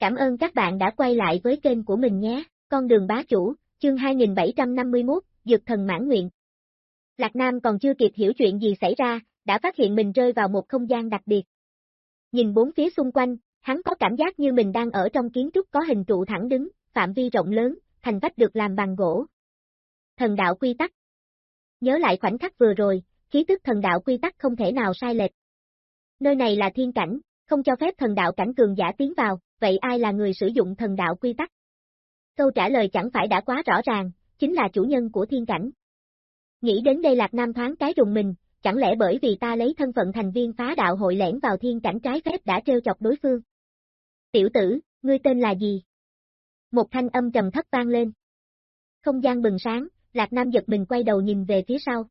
Cảm ơn các bạn đã quay lại với kênh của mình nhé, con đường bá chủ, chương 2751, Dược thần mãn nguyện. Lạc Nam còn chưa kịp hiểu chuyện gì xảy ra, đã phát hiện mình rơi vào một không gian đặc biệt. Nhìn bốn phía xung quanh, hắn có cảm giác như mình đang ở trong kiến trúc có hình trụ thẳng đứng, phạm vi rộng lớn, thành vách được làm bằng gỗ. Thần đạo quy tắc. Nhớ lại khoảnh khắc vừa rồi, khí tức thần đạo quy tắc không thể nào sai lệch. Nơi này là thiên cảnh, không cho phép thần đạo cảnh cường giả tiến vào, vậy ai là người sử dụng thần đạo quy tắc? Câu trả lời chẳng phải đã quá rõ ràng, chính là chủ nhân của thiên cảnh. Nghĩ đến đây Lạc Nam thoáng cái rùng mình, chẳng lẽ bởi vì ta lấy thân phận thành viên phá đạo hội lẻn vào thiên cảnh trái phép đã trêu chọc đối phương? Tiểu tử, ngươi tên là gì? Một thanh âm trầm thấp vang lên. Không gian bừng sáng, Lạc Nam giật mình quay đầu nhìn về phía sau.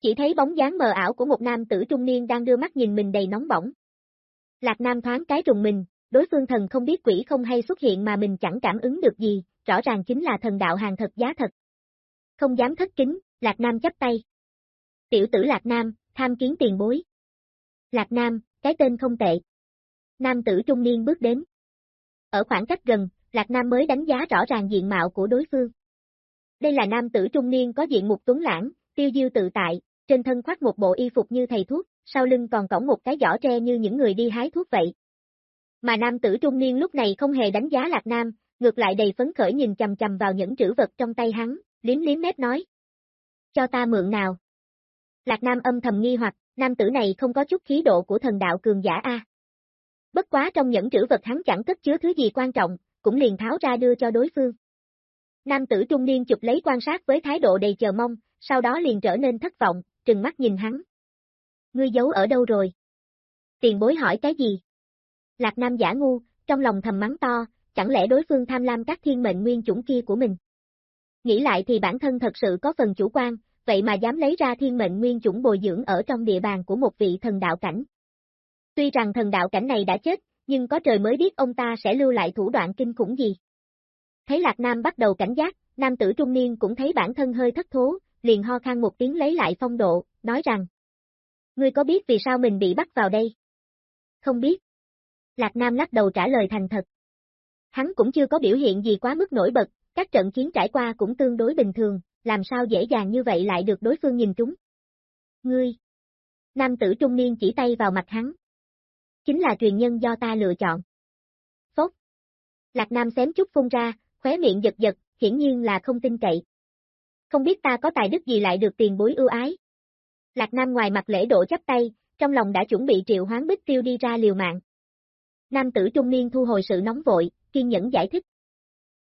Chỉ thấy bóng dáng mờ ảo của một nam tử trung niên đang đưa mắt nhìn mình đầy nóng bỏng. Lạc Nam thoáng cái trùng mình, đối phương thần không biết quỷ không hay xuất hiện mà mình chẳng cảm ứng được gì, rõ ràng chính là thần đạo hàng thật giá thật. Không dám thất kính, Lạc Nam chấp tay. Tiểu tử Lạc Nam, tham kiến tiền bối. Lạc Nam, cái tên không tệ. Nam tử trung niên bước đến. Ở khoảng cách gần, Lạc Nam mới đánh giá rõ ràng diện mạo của đối phương. Đây là nam tử trung niên có diện mục tuấn lãng, tiêu diêu tự tại, trên thân khoác một bộ y phục như thầy thuốc, sau lưng còn cõng một cái giỏ tre như những người đi hái thuốc vậy. Mà nam tử trung niên lúc này không hề đánh giá Lạc Nam, ngược lại đầy phấn khởi nhìn chầm chầm vào những trữ vật trong tay hắn, liếm liếm mép nói. Cho ta mượn nào. Lạc Nam âm thầm nghi hoặc, nam tử này không có chút khí độ của thần đạo cường giả A. Bất quá trong những trữ vật hắn chẳng cất chứa thứ gì quan trọng, cũng liền tháo ra đưa cho đối phương. Nam tử trung niên chụp lấy quan sát với thái độ đầy chờ mong, sau đó liền trở nên thất vọng, trừng mắt nhìn hắn. Ngươi giấu ở đâu rồi? Tiền bối hỏi cái gì? Lạc Nam giả ngu, trong lòng thầm mắng to, chẳng lẽ đối phương tham lam các thiên mệnh nguyên chủng kia của mình? Nghĩ lại thì bản thân thật sự có phần chủ quan, vậy mà dám lấy ra thiên mệnh nguyên chủng bồi dưỡng ở trong địa bàn của một vị thần đạo cảnh. Tuy rằng thần đạo cảnh này đã chết, nhưng có trời mới biết ông ta sẽ lưu lại thủ đoạn kinh khủng gì. Thấy Lạc Nam bắt đầu cảnh giác, nam tử trung niên cũng thấy bản thân hơi thất thố, liền ho khan một tiếng lấy lại phong độ, nói rằng. Ngươi có biết vì sao mình bị bắt vào đây? Không biết. Lạc Nam lắc đầu trả lời thành thật. Hắn cũng chưa có biểu hiện gì quá mức nổi bật, các trận chiến trải qua cũng tương đối bình thường, làm sao dễ dàng như vậy lại được đối phương nhìn trúng. Ngươi! Nam tử trung niên chỉ tay vào mặt hắn. Chính là truyền nhân do ta lựa chọn. Phốc! Lạc Nam xém chút phun ra, khóe miệng giật giật, hiển nhiên là không tin cậy. Không biết ta có tài đức gì lại được tiền bối ưu ái. Lạc Nam ngoài mặt lễ độ chấp tay, trong lòng đã chuẩn bị triệu hoán bích tiêu đi ra liều mạng. Nam tử trung niên thu hồi sự nóng vội, kiên nhẫn giải thích.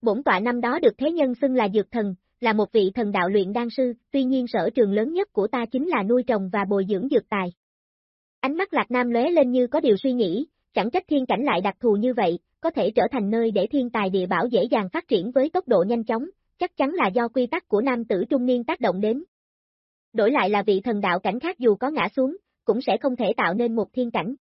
Bổn tọa năm đó được thế nhân xưng là dược thần, là một vị thần đạo luyện đan sư, tuy nhiên sở trường lớn nhất của ta chính là nuôi trồng và bồi dưỡng dược tài. Ánh mắt Lạc Nam lóe lên như có điều suy nghĩ, chẳng trách thiên cảnh lại đặc thù như vậy, có thể trở thành nơi để thiên tài địa bảo dễ dàng phát triển với tốc độ nhanh chóng, chắc chắn là do quy tắc của nam tử trung niên tác động đến. Đổi lại là vị thần đạo cảnh khác dù có ngã xuống, cũng sẽ không thể tạo nên một thiên cảnh.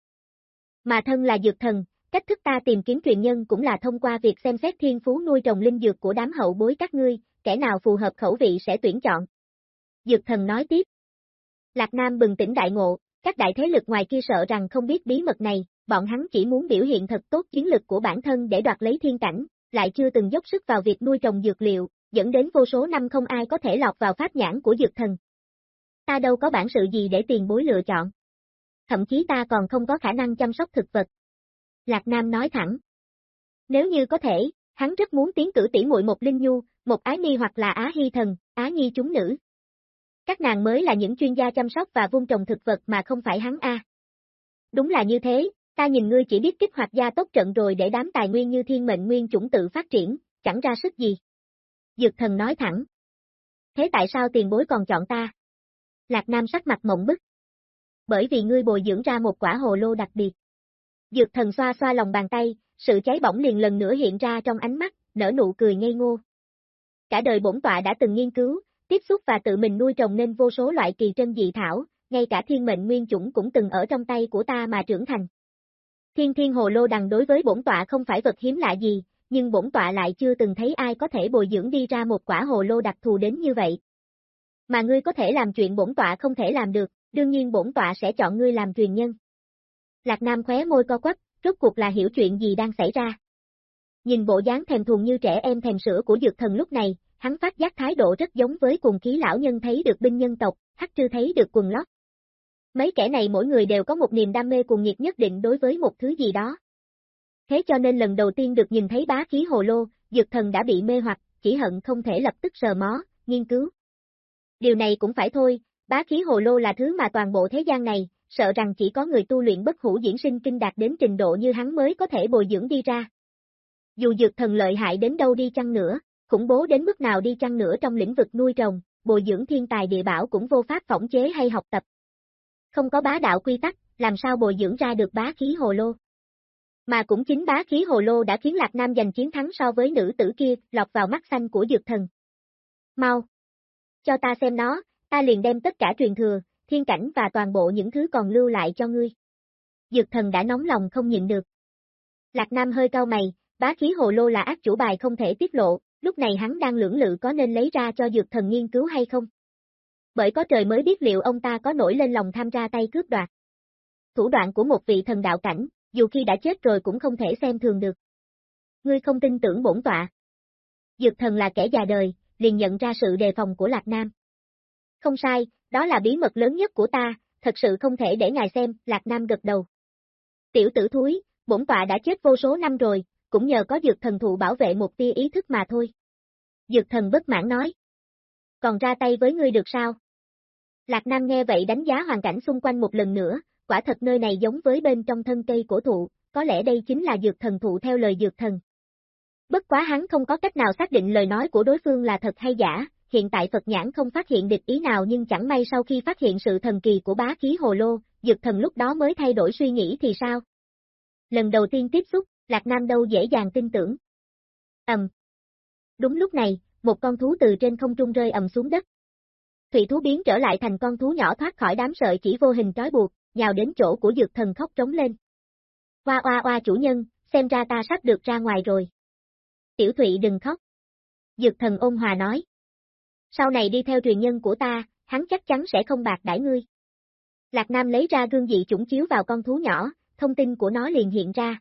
Mà thân là dược thần, cách thức ta tìm kiếm truyền nhân cũng là thông qua việc xem xét thiên phú nuôi trồng linh dược của đám hậu bối các ngươi, kẻ nào phù hợp khẩu vị sẽ tuyển chọn. Dược thần nói tiếp. Lạc Nam bừng tỉnh đại ngộ, các đại thế lực ngoài kia sợ rằng không biết bí mật này, bọn hắn chỉ muốn biểu hiện thật tốt chiến lực của bản thân để đoạt lấy thiên cảnh, lại chưa từng dốc sức vào việc nuôi trồng dược liệu, dẫn đến vô số năm không ai có thể lọt vào pháp nhãn của dược thần. Ta đâu có bản sự gì để tiền bối lựa chọn. Thậm chí ta còn không có khả năng chăm sóc thực vật. Lạc Nam nói thẳng. Nếu như có thể, hắn rất muốn tiến cử tỷ muội một Linh Nhu, một Ái Ni hoặc là Á Hy Thần, Á Nhi chúng nữ. Các nàng mới là những chuyên gia chăm sóc và vun trồng thực vật mà không phải hắn A. Đúng là như thế, ta nhìn ngươi chỉ biết kích hoạt gia tốt trận rồi để đám tài nguyên như thiên mệnh nguyên chủng tự phát triển, chẳng ra sức gì. Dược thần nói thẳng. Thế tại sao tiền bối còn chọn ta? Lạc Nam sắc mặt mộng bức. Bởi vì ngươi bồi dưỡng ra một quả hồ lô đặc biệt. Dược thần xoa xoa lòng bàn tay, sự cháy bỏng liền lần nữa hiện ra trong ánh mắt, nở nụ cười ngây ngô. Cả đời bổn tọa đã từng nghiên cứu, tiếp xúc và tự mình nuôi trồng nên vô số loại kỳ trân dị thảo, ngay cả thiên mệnh nguyên chủng cũng từng ở trong tay của ta mà trưởng thành. Thiên thiên hồ lô đằng đối với bổn tọa không phải vật hiếm lạ gì, nhưng bổn tọa lại chưa từng thấy ai có thể bồi dưỡng đi ra một quả hồ lô đặc thù đến như vậy. Mà ngươi có thể làm chuyện bổn tọa không thể làm được, đương nhiên bổn tọa sẽ chọn ngươi làm truyền nhân. Lạc Nam khóe môi co quắp, rốt cuộc là hiểu chuyện gì đang xảy ra. nhìn bộ dáng thèm thuồng như trẻ em thèm sữa của dược thần lúc này, hắn phát giác thái độ rất giống với cùng khí lão nhân thấy được binh nhân tộc, hắc trư thấy được quần lót. Mấy kẻ này mỗi người đều có một niềm đam mê cuồng nhiệt nhất định đối với một thứ gì đó. Thế cho nên lần đầu tiên được nhìn thấy bá khí hồ lô, dược thần đã bị mê hoặc, chỉ hận không thể lập tức sờ mó, nghiên cứu. Điều này cũng phải thôi, bá khí hồ lô là thứ mà toàn bộ thế gian này, sợ rằng chỉ có người tu luyện bất hủ diễn sinh kinh đạt đến trình độ như hắn mới có thể bồi dưỡng đi ra. Dù dược thần lợi hại đến đâu đi chăng nữa, khủng bố đến mức nào đi chăng nữa trong lĩnh vực nuôi trồng, bồi dưỡng thiên tài địa bảo cũng vô pháp phỏng chế hay học tập. Không có bá đạo quy tắc, làm sao bồi dưỡng ra được bá khí hồ lô. Mà cũng chính bá khí hồ lô đã khiến Lạc Nam giành chiến thắng so với nữ tử kia, lọt vào mắt xanh của dược thần. Mau! Cho ta xem nó, ta liền đem tất cả truyền thừa, thiên cảnh và toàn bộ những thứ còn lưu lại cho ngươi. Dược thần đã nóng lòng không nhịn được. Lạc Nam hơi cau mày, bá khí hồ lô là ác chủ bài không thể tiết lộ, lúc này hắn đang lưỡng lự có nên lấy ra cho dược thần nghiên cứu hay không. Bởi có trời mới biết liệu ông ta có nổi lên lòng tham ra tay cướp đoạt. Thủ đoạn của một vị thần đạo cảnh, dù khi đã chết rồi cũng không thể xem thường được. Ngươi không tin tưởng bổn tọa. Dược thần là kẻ già đời, liền nhận ra sự đề phòng của Lạc Nam. Không sai, đó là bí mật lớn nhất của ta, thật sự không thể để ngài xem, Lạc Nam gật đầu. Tiểu tử thúi, bổn tọa đã chết vô số năm rồi, cũng nhờ có dược thần thụ bảo vệ một tia ý thức mà thôi. Dược thần bất mãn nói. Còn ra tay với ngươi được sao? Lạc Nam nghe vậy đánh giá hoàn cảnh xung quanh một lần nữa, quả thật nơi này giống với bên trong thân cây cổ thụ, có lẽ đây chính là dược thần thụ theo lời dược thần. Bất quá hắn không có cách nào xác định lời nói của đối phương là thật hay giả, hiện tại Phật nhãn không phát hiện địch ý nào nhưng chẳng may sau khi phát hiện sự thần kỳ của bá khí hồ lô, dược thần lúc đó mới thay đổi suy nghĩ thì sao? Lần đầu tiên tiếp xúc, Lạc Nam đâu dễ dàng tin tưởng. Ầm. Đúng lúc này, một con thú từ trên không trung rơi ầm xuống đất. Thủy thú biến trở lại thành con thú nhỏ thoát khỏi đám sợi chỉ vô hình trói buộc, nhào đến chỗ của dược thần khóc trống lên. Oa oa oa chủ nhân, xem ra ta sắp được ra ngoài rồi. Tiểu Thụy đừng khóc. Dược thần ôn hòa nói. Sau này đi theo truyền nhân của ta, hắn chắc chắn sẽ không bạc đãi ngươi. Lạc Nam lấy ra gương dị chủng chiếu vào con thú nhỏ, thông tin của nó liền hiện ra.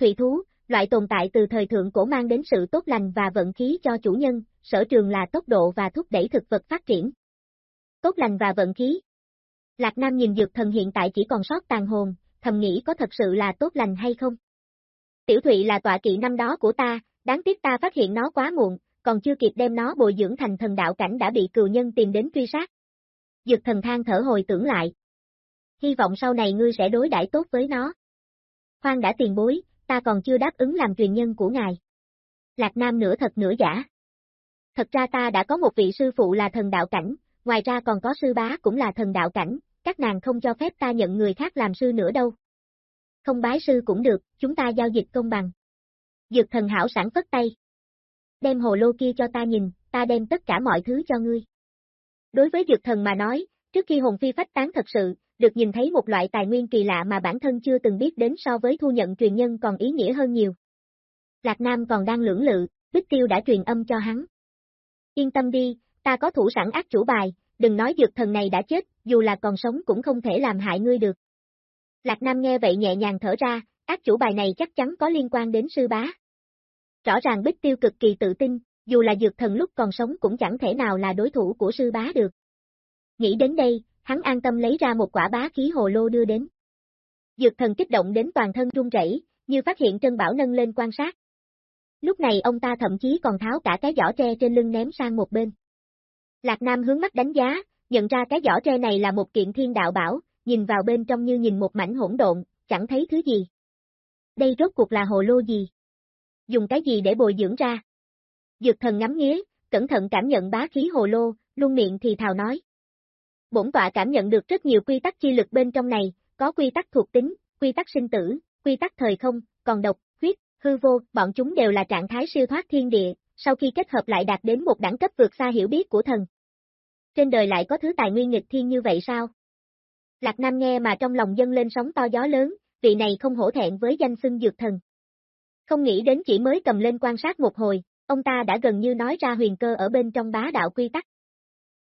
Thủy thú, loại tồn tại từ thời thượng cổ mang đến sự tốt lành và vận khí cho chủ nhân, sở trường là tốc độ và thúc đẩy thực vật phát triển. Tốt lành và vận khí. Lạc Nam nhìn dược thần hiện tại chỉ còn sót tàn hồn, thầm nghĩ có thật sự là tốt lành hay không. Tiểu Thụy là tọa kỵ năm đó của ta, đáng tiếc ta phát hiện nó quá muộn, còn chưa kịp đem nó bồi dưỡng thành thần đạo cảnh đã bị cừu nhân tìm đến truy sát. Dược thần than thở hồi tưởng lại. Hy vọng sau này ngươi sẽ đối đãi tốt với nó. Khoan đã tiền bối, ta còn chưa đáp ứng làm truyền nhân của ngài. Lạc Nam nửa thật nửa giả. Thật ra ta đã có một vị sư phụ là thần đạo cảnh, ngoài ra còn có sư bá cũng là thần đạo cảnh, các nàng không cho phép ta nhận người khác làm sư nữa đâu. Không bái sư cũng được, chúng ta giao dịch công bằng. Dược thần hảo sản phất tay. Đem hồ lô kia cho ta nhìn, ta đem tất cả mọi thứ cho ngươi. Đối với dược thần mà nói, trước khi hồn phi phách tán thật sự, được nhìn thấy một loại tài nguyên kỳ lạ mà bản thân chưa từng biết đến so với thu nhận truyền nhân còn ý nghĩa hơn nhiều. Lạc Nam còn đang lưỡng lự, Bích Tiêu đã truyền âm cho hắn. Yên tâm đi, ta có thủ sẵn ác chủ bài, đừng nói dược thần này đã chết, dù là còn sống cũng không thể làm hại ngươi được. Lạc Nam nghe vậy nhẹ nhàng thở ra, ác chủ bài này chắc chắn có liên quan đến sư bá. Rõ ràng Bích Tiêu cực kỳ tự tin, dù là dược thần lúc còn sống cũng chẳng thể nào là đối thủ của sư bá được. Nghĩ đến đây, hắn an tâm lấy ra một quả bá khí hồ lô đưa đến. Dược thần kích động đến toàn thân run rẩy, như phát hiện Trân Bảo nâng lên quan sát. Lúc này ông ta thậm chí còn tháo cả cái giỏ tre trên lưng ném sang một bên. Lạc Nam hướng mắt đánh giá, nhận ra cái giỏ tre này là một kiện thiên đạo bảo, nhìn vào bên trong như nhìn một mảnh hỗn độn, chẳng thấy thứ gì. Đây rốt cuộc là hồ lô gì? Dùng cái gì để bồi dưỡng ra? Dược thần ngắm nghía, cẩn thận cảm nhận bá khí hồ lô, luôn miệng thì thào nói. Bổn tọa cảm nhận được rất nhiều quy tắc chi lực bên trong này, có quy tắc thuộc tính, quy tắc sinh tử, quy tắc thời không, còn độc, huyết, hư vô, bọn chúng đều là trạng thái siêu thoát thiên địa, sau khi kết hợp lại đạt đến một đẳng cấp vượt xa hiểu biết của thần. Trên đời lại có thứ tài nguyên nghịch thiên như vậy sao? Lạc Nam nghe mà trong lòng dâng lên sóng to gió lớn, vị này không hổ thẹn với danh xưng dược thần. Không nghĩ đến chỉ mới cầm lên quan sát một hồi, ông ta đã gần như nói ra huyền cơ ở bên trong bá đạo quy tắc.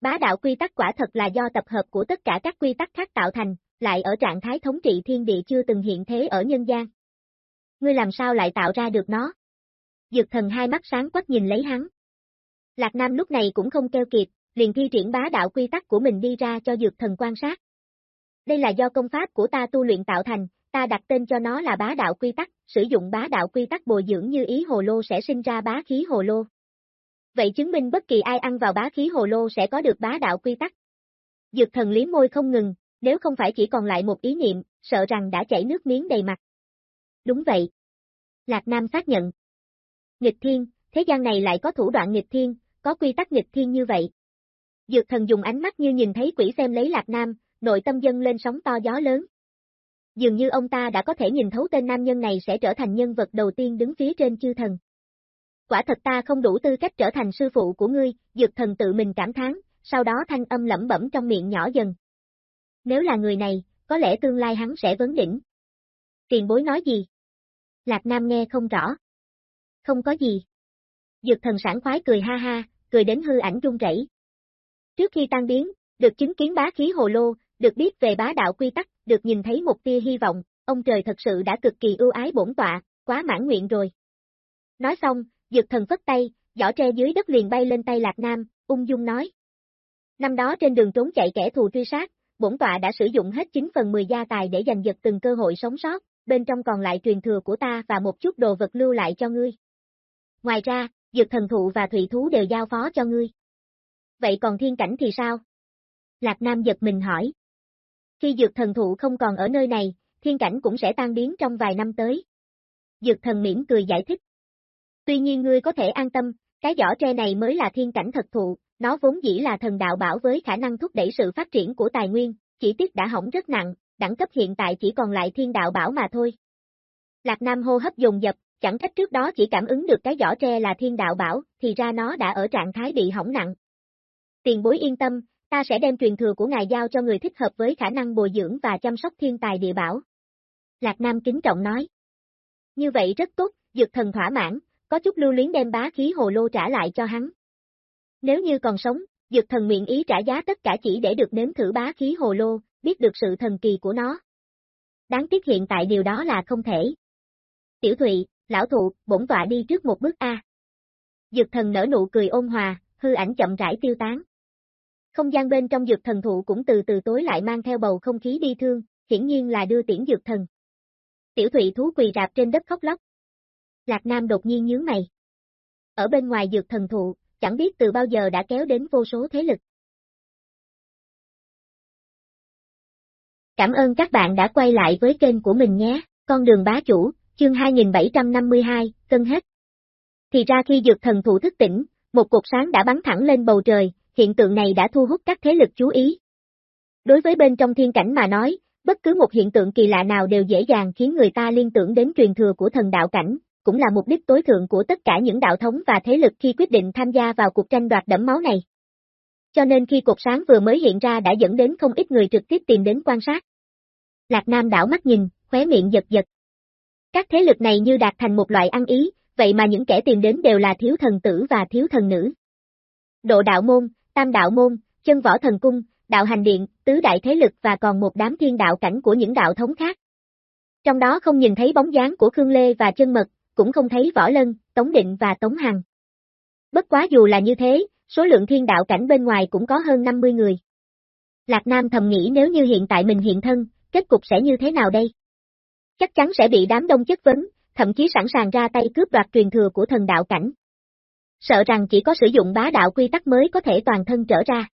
Bá đạo quy tắc quả thật là do tập hợp của tất cả các quy tắc khác tạo thành, lại ở trạng thái thống trị thiên địa chưa từng hiện thế ở nhân gian. Ngươi làm sao lại tạo ra được nó? Dược thần hai mắt sáng quắc nhìn lấy hắn. Lạc Nam lúc này cũng không kêu kịp, liền thi triển bá đạo quy tắc của mình đi ra cho dược thần quan sát. Đây là do công pháp của ta tu luyện tạo thành, ta đặt tên cho nó là bá đạo quy tắc, sử dụng bá đạo quy tắc bồi dưỡng như ý hồ lô sẽ sinh ra bá khí hồ lô. Vậy chứng minh bất kỳ ai ăn vào bá khí hồ lô sẽ có được bá đạo quy tắc. Dược thần liếm môi không ngừng, nếu không phải chỉ còn lại một ý niệm, sợ rằng đã chảy nước miếng đầy mặt. Đúng vậy. Lạc Nam xác nhận. Nghịch thiên, thế gian này lại có thủ đoạn nghịch thiên, có quy tắc nghịch thiên như vậy. Dược thần dùng ánh mắt như nhìn thấy quỷ xem lấy Lạc Nam, nội tâm dân lên sóng to gió lớn. Dường như ông ta đã có thể nhìn thấu tên nam nhân này sẽ trở thành nhân vật đầu tiên đứng phía trên chư thần. Quả thật ta không đủ tư cách trở thành sư phụ của ngươi, dược thần tự mình cảm thán, sau đó thanh âm lẩm bẩm trong miệng nhỏ dần. Nếu là người này, có lẽ tương lai hắn sẽ vấn đỉnh. Tiền bối nói gì? Lạc Nam nghe không rõ. Không có gì. Dược thần sảng khoái cười ha ha, cười đến hư ảnh rung rẩy. Trước khi tan biến, được chứng kiến bá khí hồ lô, được biết về bá đạo quy tắc, được nhìn thấy một tia hy vọng, ông trời thật sự đã cực kỳ ưu ái bổn tọa, quá mãn nguyện rồi. Nói xong, dược thần phất tay, giỏ tre dưới đất liền bay lên tay Lạc Nam, ung dung nói. Năm đó trên đường trốn chạy kẻ thù truy sát, bổn tọa đã sử dụng hết 9 phần 10 gia tài để giành giật từng cơ hội sống sót, bên trong còn lại truyền thừa của ta và một chút đồ vật lưu lại cho ngươi. Ngoài ra, dược thần thụ và thủy thú đều giao phó cho ngươi. Vậy còn thiên cảnh thì sao? Lạc Nam giật mình hỏi. Khi dược thần thụ không còn ở nơi này, thiên cảnh cũng sẽ tan biến trong vài năm tới. Dược thần mỉm cười giải thích. Tuy nhiên ngươi có thể an tâm, cái giỏ tre này mới là thiên cảnh thật thụ, nó vốn dĩ là thần đạo bảo với khả năng thúc đẩy sự phát triển của tài nguyên, chỉ tiếc đã hỏng rất nặng, đẳng cấp hiện tại chỉ còn lại thiên đạo bảo mà thôi. Lạc Nam hô hấp dồn dập, chẳng trách trước đó chỉ cảm ứng được cái giỏ tre là thiên đạo bảo, thì ra nó đã ở trạng thái bị hỏng nặng. Tiền bối yên tâm, ta sẽ đem truyền thừa của ngài giao cho người thích hợp với khả năng bồi dưỡng và chăm sóc thiên tài địa bảo. Lạc Nam kính trọng nói. Như vậy rất tốt, dược thần thỏa mãn, có chút lưu luyến đem bá khí hồ lô trả lại cho hắn. Nếu như còn sống, dược thần nguyện ý trả giá tất cả chỉ để được nếm thử bá khí hồ lô, biết được sự thần kỳ của nó. Đáng tiếc hiện tại điều đó là không thể. Tiểu Thụy, lão thụ, bổn tọa đi trước một bước A. Dược thần nở nụ cười ôn hòa, hư ảnh chậm rãi tiêu tán. Không gian bên trong dược thần thụ cũng từ từ tối lại mang theo bầu không khí bi thương, hiển nhiên là đưa tiễn dược thần. Tiểu Thụy thú quỳ rạp trên đất khóc lóc. Lạc Nam đột nhiên nhướng mày. Ở bên ngoài dược thần thụ, chẳng biết từ bao giờ đã kéo đến vô số thế lực. Cảm ơn các bạn đã quay lại với kênh của mình nhé, con đường bá chủ, chương 2752, cân hết. Thì ra khi dược thần thụ thức tỉnh, một cột sáng đã bắn thẳng lên bầu trời, hiện tượng này đã thu hút các thế lực chú ý. Đối với bên trong thiên cảnh mà nói, bất cứ một hiện tượng kỳ lạ nào đều dễ dàng khiến người ta liên tưởng đến truyền thừa của thần đạo cảnh, cũng là mục đích tối thượng của tất cả những đạo thống và thế lực khi quyết định tham gia vào cuộc tranh đoạt đẫm máu này. Cho nên khi cột sáng vừa mới hiện ra đã dẫn đến không ít người trực tiếp tìm đến quan sát. Lạc Nam đảo mắt nhìn, khóe miệng giật giật. Các thế lực này như đạt thành một loại ăn ý, vậy mà những kẻ tìm đến đều là thiếu thần tử và thiếu thần nữ. Độ đạo môn, tam đạo môn, chân võ thần cung, đạo hành điện, tứ đại thế lực và còn một đám thiên đạo cảnh của những đạo thống khác. Trong đó không nhìn thấy bóng dáng của Khương Lê và chân mật, cũng không thấy Võ Lân, Tống Định và Tống Hằng. Bất quá dù là như thế, số lượng thiên đạo cảnh bên ngoài cũng có hơn 50 người. Lạc Nam thầm nghĩ nếu như hiện tại mình hiện thân, kết cục sẽ như thế nào đây? Chắc chắn sẽ bị đám đông chất vấn, thậm chí sẵn sàng ra tay cướp đoạt truyền thừa của thần đạo cảnh. Sợ rằng chỉ có sử dụng bá đạo quy tắc mới có thể toàn thân trở ra.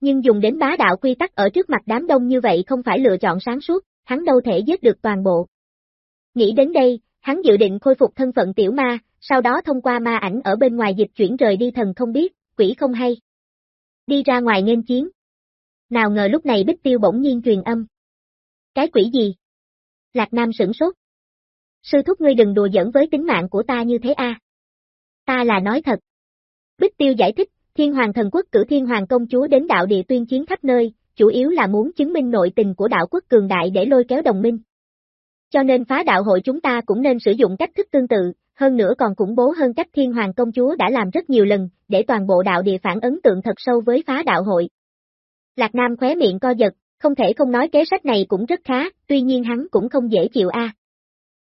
Nhưng dùng đến bá đạo quy tắc ở trước mặt đám đông như vậy không phải lựa chọn sáng suốt, hắn đâu thể giết được toàn bộ. Nghĩ đến đây, hắn dự định khôi phục thân phận tiểu ma, sau đó thông qua ma ảnh ở bên ngoài dịch chuyển rời đi thần không biết, quỷ không hay. Đi ra ngoài nghênh chiến. Nào ngờ lúc này Bích Tiêu bỗng nhiên truyền âm. Cái quỷ gì? Lạc Nam sửng sốt. Sư thúc ngươi đừng đùa giỡn với tính mạng của ta như thế a. Ta là nói thật. Bích Tiêu giải thích, Thiên Hoàng Thần Quốc cử Thiên Hoàng Công Chúa đến đạo địa tuyên chiến khắp nơi, chủ yếu là muốn chứng minh nội tình của đạo quốc cường đại để lôi kéo đồng minh. Cho nên phá đạo hội chúng ta cũng nên sử dụng cách thức tương tự, hơn nữa còn khủng bố hơn cách Thiên Hoàng Công Chúa đã làm rất nhiều lần, để toàn bộ đạo địa phản ấn tượng thật sâu với phá đạo hội. Lạc Nam khóe miệng co giật, không thể không nói kế sách này cũng rất khá, tuy nhiên hắn cũng không dễ chịu a.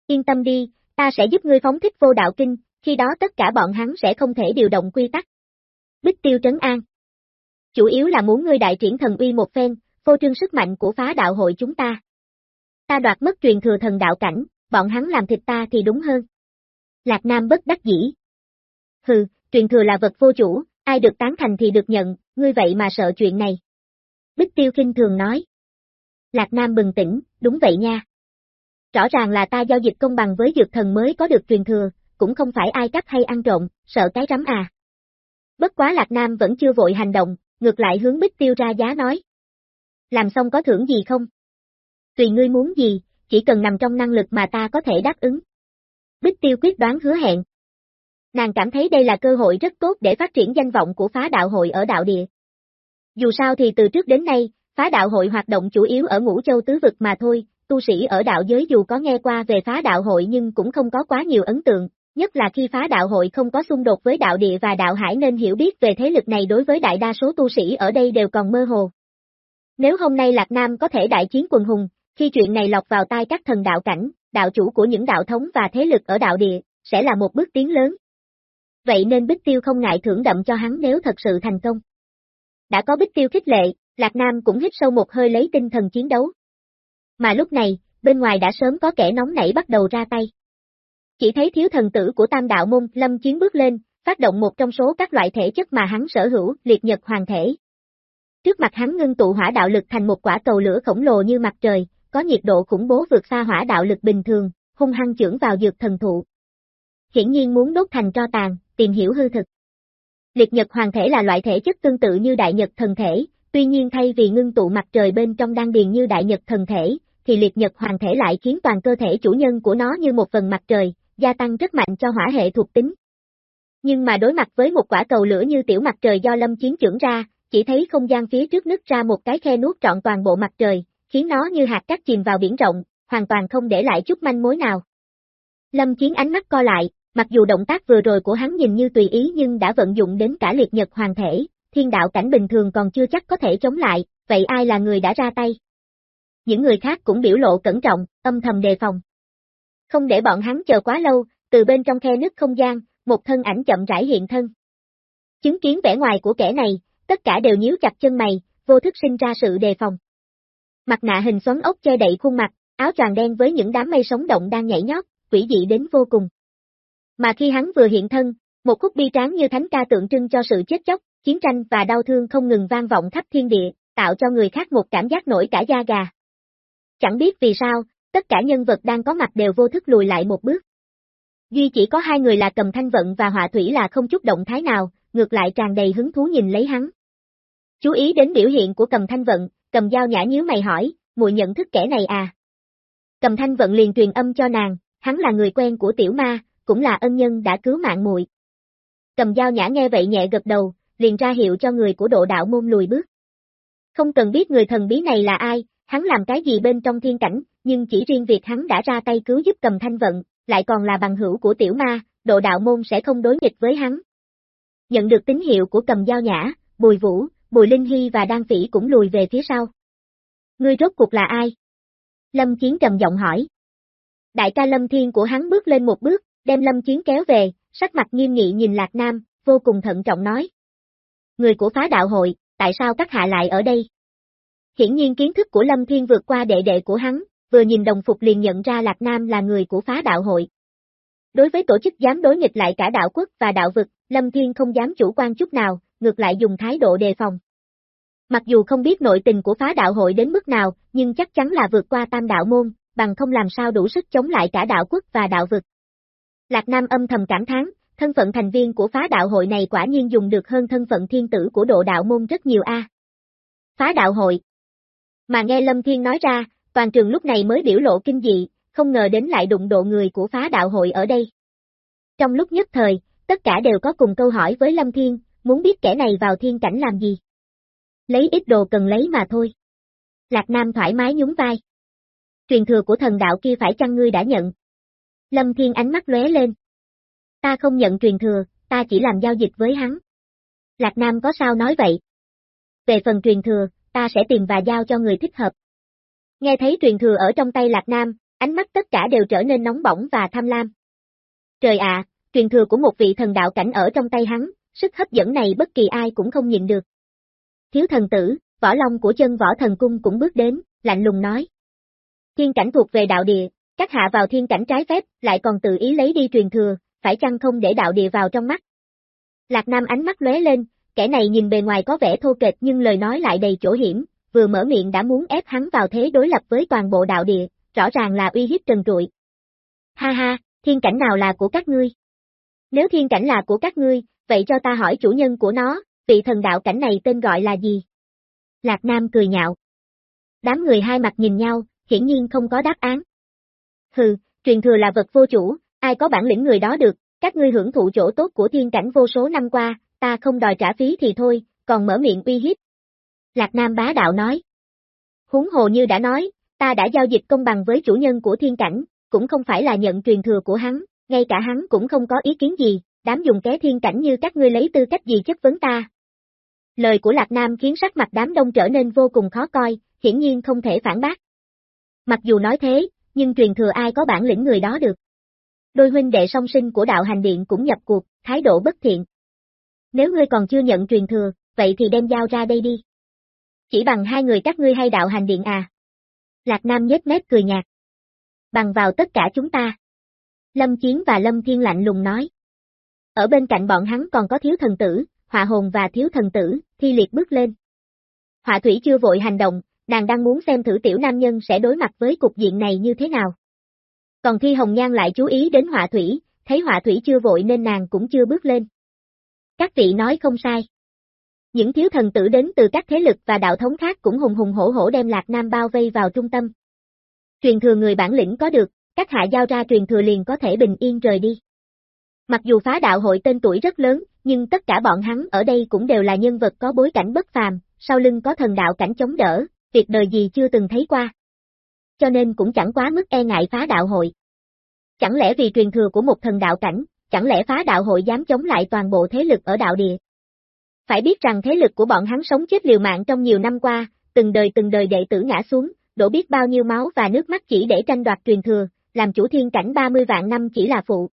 Yên tâm đi, ta sẽ giúp ngươi phóng thích vô đạo kinh, khi đó tất cả bọn hắn sẽ không thể điều động quy tắc. Bích tiêu trấn an. Chủ yếu là muốn ngươi đại triển thần uy một phen, phô trương sức mạnh của phá đạo hội chúng ta. Ta đoạt mất truyền thừa thần đạo cảnh, bọn hắn làm thịt ta thì đúng hơn. Lạc Nam bất đắc dĩ. Hừ, truyền thừa là vật vô chủ, ai được tán thành thì được nhận, ngươi vậy mà sợ chuyện này. Bích Tiêu kinh thường nói. Lạc Nam bừng tỉnh, đúng vậy nha. Rõ ràng là ta giao dịch công bằng với dược thần mới có được truyền thừa, cũng không phải ai cắp hay ăn trộm, sợ cái rắm à. Bất quá Lạc Nam vẫn chưa vội hành động, ngược lại hướng Bích Tiêu ra giá nói. Làm xong có thưởng gì không? Tùy ngươi muốn gì, chỉ cần nằm trong năng lực mà ta có thể đáp ứng. Bích Tiêu quyết đoán hứa hẹn. Nàng cảm thấy đây là cơ hội rất tốt để phát triển danh vọng của phá đạo hội ở đạo địa. Dù sao thì từ trước đến nay, phá đạo hội hoạt động chủ yếu ở ngũ châu tứ vực mà thôi, tu sĩ ở đạo giới dù có nghe qua về phá đạo hội nhưng cũng không có quá nhiều ấn tượng, nhất là khi phá đạo hội không có xung đột với đạo địa và đạo hải nên hiểu biết về thế lực này đối với đại đa số tu sĩ ở đây đều còn mơ hồ. Nếu hôm nay Lạc Nam có thể đại chiến quần hùng, khi chuyện này lọc vào tai các thần đạo cảnh, đạo chủ của những đạo thống và thế lực ở đạo địa, sẽ là một bước tiến lớn. Vậy nên Bích Tiêu không ngại thưởng đậm cho hắn nếu thật sự thành công. Đã có Bích Tiêu khích lệ, Lạc Nam cũng hít sâu một hơi lấy tinh thần chiến đấu. Mà lúc này, bên ngoài đã sớm có kẻ nóng nảy bắt đầu ra tay. Chỉ thấy thiếu thần tử của tam đạo môn lâm chiến bước lên, phát động một trong số các loại thể chất mà hắn sở hữu, liệt nhật hoàng thể. Trước mặt hắn ngưng tụ hỏa đạo lực thành một quả cầu lửa khổng lồ như mặt trời, có nhiệt độ khủng bố vượt xa hỏa đạo lực bình thường, hung hăng chưởng vào dược thần thụ. Hiển nhiên muốn đốt thành tro tàn, tìm hiểu hư thực. Liệt nhật hoàng thể là loại thể chất tương tự như đại nhật thần thể, tuy nhiên thay vì ngưng tụ mặt trời bên trong đan điền như đại nhật thần thể, thì liệt nhật hoàng thể lại khiến toàn cơ thể chủ nhân của nó như một phần mặt trời, gia tăng rất mạnh cho hỏa hệ thuộc tính. Nhưng mà đối mặt với một quả cầu lửa như tiểu mặt trời do lâm chiến trưởng ra, chỉ thấy không gian phía trước nứt ra một cái khe nuốt trọn toàn bộ mặt trời, khiến nó như hạt cát chìm vào biển rộng, hoàn toàn không để lại chút manh mối nào. Lâm Chiến ánh mắt co lại, mặc dù động tác vừa rồi của hắn nhìn như tùy ý nhưng đã vận dụng đến cả liệt nhật hoàng thể, thiên đạo cảnh bình thường còn chưa chắc có thể chống lại, vậy ai là người đã ra tay? Những người khác cũng biểu lộ cẩn trọng, âm thầm đề phòng. Không để bọn hắn chờ quá lâu, từ bên trong khe nứt không gian, một thân ảnh chậm rãi hiện thân. Chứng kiến vẻ ngoài của kẻ này, tất cả đều nhíu chặt chân mày, vô thức sinh ra sự đề phòng. Mặt nạ hình xoắn ốc che đậy khuôn mặt, áo choàng đen với những đám mây sống động đang nhảy nhót, quỷ dị đến vô cùng. Mà khi hắn vừa hiện thân, một khúc bi tráng như thánh ca tượng trưng cho sự chết chóc, chiến tranh và đau thương không ngừng vang vọng khắp thiên địa, tạo cho người khác một cảm giác nổi cả da gà. Chẳng biết vì sao, tất cả nhân vật đang có mặt đều vô thức lùi lại một bước. Duy chỉ có hai người là cầm thanh vận và họa thủy là không chút động thái nào, ngược lại tràn đầy hứng thú nhìn lấy hắn. Chú ý đến biểu hiện của cầm thanh vận, cầm dao nhã nhíu mày hỏi, muội nhận thức kẻ này à? Cầm thanh vận liền truyền âm cho nàng, hắn là người quen của tiểu ma, cũng là ân nhân đã cứu mạng muội. Cầm dao nhã nghe vậy nhẹ gật đầu, liền ra hiệu cho người của độ đạo môn lùi bước. Không cần biết người thần bí này là ai, hắn làm cái gì bên trong thiên cảnh, nhưng chỉ riêng việc hắn đã ra tay cứu giúp cầm thanh vận, lại còn là bằng hữu của tiểu ma, độ đạo môn sẽ không đối nghịch với hắn. Nhận được tín hiệu của cầm dao nhã, bùi vũ, bùi linh hy và đan phỉ cũng lùi về phía sau. Ngươi rốt cuộc là ai? Lâm Chiến trầm giọng hỏi. Đại ca Lâm Thiên của hắn bước lên một bước, đem Lâm Chiến kéo về, sắc mặt nghiêm nghị nhìn Lạc Nam, vô cùng thận trọng nói. Người của phá đạo hội, tại sao các hạ lại ở đây? Hiển nhiên kiến thức của Lâm Thiên vượt qua đệ đệ của hắn, vừa nhìn đồng phục liền nhận ra Lạc Nam là người của phá đạo hội. Đối với tổ chức dám đối nghịch lại cả đạo quốc và đạo vực, Lâm Thiên không dám chủ quan chút nào, ngược lại dùng thái độ đề phòng. Mặc dù không biết nội tình của phá đạo hội đến mức nào, nhưng chắc chắn là vượt qua tam đạo môn, bằng không làm sao đủ sức chống lại cả đạo quốc và đạo vực. Lạc Nam âm thầm cảm thán, thân phận thành viên của phá đạo hội này quả nhiên dùng được hơn thân phận thiên tử của độ đạo môn rất nhiều a. Phá đạo hội. Mà nghe Lâm Thiên nói ra, toàn trường lúc này mới biểu lộ kinh dị, không ngờ đến lại đụng độ người của phá đạo hội ở đây. Trong lúc nhất thời, tất cả đều có cùng câu hỏi với Lâm Thiên, muốn biết kẻ này vào thiên cảnh làm gì. Lấy ít đồ cần lấy mà thôi. Lạc Nam thoải mái nhún vai. Truyền thừa của thần đạo kia phải chăng ngươi đã nhận? Lâm Thiên ánh mắt lóe lên. Ta không nhận truyền thừa, ta chỉ làm giao dịch với hắn. Lạc Nam có sao nói vậy? Về phần truyền thừa, ta sẽ tìm và giao cho người thích hợp. Nghe thấy truyền thừa ở trong tay Lạc Nam, ánh mắt tất cả đều trở nên nóng bỏng và tham lam. Trời ạ, truyền thừa của một vị thần đạo cảnh ở trong tay hắn, sức hấp dẫn này bất kỳ ai cũng không nhìn được. Thiếu thần tử, võ long của chân võ thần cung cũng bước đến, lạnh lùng nói. Thiên cảnh thuộc về đạo địa, các hạ vào thiên cảnh trái phép, lại còn tự ý lấy đi truyền thừa, phải chăng không để đạo địa vào trong mắt. Lạc Nam ánh mắt lóe lên, kẻ này nhìn bề ngoài có vẻ thô kệch nhưng lời nói lại đầy chỗ hiểm, vừa mở miệng đã muốn ép hắn vào thế đối lập với toàn bộ đạo địa, rõ ràng là uy hiếp trần trụi. Ha ha, thiên cảnh nào là của các ngươi? Nếu thiên cảnh là của các ngươi, vậy cho ta hỏi chủ nhân của nó, vị thần đạo cảnh này tên gọi là gì? Lạc Nam cười nhạo. Đám người hai mặt nhìn nhau, hiển nhiên không có đáp án. Hừ, truyền thừa là vật vô chủ, ai có bản lĩnh người đó được, các ngươi hưởng thụ chỗ tốt của thiên cảnh vô số năm qua, ta không đòi trả phí thì thôi, còn mở miệng uy hiếp. Lạc Nam bá đạo nói. Húng hồ như đã nói, ta đã giao dịch công bằng với chủ nhân của thiên cảnh, cũng không phải là nhận truyền thừa của hắn, ngay cả hắn cũng không có ý kiến gì, đám dùng ké thiên cảnh như các ngươi lấy tư cách gì chất vấn ta. Lời của Lạc Nam khiến sắc mặt đám đông trở nên vô cùng khó coi, hiển nhiên không thể phản bác. Mặc dù nói thế, nhưng truyền thừa ai có bản lĩnh người đó được. Đôi huynh đệ song sinh của đạo hành điện cũng nhập cuộc, thái độ bất thiện. Nếu ngươi còn chưa nhận truyền thừa, vậy thì đem giao ra đây đi. Chỉ bằng hai người các ngươi hay đạo hành điện à? Lạc Nam nhếch mép cười nhạt. Bằng vào tất cả chúng ta. Lâm Chiến và Lâm Thiên lạnh lùng nói. Ở bên cạnh bọn hắn còn có thiếu thần tử, họa hồn và thiếu thần tử, thi liệt bước lên. Họa thủy chưa vội hành động, nàng đang muốn xem thử tiểu nam nhân sẽ đối mặt với cục diện này như thế nào. Còn thi hồng nhan lại chú ý đến họa thủy, thấy họa thủy chưa vội nên nàng cũng chưa bước lên. Các vị nói không sai. Những thiếu thần tử đến từ các thế lực và đạo thống khác cũng hùng hùng hổ hổ đem Lạc Nam bao vây vào trung tâm. Truyền thừa người bản lĩnh có được, các hạ giao ra truyền thừa liền có thể bình yên rời đi. Mặc dù phá đạo hội tên tuổi rất lớn, nhưng tất cả bọn hắn ở đây cũng đều là nhân vật có bối cảnh bất phàm, sau lưng có thần đạo cảnh chống đỡ, việc đời gì chưa từng thấy qua. Cho nên cũng chẳng quá mức e ngại phá đạo hội. Chẳng lẽ vì truyền thừa của một thần đạo cảnh, chẳng lẽ phá đạo hội dám chống lại toàn bộ thế lực ở đạo địa? Phải biết rằng thế lực của bọn hắn sống chết liều mạng trong nhiều năm qua, từng đời từng đời đệ tử ngã xuống, đổ biết bao nhiêu máu và nước mắt chỉ để tranh đoạt truyền thừa, làm chủ thiên cảnh 30 vạn năm chỉ là phụ.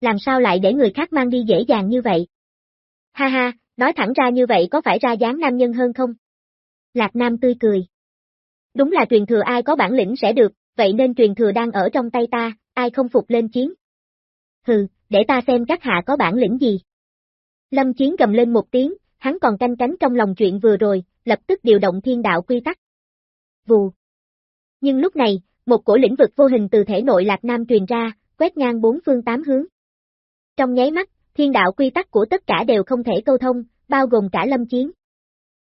Làm sao lại để người khác mang đi dễ dàng như vậy? Ha ha, nói thẳng ra như vậy có phải ra dáng nam nhân hơn không? Lạc Nam tươi cười. Đúng là truyền thừa ai có bản lĩnh sẽ được, vậy nên truyền thừa đang ở trong tay ta, ai không phục lên chiến. Hừ, để ta xem các hạ có bản lĩnh gì. Lâm Chiến gầm lên một tiếng, hắn còn canh cánh trong lòng chuyện vừa rồi, lập tức điều động thiên đạo quy tắc. Vù. Nhưng lúc này, một cổ lĩnh vực vô hình từ thể nội Lạc Nam truyền ra, quét ngang bốn phương tám hướng. Trong nháy mắt, thiên đạo quy tắc của tất cả đều không thể câu thông, bao gồm cả lâm chiến.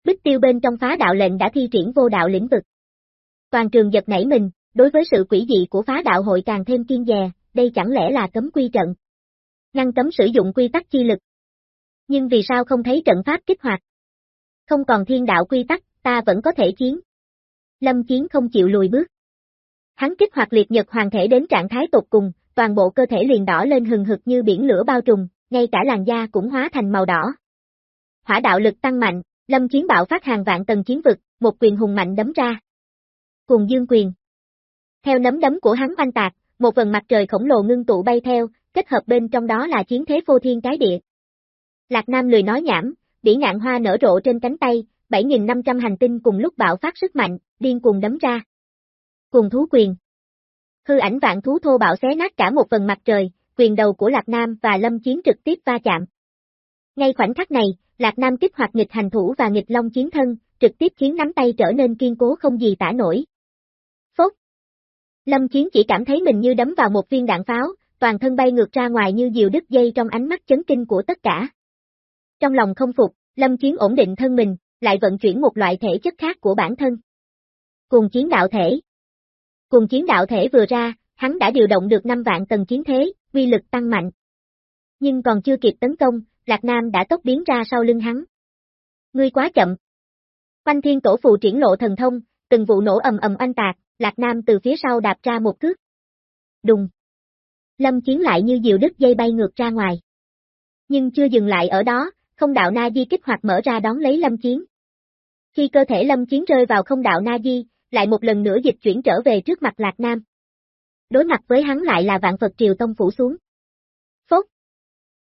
Bích tiêu bên trong phá đạo lệnh đã thi triển vô đạo lĩnh vực. Toàn trường giật nảy mình, đối với sự quỷ dị của phá đạo hội càng thêm kiên dè, đây chẳng lẽ là cấm quy trận. Ngăn cấm sử dụng quy tắc chi lực. Nhưng vì sao không thấy trận pháp kích hoạt? Không còn thiên đạo quy tắc, ta vẫn có thể chiến. Lâm chiến không chịu lùi bước. Hắn kích hoạt liệt nhật hoàng thể đến trạng thái tột cùng, toàn bộ cơ thể liền đỏ lên hừng hực như biển lửa bao trùm, ngay cả làn da cũng hóa thành màu đỏ. Hỏa đạo lực tăng mạnh, lâm chiến bạo phát hàng vạn tầng chiến vực, một quyền hùng mạnh đấm ra. Cùng dương quyền. Theo nấm đấm của hắn oanh tạc, một vần mặt trời khổng lồ ngưng tụ bay theo, kết hợp bên trong đó là chiến thế phô thiên cái địa. Lạc Nam lười nói nhảm, bỉ ngạn hoa nở rộ trên cánh tay, 7.500 hành tinh cùng lúc bạo phát sức mạnh, điên cuồng đấm ra. Cùng thú quyền. Hư ảnh vạn thú thô bạo xé nát cả một phần mặt trời, quyền đầu của Lạc Nam và Lâm Chiến trực tiếp va chạm. Ngay khoảnh khắc này, Lạc Nam kích hoạt nghịch hành thủ và nghịch long chiến thân, trực tiếp khiến nắm tay trở nên kiên cố không gì tả nổi. Phốt! Lâm Chiến chỉ cảm thấy mình như đấm vào một viên đạn pháo, toàn thân bay ngược ra ngoài như diều đứt dây trong ánh mắt chấn kinh của tất cả. Trong lòng không phục, Lâm Chiến ổn định thân mình, lại vận chuyển một loại thể chất khác của bản thân. Cùng chiến đạo thể. Cùng chiến đạo thể vừa ra, hắn đã điều động được 5 vạn tầng chiến thế, uy lực tăng mạnh. Nhưng còn chưa kịp tấn công, Lạc Nam đã tốc biến ra sau lưng hắn. Ngươi quá chậm. Quanh thiên tổ phù triển lộ thần thông, từng vụ nổ ầm ầm oanh tạc, Lạc Nam từ phía sau đạp ra một cước. Đùng. Lâm chiến lại như diều đứt dây bay ngược ra ngoài. Nhưng chưa dừng lại ở đó, không đạo Na Di kích hoạt mở ra đón lấy Lâm chiến. Khi cơ thể Lâm chiến rơi vào không đạo Na Di, lại một lần nữa dịch chuyển trở về trước mặt Lạc Nam. Đối mặt với hắn lại là vạn Phật Triều Tông phủ xuống. Phốt.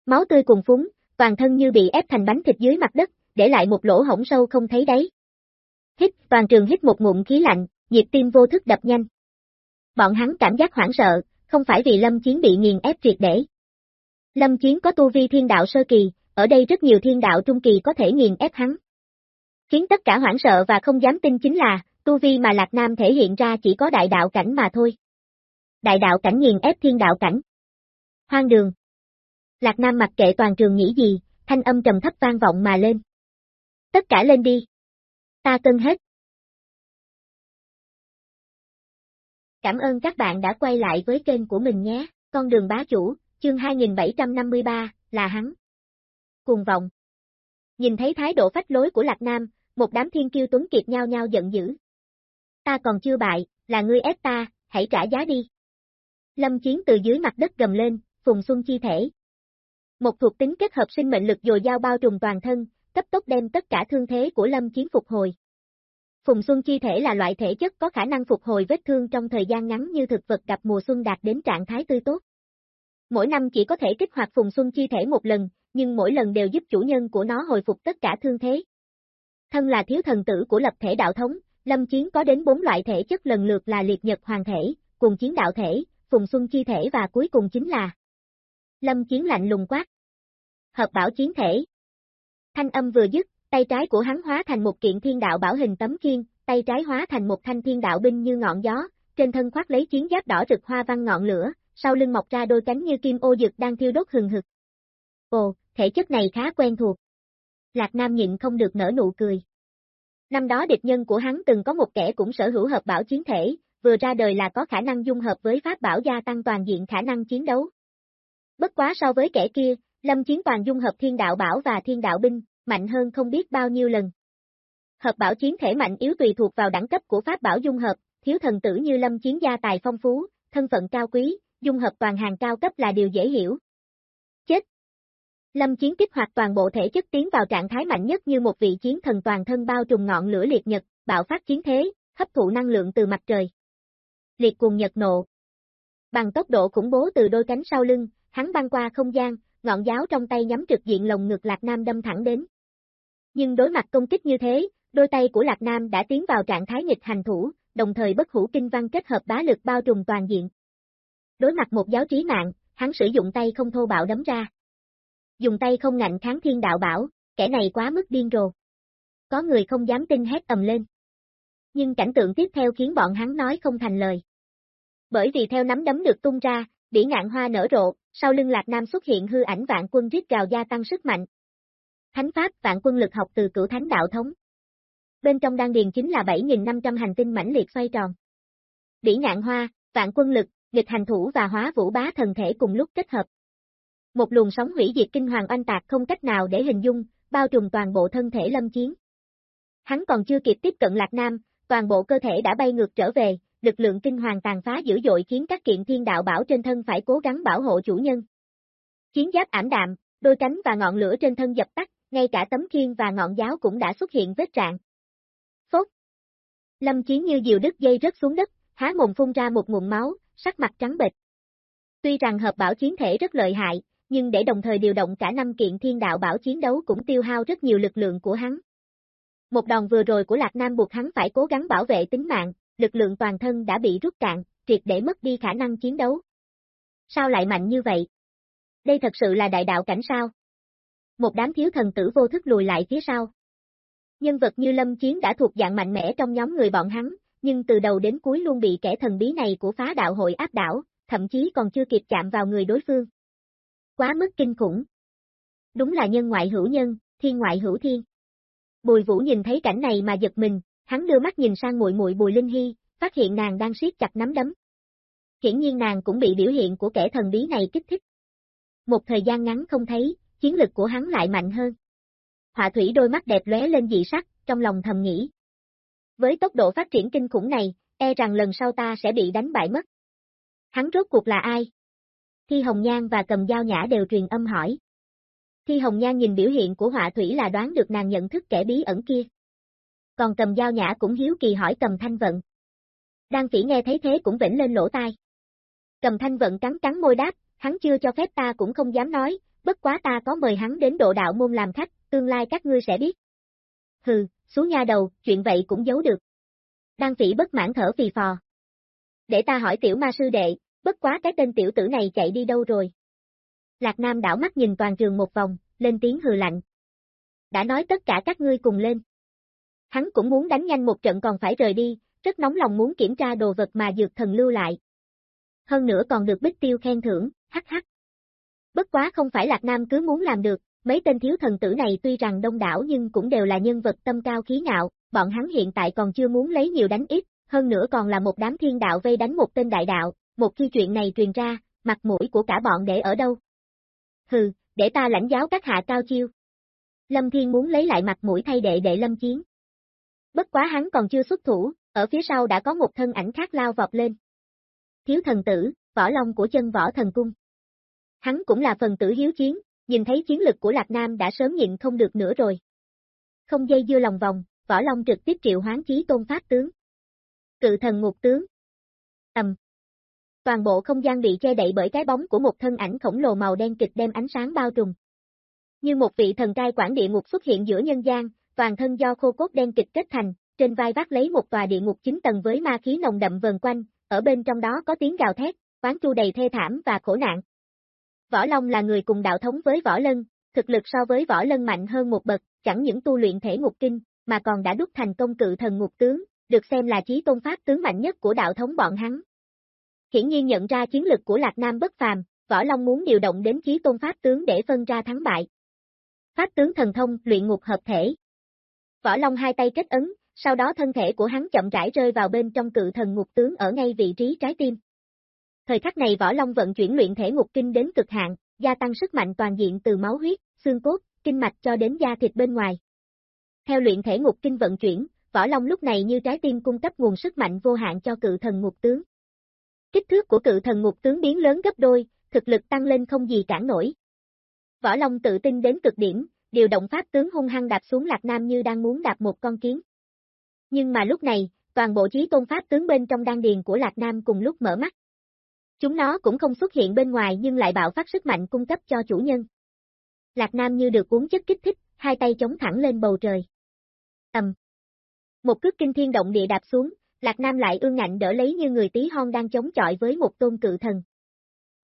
Máu tươi cùng phúng, toàn thân như bị ép thành bánh thịt dưới mặt đất, để lại một lỗ hổng sâu không thấy đáy. Hít, toàn trường hít một ngụm khí lạnh, nhịp tim vô thức đập nhanh. Bọn hắn cảm giác hoảng sợ, không phải vì Lâm Chiến bị nghiền ép triệt để. Lâm Chiến có tu vi thiên đạo sơ kỳ, ở đây rất nhiều thiên đạo trung kỳ có thể nghiền ép hắn. Khiến tất cả hoảng sợ và không dám tin chính là, tu vi mà Lạc Nam thể hiện ra chỉ có đại đạo cảnh mà thôi. Đại đạo cảnh nghiền ép thiên đạo cảnh. Hoang đường. Lạc Nam mặc kệ toàn trường nghĩ gì, thanh âm trầm thấp vang vọng mà lên. Tất cả lên đi. Ta cân hết. Cảm ơn các bạn đã quay lại với kênh của mình nhé, con đường bá chủ, chương 2753, là hắn cuồng vọng. Nhìn thấy thái độ phách lối của Lạc Nam, một đám thiên kiêu tuấn kiệt nhau nhau giận dữ. Ta còn chưa bại, là ngươi ép ta, hãy trả giá đi. Lâm Chiến từ dưới mặt đất gầm lên, Phùng Xuân chi thể. Một thuộc tính kết hợp sinh mệnh lực dồi dao bao trùm toàn thân, cấp tốc đem tất cả thương thế của Lâm Chiến phục hồi. Phùng Xuân chi thể là loại thể chất có khả năng phục hồi vết thương trong thời gian ngắn như thực vật gặp mùa xuân đạt đến trạng thái tươi tốt. Mỗi năm chỉ có thể kích hoạt Phùng Xuân chi thể một lần, nhưng mỗi lần đều giúp chủ nhân của nó hồi phục tất cả thương thế. Thân là thiếu thần tử của lập thể đạo thống, Lâm Chiến có đến bốn loại thể chất lần lượt là liệt nhật hoàng thể, cùng chiến đạo thể, Phùng Xuân chi thể và cuối cùng chính là Lâm Chiến lạnh lùng quát. Hợp bảo chiến thể. Thanh âm vừa dứt, tay trái của hắn hóa thành một kiện thiên đạo bảo hình tấm kiên, tay trái hóa thành một thanh thiên đạo binh như ngọn gió, trên thân khoác lấy chiến giáp đỏ rực hoa văn ngọn lửa, sau lưng mọc ra đôi cánh như kim ô dực đang thiêu đốt hừng hực. Ồ, thể chất này khá quen thuộc. Lạc Nam nhịn không được nở nụ cười. Năm đó địch nhân của hắn từng có một kẻ cũng sở hữu hợp bảo chiến thể, vừa ra đời là có khả năng dung hợp với pháp bảo gia tăng toàn diện khả năng chiến đấu. Bất quá so với kẻ kia, Lâm Chiến toàn dung hợp thiên đạo bảo và thiên đạo binh, mạnh hơn không biết bao nhiêu lần. Hợp bảo chiến thể mạnh yếu tùy thuộc vào đẳng cấp của pháp bảo dung hợp, thiếu thần tử như Lâm Chiến gia tài phong phú, thân phận cao quý, dung hợp toàn hàng cao cấp là điều dễ hiểu. Lâm Chiến kích hoạt toàn bộ thể chất tiến vào trạng thái mạnh nhất như một vị chiến thần toàn thân bao trùm ngọn lửa liệt nhật, bạo phát chiến thế, hấp thụ năng lượng từ mặt trời. Liệt cuồng nhật nộ. Bằng tốc độ khủng bố từ đôi cánh sau lưng, hắn băng qua không gian, ngọn giáo trong tay nhắm trực diện lồng ngực Lạc Nam đâm thẳng đến. Nhưng đối mặt công kích như thế, đôi tay của Lạc Nam đã tiến vào trạng thái nghịch hành thủ, đồng thời bất hủ kinh văn kết hợp bá lực bao trùm toàn diện. Đối mặt một giáo trí mạng, hắn sử dụng tay không thô bạo đấm ra. Dùng tay không ngạnh kháng thiên đạo bảo, kẻ này quá mức điên rồ. Có người không dám tin hét ầm lên. Nhưng cảnh tượng tiếp theo khiến bọn hắn nói không thành lời. Bởi vì theo nắm đấm được tung ra, bỉ ngạn hoa nở rộ, sau lưng Lạc Nam xuất hiện hư ảnh vạn quân rít gào gia tăng sức mạnh. Thánh pháp vạn quân lực học từ cửu thánh đạo thống. Bên trong đan điền chính là 7.500 hành tinh mãnh liệt xoay tròn. Bỉ ngạn hoa, vạn quân lực, nghịch hành thủ và hóa vũ bá thần thể cùng lúc kết hợp. Một luồng sóng hủy diệt kinh hoàng oanh tạc không cách nào để hình dung, bao trùm toàn bộ thân thể lâm chiến. Hắn còn chưa kịp tiếp cận Lạc Nam, toàn bộ cơ thể đã bay ngược trở về, lực lượng kinh hoàng tàn phá dữ dội khiến các kiện thiên đạo bảo trên thân phải cố gắng bảo hộ chủ nhân. Chiến giáp ảm đạm, đôi cánh và ngọn lửa trên thân dập tắt, ngay cả tấm khiên và ngọn giáo cũng đã xuất hiện vết trạng. Phốt! Lâm Chiến như diều đứt dây rớt xuống đất, há mồm phun ra một nguồn máu, sắc mặt trắng bệch. Tuy rằng hợp bảo chiến thể rất lợi hại, nhưng để đồng thời điều động cả năm kiện thiên đạo bảo chiến đấu cũng tiêu hao rất nhiều lực lượng của hắn. Một đòn vừa rồi của Lạc Nam buộc hắn phải cố gắng bảo vệ tính mạng, lực lượng toàn thân đã bị rút cạn, triệt để mất đi khả năng chiến đấu. Sao lại mạnh như vậy? Đây thật sự là đại đạo cảnh sao? Một đám thiếu thần tử vô thức lùi lại phía sau. Nhân vật như Lâm Chiến đã thuộc dạng mạnh mẽ trong nhóm người bọn hắn, nhưng từ đầu đến cuối luôn bị kẻ thần bí này của phá đạo hội áp đảo, thậm chí còn chưa kịp chạm vào người đối phương. Quá mức kinh khủng. Đúng là nhân ngoại hữu nhân, thiên ngoại hữu thiên. Bùi Vũ nhìn thấy cảnh này mà giật mình, hắn đưa mắt nhìn sang muội muội Bùi Linh Hy, phát hiện nàng đang siết chặt nắm đấm. Hiển nhiên nàng cũng bị biểu hiện của kẻ thần bí này kích thích. Một thời gian ngắn không thấy, chiến lực của hắn lại mạnh hơn. Họa thủy đôi mắt đẹp lóe lên dị sắc, trong lòng thầm nghĩ. Với tốc độ phát triển kinh khủng này, e rằng lần sau ta sẽ bị đánh bại mất. Hắn rốt cuộc là ai? Thi Hồng Nhan và cầm dao nhã đều truyền âm hỏi. Thi Hồng Nhan nhìn biểu hiện của họa thủy là đoán được nàng nhận thức kẻ bí ẩn kia. Còn cầm dao nhã cũng hiếu kỳ hỏi cầm thanh vận. Đang phỉ nghe thấy thế cũng vĩnh lên lỗ tai. Cầm thanh vận cắn cắn môi đáp, hắn chưa cho phép ta cũng không dám nói, bất quá ta có mời hắn đến độ đạo môn làm khách, tương lai các ngươi sẽ biết. Hừ, xuống nha đầu, chuyện vậy cũng giấu được. Đan phỉ bất mãn thở phì phò. Để ta hỏi tiểu ma sư đệ, bất quá cái tên tiểu tử này chạy đi đâu rồi? Lạc Nam đảo mắt nhìn toàn trường một vòng, lên tiếng hừ lạnh. Đã nói tất cả các ngươi cùng lên. Hắn cũng muốn đánh nhanh một trận còn phải rời đi, rất nóng lòng muốn kiểm tra đồ vật mà dược thần lưu lại. Hơn nữa còn được bích tiêu khen thưởng, hắc hắc. Bất quá không phải Lạc Nam cứ muốn làm được, mấy tên thiếu thần tử này tuy rằng đông đảo nhưng cũng đều là nhân vật tâm cao khí ngạo, bọn hắn hiện tại còn chưa muốn lấy nhiều đánh ít, hơn nữa còn là một đám thiên đạo vây đánh một tên đại đạo, một khi chuyện này truyền ra, mặt mũi của cả bọn để ở đâu? Hừ, để ta lãnh giáo các hạ cao chiêu. Lâm Thiên muốn lấy lại mặt mũi thay đệ đệ Lâm Chiến. Bất quá hắn còn chưa xuất thủ, ở phía sau đã có một thân ảnh khác lao vọt lên. Thiếu thần tử, võ long của chân võ thần cung. Hắn cũng là phần tử hiếu chiến, nhìn thấy chiến lực của Lạc Nam đã sớm nhịn không được nữa rồi. Không dây dưa lòng vòng, võ long trực tiếp triệu hoán chí tôn pháp tướng. Cự thần ngục tướng. Ầm. Toàn bộ không gian bị che đậy bởi cái bóng của một thân ảnh khổng lồ màu đen kịch đem ánh sáng bao trùm. Như một vị thần cai quản địa ngục xuất hiện giữa nhân gian, toàn thân do khô cốt đen kịch kết thành, trên vai vác lấy một tòa địa ngục chính tầng với ma khí nồng đậm vần quanh, ở bên trong đó có tiếng gào thét, quán chu đầy thê thảm và khổ nạn. Võ Long là người cùng đạo thống với Võ Lân, thực lực so với Võ Lân mạnh hơn một bậc, chẳng những tu luyện thể ngục kinh, mà còn đã đúc thành công cự thần ngục tướng, được xem là chí tôn pháp tướng mạnh nhất của đạo thống bọn hắn. Hiển nhiên nhận ra chiến lực của Lạc Nam bất phàm, Võ Long muốn điều động đến chí tôn pháp tướng để phân ra thắng bại. Pháp tướng thần thông, luyện ngục hợp thể. Võ Long hai tay kết ấn, sau đó thân thể của hắn chậm rãi rơi vào bên trong cự thần ngục tướng ở ngay vị trí trái tim. Thời khắc này Võ Long vận chuyển luyện thể ngục kinh đến cực hạn, gia tăng sức mạnh toàn diện từ máu huyết, xương cốt, kinh mạch cho đến da thịt bên ngoài. Theo luyện thể ngục kinh vận chuyển, Võ Long lúc này như trái tim cung cấp nguồn sức mạnh vô hạn cho cự thần ngục tướng. Kích thước của cự thần ngục tướng biến lớn gấp đôi, thực lực tăng lên không gì cản nổi. Võ Long tự tin đến cực điểm, điều động pháp tướng hung hăng đạp xuống Lạc Nam như đang muốn đạp một con kiến. Nhưng mà lúc này, toàn bộ chí tôn pháp tướng bên trong đan điền của Lạc Nam cùng lúc mở mắt. Chúng nó cũng không xuất hiện bên ngoài nhưng lại bạo phát sức mạnh cung cấp cho chủ nhân. Lạc Nam như được uống chất kích thích, hai tay chống thẳng lên bầu trời. Ầm. Một cước kinh thiên động địa đạp xuống, Lạc Nam lại ương ngạnh đỡ lấy như người tí hon đang chống chọi với một tôn cự thần.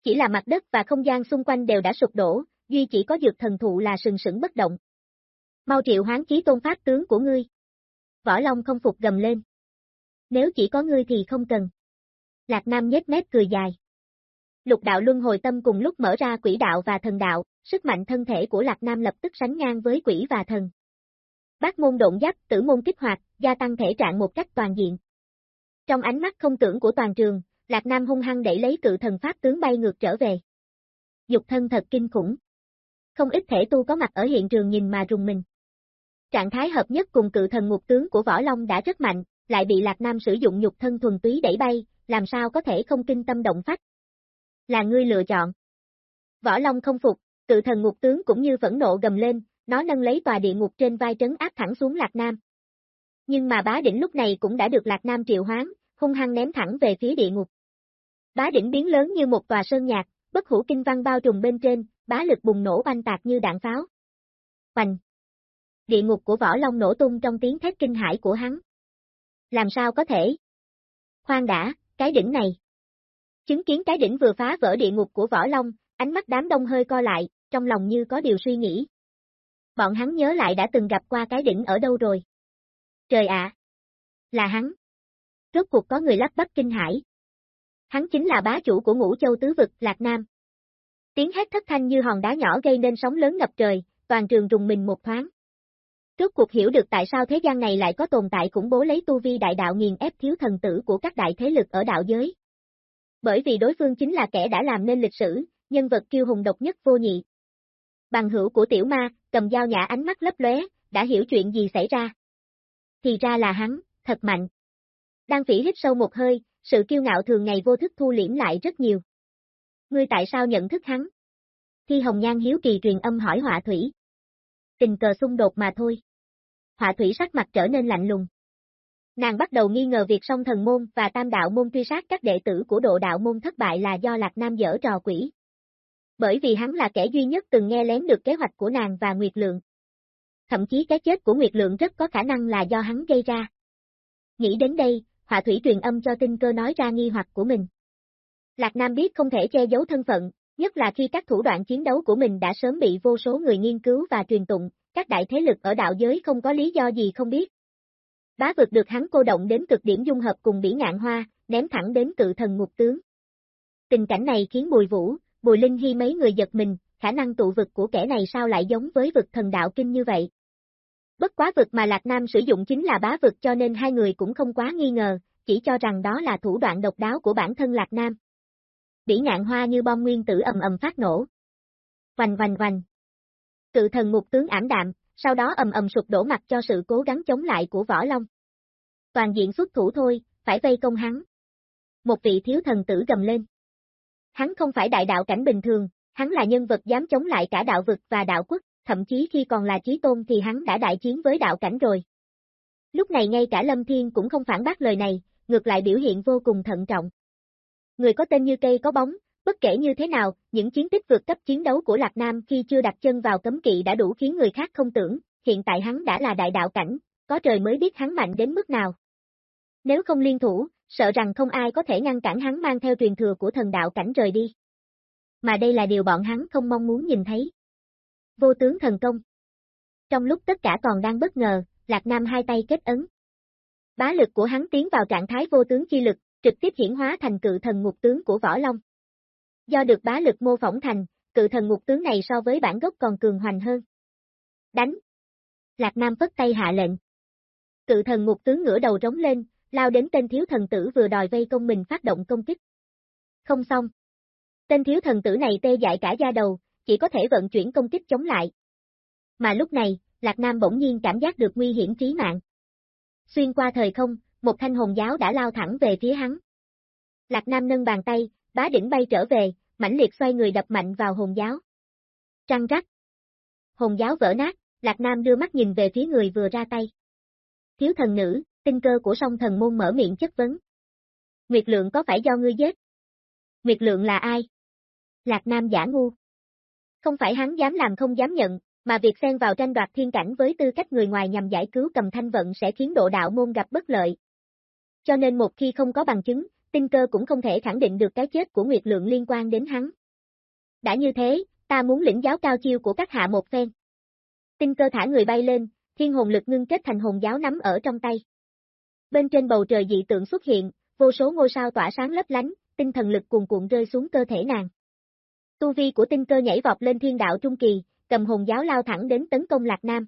Chỉ là mặt đất và không gian xung quanh đều đã sụp đổ, duy chỉ có dược thần thụ là sừng sững bất động. Mau triệu hoán chí tôn pháp tướng của ngươi. Võ Long không phục gầm lên. Nếu chỉ có ngươi thì không cần. Lạc Nam nhếch mép cười dài. Lục đạo luân hồi tâm cùng lúc mở ra quỷ đạo và thần đạo, sức mạnh thân thể của Lạc Nam lập tức sánh ngang với quỷ và thần. Bác môn độn giáp, tử môn kích hoạt, gia tăng thể trạng một cách toàn diện. Trong ánh mắt không tưởng của toàn trường, Lạc Nam hung hăng đẩy lấy cự thần pháp tướng bay ngược trở về. Dục thân thật kinh khủng. Không ít thể tu có mặt ở hiện trường nhìn mà rùng mình. Trạng thái hợp nhất cùng cự thần ngục tướng của Võ Long đã rất mạnh, lại bị Lạc Nam sử dụng nhục thân thuần túy đẩy bay, làm sao có thể không kinh tâm động phách. Là ngươi lựa chọn. Võ Long không phục, cự thần ngục tướng cũng như phẫn nộ gầm lên, nó nâng lấy tòa địa ngục trên vai trấn áp thẳng xuống Lạc Nam. Nhưng mà bá đỉnh lúc này cũng đã được Lạc Nam triệu hoán, hung hăng ném thẳng về phía địa ngục. Bá đỉnh biến lớn như một tòa sơn nhạc, bất hủ kinh văn bao trùm bên trên, bá lực bùng nổ oanh tạc như đạn pháo. Bành, Địa ngục của Võ Long nổ tung trong tiếng thét kinh hãi của hắn. Làm sao có thể? Khoan đã, cái đỉnh này. Chứng kiến cái đỉnh vừa phá vỡ địa ngục của Võ Long, ánh mắt đám đông hơi co lại, trong lòng như có điều suy nghĩ. Bọn hắn nhớ lại đã từng gặp qua cái đỉnh ở đâu rồi. Trời ạ! Là hắn! Rốt cuộc có người lắp bắp kinh hải, Hắn chính là bá chủ của ngũ châu tứ vực, Lạc Nam. Tiếng hét thất thanh như hòn đá nhỏ gây nên sóng lớn ngập trời, toàn trường rùng mình một thoáng. Rốt cuộc hiểu được tại sao thế gian này lại có tồn tại khủng bố lấy tu vi đại đạo nghiền ép thiếu thần tử của các đại thế lực ở đạo giới. Bởi vì đối phương chính là kẻ đã làm nên lịch sử, nhân vật kiêu hùng độc nhất vô nhị. Bằng hữu của tiểu ma, cầm dao nhã ánh mắt lấp lóe, đã hiểu chuyện gì xảy ra. Thì ra là hắn, thật mạnh. Đang phỉ hít sâu một hơi, sự kiêu ngạo thường ngày vô thức thu liễm lại rất nhiều. Ngươi tại sao nhận thức hắn? Thi Hồng Nhan hiếu kỳ truyền âm hỏi họa thủy. Tình cờ xung đột mà thôi. Họa thủy sắc mặt trở nên lạnh lùng. Nàng bắt đầu nghi ngờ việc song thần môn và tam đạo môn truy sát các đệ tử của độ đạo môn thất bại là do Lạc Nam dở trò quỷ. bởi vì hắn là kẻ duy nhất từng nghe lén được kế hoạch của nàng và Nguyệt Lượng. Thậm chí cái chết của Nguyệt Lượng rất có khả năng là do hắn gây ra. Nghĩ đến đây, họa thủy truyền âm cho tinh cơ nói ra nghi hoặc của mình. Lạc Nam biết không thể che giấu thân phận, nhất là khi các thủ đoạn chiến đấu của mình đã sớm bị vô số người nghiên cứu và truyền tụng, các đại thế lực ở đạo giới không có lý do gì không biết. Bá vực được hắn cô động đến cực điểm dung hợp cùng bỉ ngạn hoa, ném thẳng đến cự thần ngục tướng. Tình cảnh này khiến Bùi Vũ, Bùi Linh Hy mấy người giật mình, khả năng tụ vực của kẻ này sao lại giống với vực thần đạo kinh như vậy. Bất quá vực mà Lạc Nam sử dụng chính là bá vực cho nên hai người cũng không quá nghi ngờ, chỉ cho rằng đó là thủ đoạn độc đáo của bản thân Lạc Nam. Bỉ ngạn hoa như bom nguyên tử ầm ầm phát nổ. Vành vành vành. Cự thần mục tướng ảm đạm, sau đó ầm ầm sụp đổ mặt cho sự cố gắng chống lại của Võ Long. Toàn diện xuất thủ thôi, phải vây công hắn. Một vị thiếu thần tử gầm lên. Hắn không phải đại đạo cảnh bình thường, hắn là nhân vật dám chống lại cả đạo vực và đạo quốc, thậm chí khi còn là chí tôn thì hắn đã đại chiến với đạo cảnh rồi. Lúc này ngay cả Lâm Thiên cũng không phản bác lời này, ngược lại biểu hiện vô cùng thận trọng. Người có tên như cây có bóng, bất kể như thế nào, những chiến tích vượt cấp chiến đấu của Lạc Nam khi chưa đặt chân vào cấm kỵ đã đủ khiến người khác không tưởng, hiện tại hắn đã là đại đạo cảnh, có trời mới biết hắn mạnh đến mức nào. Nếu không liên thủ, sợ rằng không ai có thể ngăn cản hắn mang theo truyền thừa của thần đạo cảnh rời đi. Mà đây là điều bọn hắn không mong muốn nhìn thấy. Vô tướng thần công Trong lúc tất cả còn đang bất ngờ, Lạc Nam hai tay kết ấn. Bá lực của hắn tiến vào trạng thái vô tướng chi lực, trực tiếp hiển hóa thành cự thần ngục tướng của Võ Long. Do được bá lực mô phỏng thành, cự thần ngục tướng này so với bản gốc còn cường hoành hơn. Đánh! Lạc Nam phất tay hạ lệnh. Cự thần ngục tướng ngửa đầu rống lên, lao đến tên thiếu thần tử vừa đòi vây công mình phát động công kích. Không xong. Tên thiếu thần tử này tê dại cả da đầu, chỉ có thể vận chuyển công kích chống lại. Mà lúc này, Lạc Nam bỗng nhiên cảm giác được nguy hiểm trí mạng. Xuyên qua thời không, một thanh hồn giáo đã lao thẳng về phía hắn. Lạc Nam nâng bàn tay, bá đỉnh bay trở về, mãnh liệt xoay người đập mạnh vào hồn giáo. Trăng rắc. Hồn giáo vỡ nát, Lạc Nam đưa mắt nhìn về phía người vừa ra tay. Thiếu thần nữ, tinh cơ của song thần môn mở miệng chất vấn. Nguyệt lượng có phải do ngươi giết? Nguyệt lượng là ai? Lạc Nam giả ngu. Không phải hắn dám làm không dám nhận, mà việc xen vào tranh đoạt thiên cảnh với tư cách người ngoài nhằm giải cứu cầm thanh vận sẽ khiến độ đạo môn gặp bất lợi. Cho nên một khi không có bằng chứng, tinh cơ cũng không thể khẳng định được cái chết của Nguyệt Lượng liên quan đến hắn. Đã như thế, ta muốn lĩnh giáo cao chiêu của các hạ một phen. Tinh cơ thả người bay lên, thiên hồn lực ngưng kết thành hồn giáo nắm ở trong tay. Bên trên bầu trời dị tượng xuất hiện, vô số ngôi sao tỏa sáng lấp lánh, tinh thần lực cuồn cuộn rơi xuống cơ thể nàng. Tu vi của tinh cơ nhảy vọt lên thiên đạo trung kỳ, cầm hồn giáo lao thẳng đến tấn công Lạc Nam.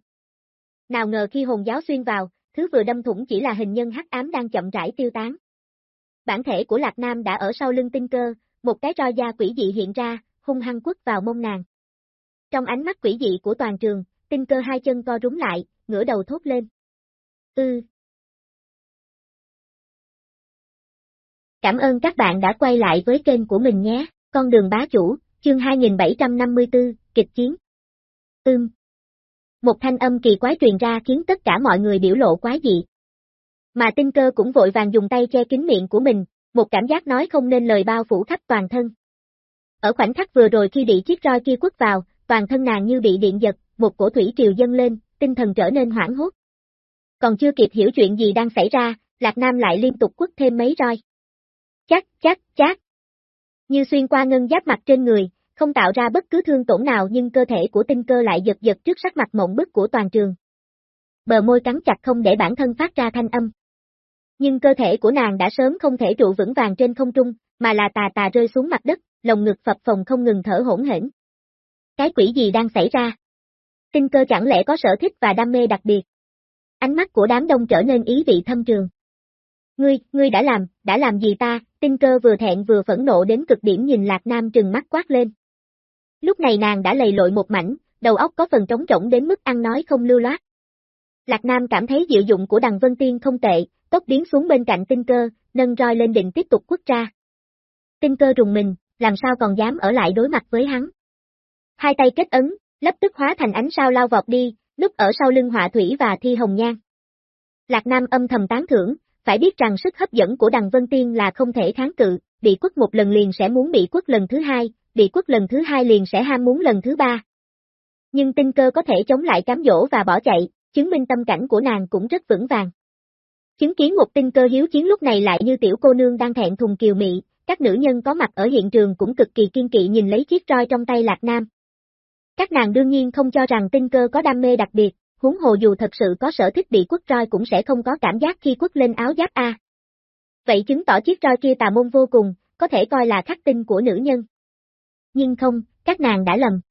Nào ngờ khi hồn giáo xuyên vào, thứ vừa đâm thủng chỉ là hình nhân hắc ám đang chậm rãi tiêu tán. Bản thể của Lạc Nam đã ở sau lưng tinh cơ, một cái roi da quỷ dị hiện ra, hung hăng quất vào mông nàng. Trong ánh mắt quỷ dị của toàn trường, tinh cơ hai chân co rúm lại, ngửa đầu thốt lên. Ư. Cảm ơn các bạn đã quay lại với kênh của mình nhé, con đường bá chủ, chương 2754, kịch chiến. Ưm. Một thanh âm kỳ quái truyền ra khiến tất cả mọi người biểu lộ quá dị. Mà tinh cơ cũng vội vàng dùng tay che kín miệng của mình, một cảm giác nói không nên lời bao phủ khắp toàn thân. Ở khoảnh khắc vừa rồi khi bị chiếc roi kia quất vào, toàn thân nàng như bị điện giật, một cổ thủy triều dâng lên, tinh thần trở nên hoảng hốt. Còn chưa kịp hiểu chuyện gì đang xảy ra, Lạc Nam lại liên tục quất thêm mấy roi. Chắc, chắc, chắc. Như xuyên qua ngân giáp mặt trên người, không tạo ra bất cứ thương tổn nào nhưng cơ thể của tinh cơ lại giật giật trước sắc mặt mộng bức của toàn trường. Bờ môi cắn chặt không để bản thân phát ra thanh âm. Nhưng cơ thể của nàng đã sớm không thể trụ vững vàng trên không trung, mà là tà tà rơi xuống mặt đất, lồng ngực phập phồng không ngừng thở hỗn hển. Cái quỷ gì đang xảy ra? Tinh cơ chẳng lẽ có sở thích và đam mê đặc biệt? Ánh mắt của đám đông trở nên ý vị thâm trường. Ngươi, ngươi đã làm, đã làm gì ta, tinh cơ vừa thẹn vừa phẫn nộ đến cực điểm nhìn Lạc Nam trừng mắt quát lên. Lúc này nàng đã lầy lội một mảnh, đầu óc có phần trống rỗng đến mức ăn nói không lưu loát. Lạc Nam cảm thấy diệu dụng của đằng Vân Tiên không tệ, tốc biến xuống bên cạnh tinh cơ, nâng roi lên định tiếp tục quất ra. Tinh cơ rùng mình, làm sao còn dám ở lại đối mặt với hắn. Hai tay kết ấn, lập tức hóa thành ánh sao lao vọt đi, lúc ở sau lưng họa thủy và thi hồng nhan. Lạc Nam âm thầm tán thưởng, phải biết rằng sức hấp dẫn của đằng Vân Tiên là không thể kháng cự, bị quất một lần liền sẽ muốn bị quất lần thứ hai, bị quất lần thứ hai liền sẽ ham muốn lần thứ ba. Nhưng tinh cơ có thể chống lại cám dỗ và bỏ chạy, chứng minh tâm cảnh của nàng cũng rất vững vàng. Chứng kiến một tinh cơ hiếu chiến lúc này lại như tiểu cô nương đang thẹn thùng kiều mị, các nữ nhân có mặt ở hiện trường cũng cực kỳ kiên kỵ nhìn lấy chiếc roi trong tay Lạc Nam. Các nàng đương nhiên không cho rằng tinh cơ có đam mê đặc biệt, huống hồ dù thật sự có sở thích bị quất roi cũng sẽ không có cảm giác khi quất lên áo giáp A. Vậy chứng tỏ chiếc roi kia tà môn vô cùng, có thể coi là khắc tinh của nữ nhân. Nhưng không, các nàng đã lầm.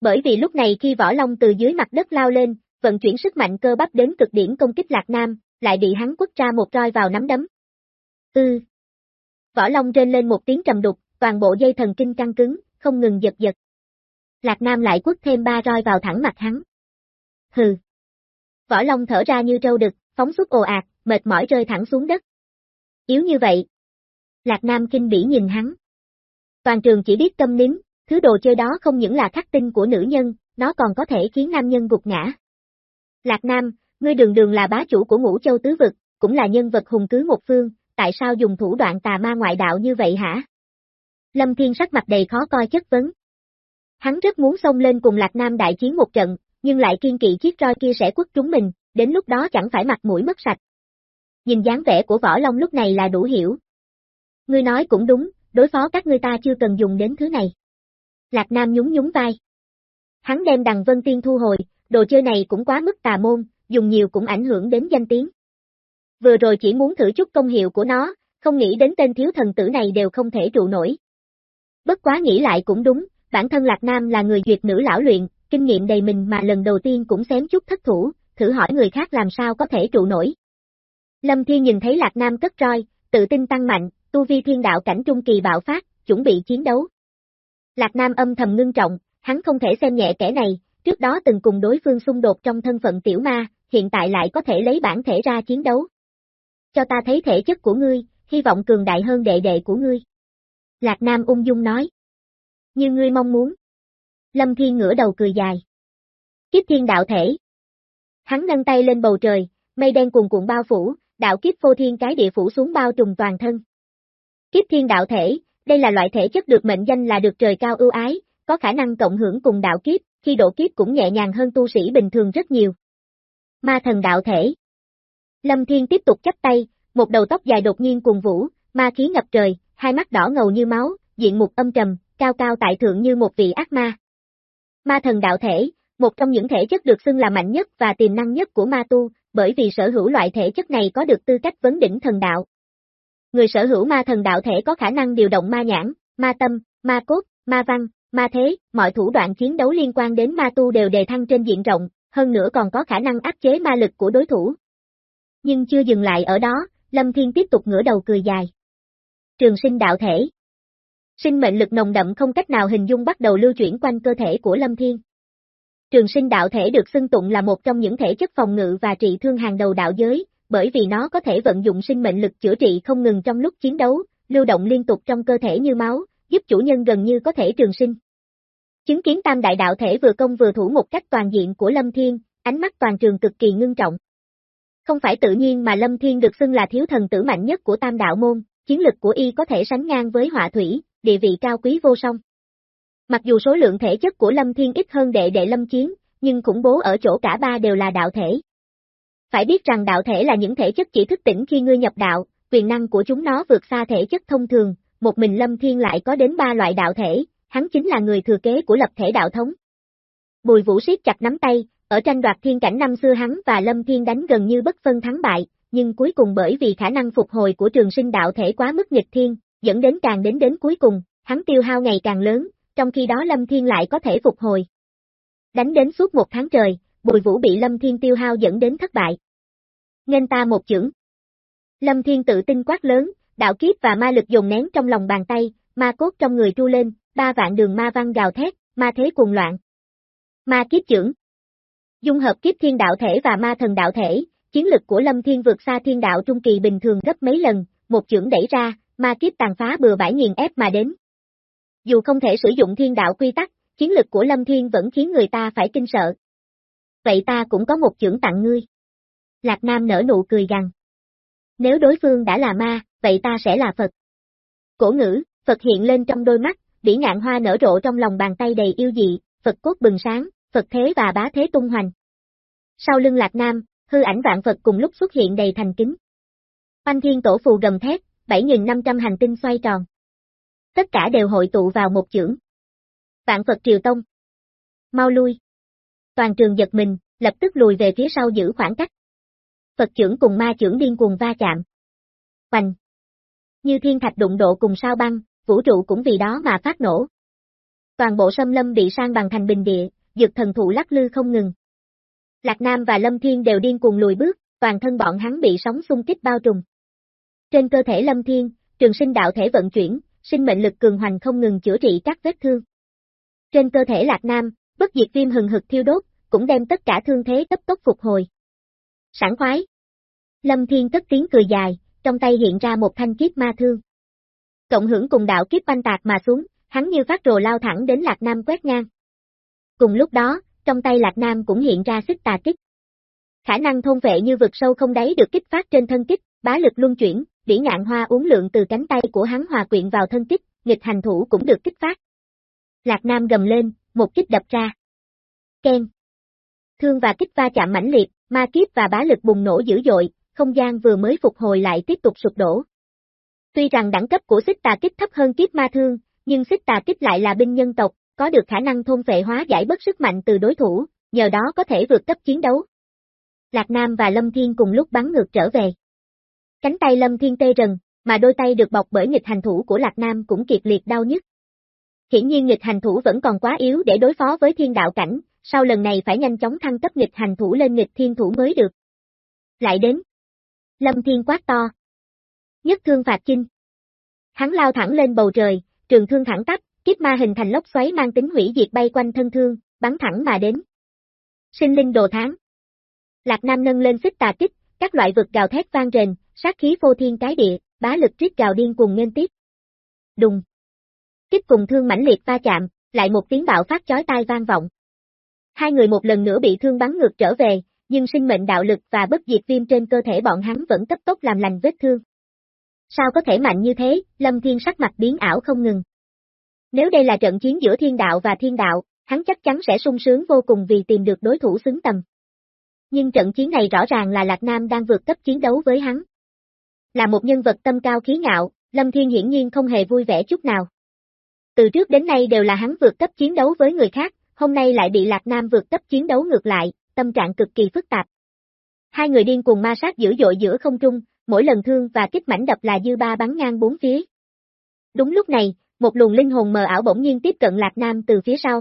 Bởi vì lúc này khi võ long từ dưới mặt đất lao lên, vận chuyển sức mạnh cơ bắp đến cực điểm công kích Lạc Nam, lại bị hắn quất ra một roi vào nắm đấm. Ư. Võ Long trên lên một tiếng trầm đục, toàn bộ dây thần kinh căng cứng, không ngừng giật giật. Lạc Nam lại quất thêm ba roi vào thẳng mặt hắn. Hừ. Võ Long thở ra như trâu đực, phóng xuất ồ ạt, mệt mỏi rơi thẳng xuống đất. Yếu như vậy. Lạc Nam kinh bỉ nhìn hắn. Toàn trường chỉ biết tâm nín, thứ đồ chơi đó không những là khắc tinh của nữ nhân, nó còn có thể khiến nam nhân gục ngã. Lạc Nam, ngươi đường đường là bá chủ của ngũ châu tứ vực, cũng là nhân vật hùng cứ một phương, tại sao dùng thủ đoạn tà ma ngoại đạo như vậy hả? Lâm Thiên sắc mặt đầy khó coi chất vấn. Hắn rất muốn xông lên cùng Lạc Nam đại chiến một trận, nhưng lại kiên kỵ chiếc roi kia sẽ quất trúng mình, đến lúc đó chẳng phải mặt mũi mất sạch. Nhìn dáng vẻ của Võ Long lúc này là đủ hiểu. Ngươi nói cũng đúng, đối phó các ngươi ta chưa cần dùng đến thứ này. Lạc Nam nhún nhún vai. Hắn đem đằng Vân Tiên thu hồi, đồ chơi này cũng quá mức tà môn, dùng nhiều cũng ảnh hưởng đến danh tiếng. Vừa rồi chỉ muốn thử chút công hiệu của nó, không nghĩ đến tên thiếu thần tử này đều không thể trụ nổi. Bất quá nghĩ lại cũng đúng, bản thân Lạc Nam là người duyệt nữ lão luyện, kinh nghiệm đầy mình mà lần đầu tiên cũng xém chút thất thủ, thử hỏi người khác làm sao có thể trụ nổi. Lâm Thiên nhìn thấy Lạc Nam cất roi, tự tin tăng mạnh, tu vi thiên đạo cảnh trung kỳ bạo phát, chuẩn bị chiến đấu. Lạc Nam âm thầm ngưng trọng, hắn không thể xem nhẹ kẻ này, trước đó từng cùng đối phương xung đột trong thân phận tiểu ma, hiện tại lại có thể lấy bản thể ra chiến đấu. Cho ta thấy thể chất của ngươi, hy vọng cường đại hơn đệ đệ của ngươi. Lạc Nam ung dung nói. Như ngươi mong muốn. Lâm Thiên ngửa đầu cười dài. Kiếp thiên đạo thể. Hắn nâng tay lên bầu trời, mây đen cuồn cuộn bao phủ, đạo kiếp phô thiên cái địa phủ xuống bao trùm toàn thân. Kiếp thiên đạo thể, đây là loại thể chất được mệnh danh là được trời cao ưu ái, có khả năng cộng hưởng cùng đạo kiếp, khi độ kiếp cũng nhẹ nhàng hơn tu sĩ bình thường rất nhiều. Ma thần đạo thể Lâm Thiên tiếp tục chấp tay, một đầu tóc dài đột nhiên cuồng vũ, ma khí ngập trời, hai mắt đỏ ngầu như máu, diện mục âm trầm, cao cao tại thượng như một vị ác ma. Ma thần đạo thể, một trong những thể chất được xưng là mạnh nhất và tiềm năng nhất của ma tu, bởi vì sở hữu loại thể chất này có được tư cách vấn đỉnh thần đạo. Người sở hữu ma thần đạo thể có khả năng điều động ma nhãn, ma tâm, ma cốt, ma văn, ma thế, mọi thủ đoạn chiến đấu liên quan đến ma tu đều đề thăng trên diện rộng, hơn nữa còn có khả năng áp chế ma lực của đối thủ. Nhưng chưa dừng lại ở đó, Lâm Thiên tiếp tục ngửa đầu cười dài. Trường sinh đạo thể Sinh mệnh lực nồng đậm không cách nào hình dung bắt đầu lưu chuyển quanh cơ thể của Lâm Thiên. Trường sinh đạo thể được xưng tụng là một trong những thể chất phòng ngự và trị thương hàng đầu đạo giới, bởi vì nó có thể vận dụng sinh mệnh lực chữa trị không ngừng trong lúc chiến đấu, lưu động liên tục trong cơ thể như máu, giúp chủ nhân gần như có thể trường sinh. Chứng kiến tam đại đạo thể vừa công vừa thủ một cách toàn diện của Lâm Thiên, ánh mắt toàn trường cực kỳ ngưng trọng. Không phải tự nhiên mà Lâm Thiên được xưng là thiếu thần tử mạnh nhất của tam đạo môn, chiến lực của y có thể sánh ngang với họa thủy, địa vị cao quý vô song. Mặc dù số lượng thể chất của Lâm Thiên ít hơn đệ đệ Lâm Chiến, nhưng khủng bố ở chỗ cả ba đều là đạo thể. Phải biết rằng đạo thể là những thể chất chỉ thức tỉnh khi ngươi nhập đạo, quyền năng của chúng nó vượt xa thể chất thông thường, một mình Lâm Thiên lại có đến ba loại đạo thể, hắn chính là người thừa kế của lập thể đạo thống. Bùi Vũ siết chặt nắm tay, ở tranh đoạt thiên cảnh năm xưa hắn và Lâm Thiên đánh gần như bất phân thắng bại, nhưng cuối cùng bởi vì khả năng phục hồi của trường sinh đạo thể quá mức nghịch thiên, dẫn đến càng đến đến cuối cùng, hắn tiêu hao ngày càng lớn, trong khi đó Lâm Thiên lại có thể phục hồi. Đánh đến suốt một tháng trời, Bùi Vũ bị Lâm Thiên tiêu hao dẫn đến thất bại. Ngân ta một chưởng. Lâm Thiên tự tin quát lớn, đạo kiếp và ma lực dồn nén trong lòng bàn tay, ma cốt trong người tru lên, ba vạn đường ma văn gào thét, ma thế cuồng loạn. Ma kiếp chưởng. Dung hợp kiếp thiên đạo thể và ma thần đạo thể, chiến lực của Lâm Thiên vượt xa thiên đạo trung kỳ bình thường gấp mấy lần, một chưởng đẩy ra, ma kiếp tàn phá bừa bãi nghiền ép mà đến. Dù không thể sử dụng thiên đạo quy tắc, chiến lực của Lâm Thiên vẫn khiến người ta phải kinh sợ. Vậy ta cũng có một chưởng tặng ngươi. Lạc Nam nở nụ cười gằn. Nếu đối phương đã là ma, vậy ta sẽ là Phật. Cổ ngữ, Phật hiện lên trong đôi mắt, bỉ ngạn hoa nở rộ trong lòng bàn tay đầy yêu dị, Phật cốt bừng sáng, Phật thế và bá thế tung hoành. Sau lưng Lạc Nam, hư ảnh vạn Phật cùng lúc xuất hiện đầy thành kính. Oanh thiên tổ phù gầm thét, 7.500 hành tinh xoay tròn. Tất cả đều hội tụ vào một chưởng. Vạn Phật triều tông. Mau lui. Toàn trường giật mình, lập tức lùi về phía sau giữ khoảng cách. Phật trưởng cùng ma trưởng điên cuồng va chạm. Hoành. Như thiên thạch đụng độ cùng sao băng, vũ trụ cũng vì đó mà phát nổ. Toàn bộ sâm lâm bị sang bằng thành bình địa, dược thần thụ lắc lư không ngừng. Lạc Nam và Lâm Thiên đều điên cuồng lùi bước, toàn thân bọn hắn bị sóng xung kích bao trùm. Trên cơ thể Lâm Thiên, trường sinh đạo thể vận chuyển, sinh mệnh lực cường hoành không ngừng chữa trị các vết thương. Trên cơ thể Lạc Nam, bất diệt viêm hừng hực thiêu đốt, cũng đem tất cả thương thế cấp tốc phục hồi. Sảng khoái. Lâm Thiên cất tiếng cười dài, trong tay hiện ra một thanh kiếp ma thương. Cộng hưởng cùng đạo kiếp banh tạc mà xuống, hắn như phát rồ lao thẳng đến Lạc Nam quét ngang. Cùng lúc đó, trong tay Lạc Nam cũng hiện ra xích tà kích. Khả năng thôn vệ như vực sâu không đáy được kích phát trên thân kích, bá lực luân chuyển, bỉ ngạn hoa uống lượng từ cánh tay của hắn hòa quyện vào thân kích, nghịch hành thủ cũng được kích phát. Lạc Nam gầm lên, một kích đập ra. Ken. Thương và kích va chạm mãnh liệt, ma kiếp và bá lực bùng nổ dữ dội, không gian vừa mới phục hồi lại tiếp tục sụp đổ. Tuy rằng đẳng cấp của xích tà kích thấp hơn kiếp ma thương, nhưng xích tà kích lại là binh nhân tộc, có được khả năng thôn vệ hóa giải bất sức mạnh từ đối thủ, nhờ đó có thể vượt cấp chiến đấu. Lạc Nam và Lâm Thiên cùng lúc bắn ngược trở về. Cánh tay Lâm Thiên tê rần, mà đôi tay được bọc bởi nghịch hành thủ của Lạc Nam cũng kiệt liệt đau nhức. Hiển nhiên nghịch hành thủ vẫn còn quá yếu để đối phó với thiên đạo cảnh, sau lần này phải nhanh chóng thăng cấp nghịch hành thủ lên nghịch thiên thủ mới được. Lại đến. Lâm Thiên quát to. Nhất thương phạt chinh. Hắn lao thẳng lên bầu trời, trường thương thẳng tắp, kiếp ma hình thành lốc xoáy mang tính hủy diệt bay quanh thân thương, bắn thẳng mà đến. Sinh linh đồ tháng. Lạc Nam nâng lên xích tà kích, các loại vực gào thét vang rền, sát khí phô thiên cái địa, bá lực trích gào điên cuồng nên tiếp. Đùng. Kích cùng thương mãnh liệt va chạm, lại một tiếng bạo phát chói tai vang vọng. Hai người một lần nữa bị thương bắn ngược trở về, nhưng sinh mệnh đạo lực và bất diệt viêm trên cơ thể bọn hắn vẫn cấp tốc làm lành vết thương. Sao có thể mạnh như thế, Lâm Thiên sắc mặt biến ảo không ngừng. Nếu đây là trận chiến giữa thiên đạo và thiên đạo, hắn chắc chắn sẽ sung sướng vô cùng vì tìm được đối thủ xứng tầm. Nhưng trận chiến này rõ ràng là Lạc Nam đang vượt cấp chiến đấu với hắn. Là một nhân vật tâm cao khí ngạo, Lâm Thiên hiển nhiên không hề vui vẻ chút nào. Từ trước đến nay đều là hắn vượt cấp chiến đấu với người khác, hôm nay lại bị Lạc Nam vượt cấp chiến đấu ngược lại, tâm trạng cực kỳ phức tạp. Hai người điên cùng ma sát dữ dội giữa không trung, mỗi lần thương và kích mảnh đập là dư ba bắn ngang bốn phía. Đúng lúc này, một luồng linh hồn mờ ảo bỗng nhiên tiếp cận Lạc Nam từ phía sau.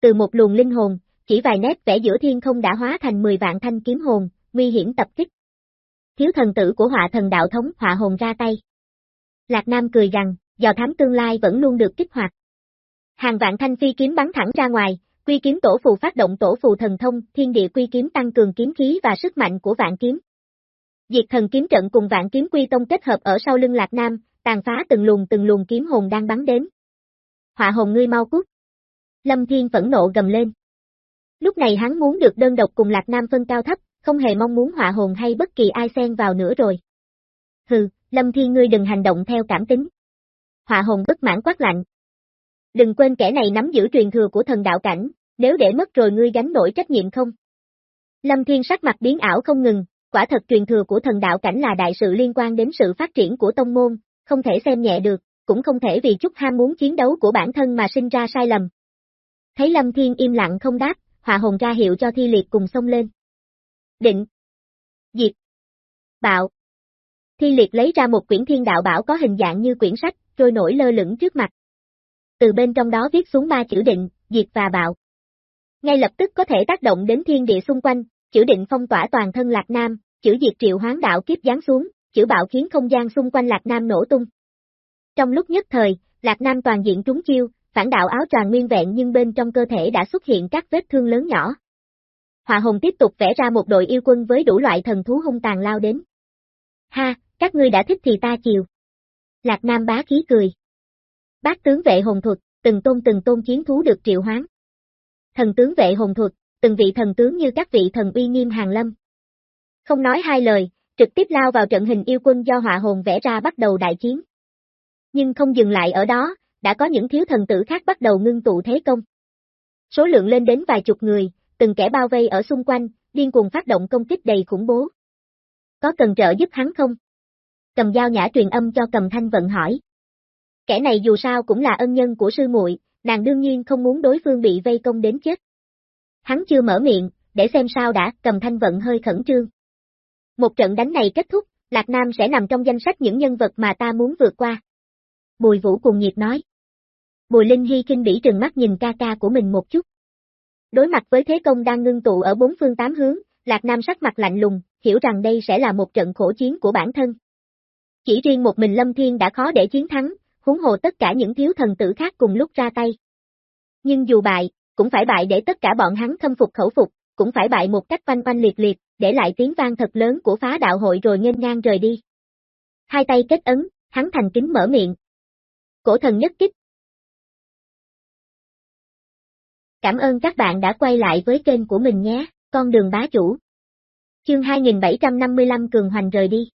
Từ một luồng linh hồn, chỉ vài nét vẽ giữa thiên không đã hóa thành 10 vạn thanh kiếm hồn, nguy hiểm tập kích. Thiếu thần tử của họa thần đạo thống họa hồn ra tay. Lạc Nam cười rằng, dò thám tương lai vẫn luôn được kích hoạt. Hàng vạn thanh phi kiếm bắn thẳng ra ngoài, quy kiếm tổ phù phát động tổ phù thần thông, thiên địa quy kiếm tăng cường kiếm khí và sức mạnh của vạn kiếm. Diệt thần kiếm trận cùng vạn kiếm quy tông kết hợp ở sau lưng Lạc Nam, tàn phá từng luồng từng luồng kiếm hồn đang bắn đến. Họa hồn ngươi mau cút. Lâm Thiên phẫn nộ gầm lên. Lúc này hắn muốn được đơn độc cùng Lạc Nam phân cao thấp, không hề mong muốn họa hồn hay bất kỳ ai xen vào nữa rồi. Hừ, Lâm Thiên ngươi đừng hành động theo cảm tính. Họa hồn bất mãn quát lạnh. Đừng quên kẻ này nắm giữ truyền thừa của thần đạo cảnh, nếu để mất rồi ngươi gánh nổi trách nhiệm không? Lâm Thiên sắc mặt biến ảo không ngừng, quả thật truyền thừa của thần đạo cảnh là đại sự liên quan đến sự phát triển của tông môn, không thể xem nhẹ được, cũng không thể vì chút ham muốn chiến đấu của bản thân mà sinh ra sai lầm. Thấy Lâm Thiên im lặng không đáp, họa hồn ra hiệu cho thi liệt cùng xông lên. Định. Diệt. Bạo. Thi liệt lấy ra một quyển thiên đạo bảo có hình dạng như quyển sách, trôi nổi lơ lửng trước mặt. Từ bên trong đó viết xuống ba chữ định, diệt và bạo. Ngay lập tức có thể tác động đến thiên địa xung quanh, chữ định phong tỏa toàn thân Lạc Nam, chữ diệt triệu hoán đạo kiếp giáng xuống, chữ bạo khiến không gian xung quanh Lạc Nam nổ tung. Trong lúc nhất thời, Lạc Nam toàn diện trúng chiêu, phản đạo áo tròn nguyên vẹn nhưng bên trong cơ thể đã xuất hiện các vết thương lớn nhỏ. Họa hồng tiếp tục vẽ ra một đội yêu quân với đủ loại thần thú hung tàn lao đến. Ha, các ngươi đã thích thì ta chiều. Lạc Nam bá khí cười. Bác tướng vệ hồn thuật, từng tôn từng tôn chiến thú được triệu hoán. Thần tướng vệ hồn thuật, từng vị thần tướng như các vị thần uy nghiêm hàng lâm. Không nói hai lời, trực tiếp lao vào trận hình yêu quân do họa hồn vẽ ra bắt đầu đại chiến. Nhưng không dừng lại ở đó, đã có những thiếu thần tử khác bắt đầu ngưng tụ thế công. Số lượng lên đến vài chục người, từng kẻ bao vây ở xung quanh, điên cuồng phát động công kích đầy khủng bố. Có cần trợ giúp hắn không? Cầm dao nhã truyền âm cho cầm thanh vận hỏi. Kẻ này dù sao cũng là ân nhân của sư muội, nàng đương nhiên không muốn đối phương bị vây công đến chết. Hắn chưa mở miệng, để xem sao đã, cầm thanh vận hơi khẩn trương. Một trận đánh này kết thúc, Lạc Nam sẽ nằm trong danh sách những nhân vật mà ta muốn vượt qua. Bùi Vũ cùng nhiệt nói. Bùi Linh Hy kinh bỉ trừng mắt nhìn ca ca của mình một chút. Đối mặt với thế công đang ngưng tụ ở bốn phương tám hướng, Lạc Nam sắc mặt lạnh lùng, hiểu rằng đây sẽ là một trận khổ chiến của bản thân. Chỉ riêng một mình Lâm Thiên đã khó để chiến thắng, huống hồ tất cả những thiếu thần tử khác cùng lúc ra tay. Nhưng dù bại, cũng phải bại để tất cả bọn hắn khâm phục khẩu phục, cũng phải bại một cách quanh quanh liệt liệt, để lại tiếng vang thật lớn của phá đạo hội rồi nghênh ngang rời đi. Hai tay kết ấn, hắn thành kính mở miệng. Cổ thần nhất kích. Cảm ơn các bạn đã quay lại với kênh của mình nhé, con đường bá chủ. Chương 2755 Cường Hoành rời đi.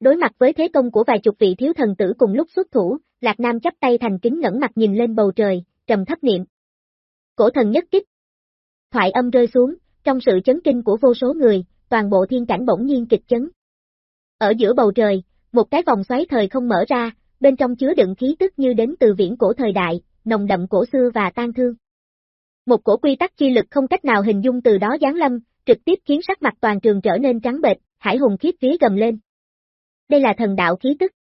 Đối mặt với thế công của vài chục vị thiếu thần tử cùng lúc xuất thủ, Lạc Nam chắp tay thành kính ngẩng mặt nhìn lên bầu trời, trầm thấp niệm. Cổ thần nhất kích. Thoại âm rơi xuống, trong sự chấn kinh của vô số người, toàn bộ thiên cảnh bỗng nhiên kịch chấn. Ở giữa bầu trời, một cái vòng xoáy thời không mở ra, bên trong chứa đựng khí tức như đến từ viễn cổ thời đại, nồng đậm cổ xưa và tan thương. Một cổ quy tắc chi lực không cách nào hình dung từ đó giáng lâm, trực tiếp khiến sắc mặt toàn trường trở nên trắng bệch, Hải Hùng khiếp vía gầm lên. Đây là thần đạo khí tức.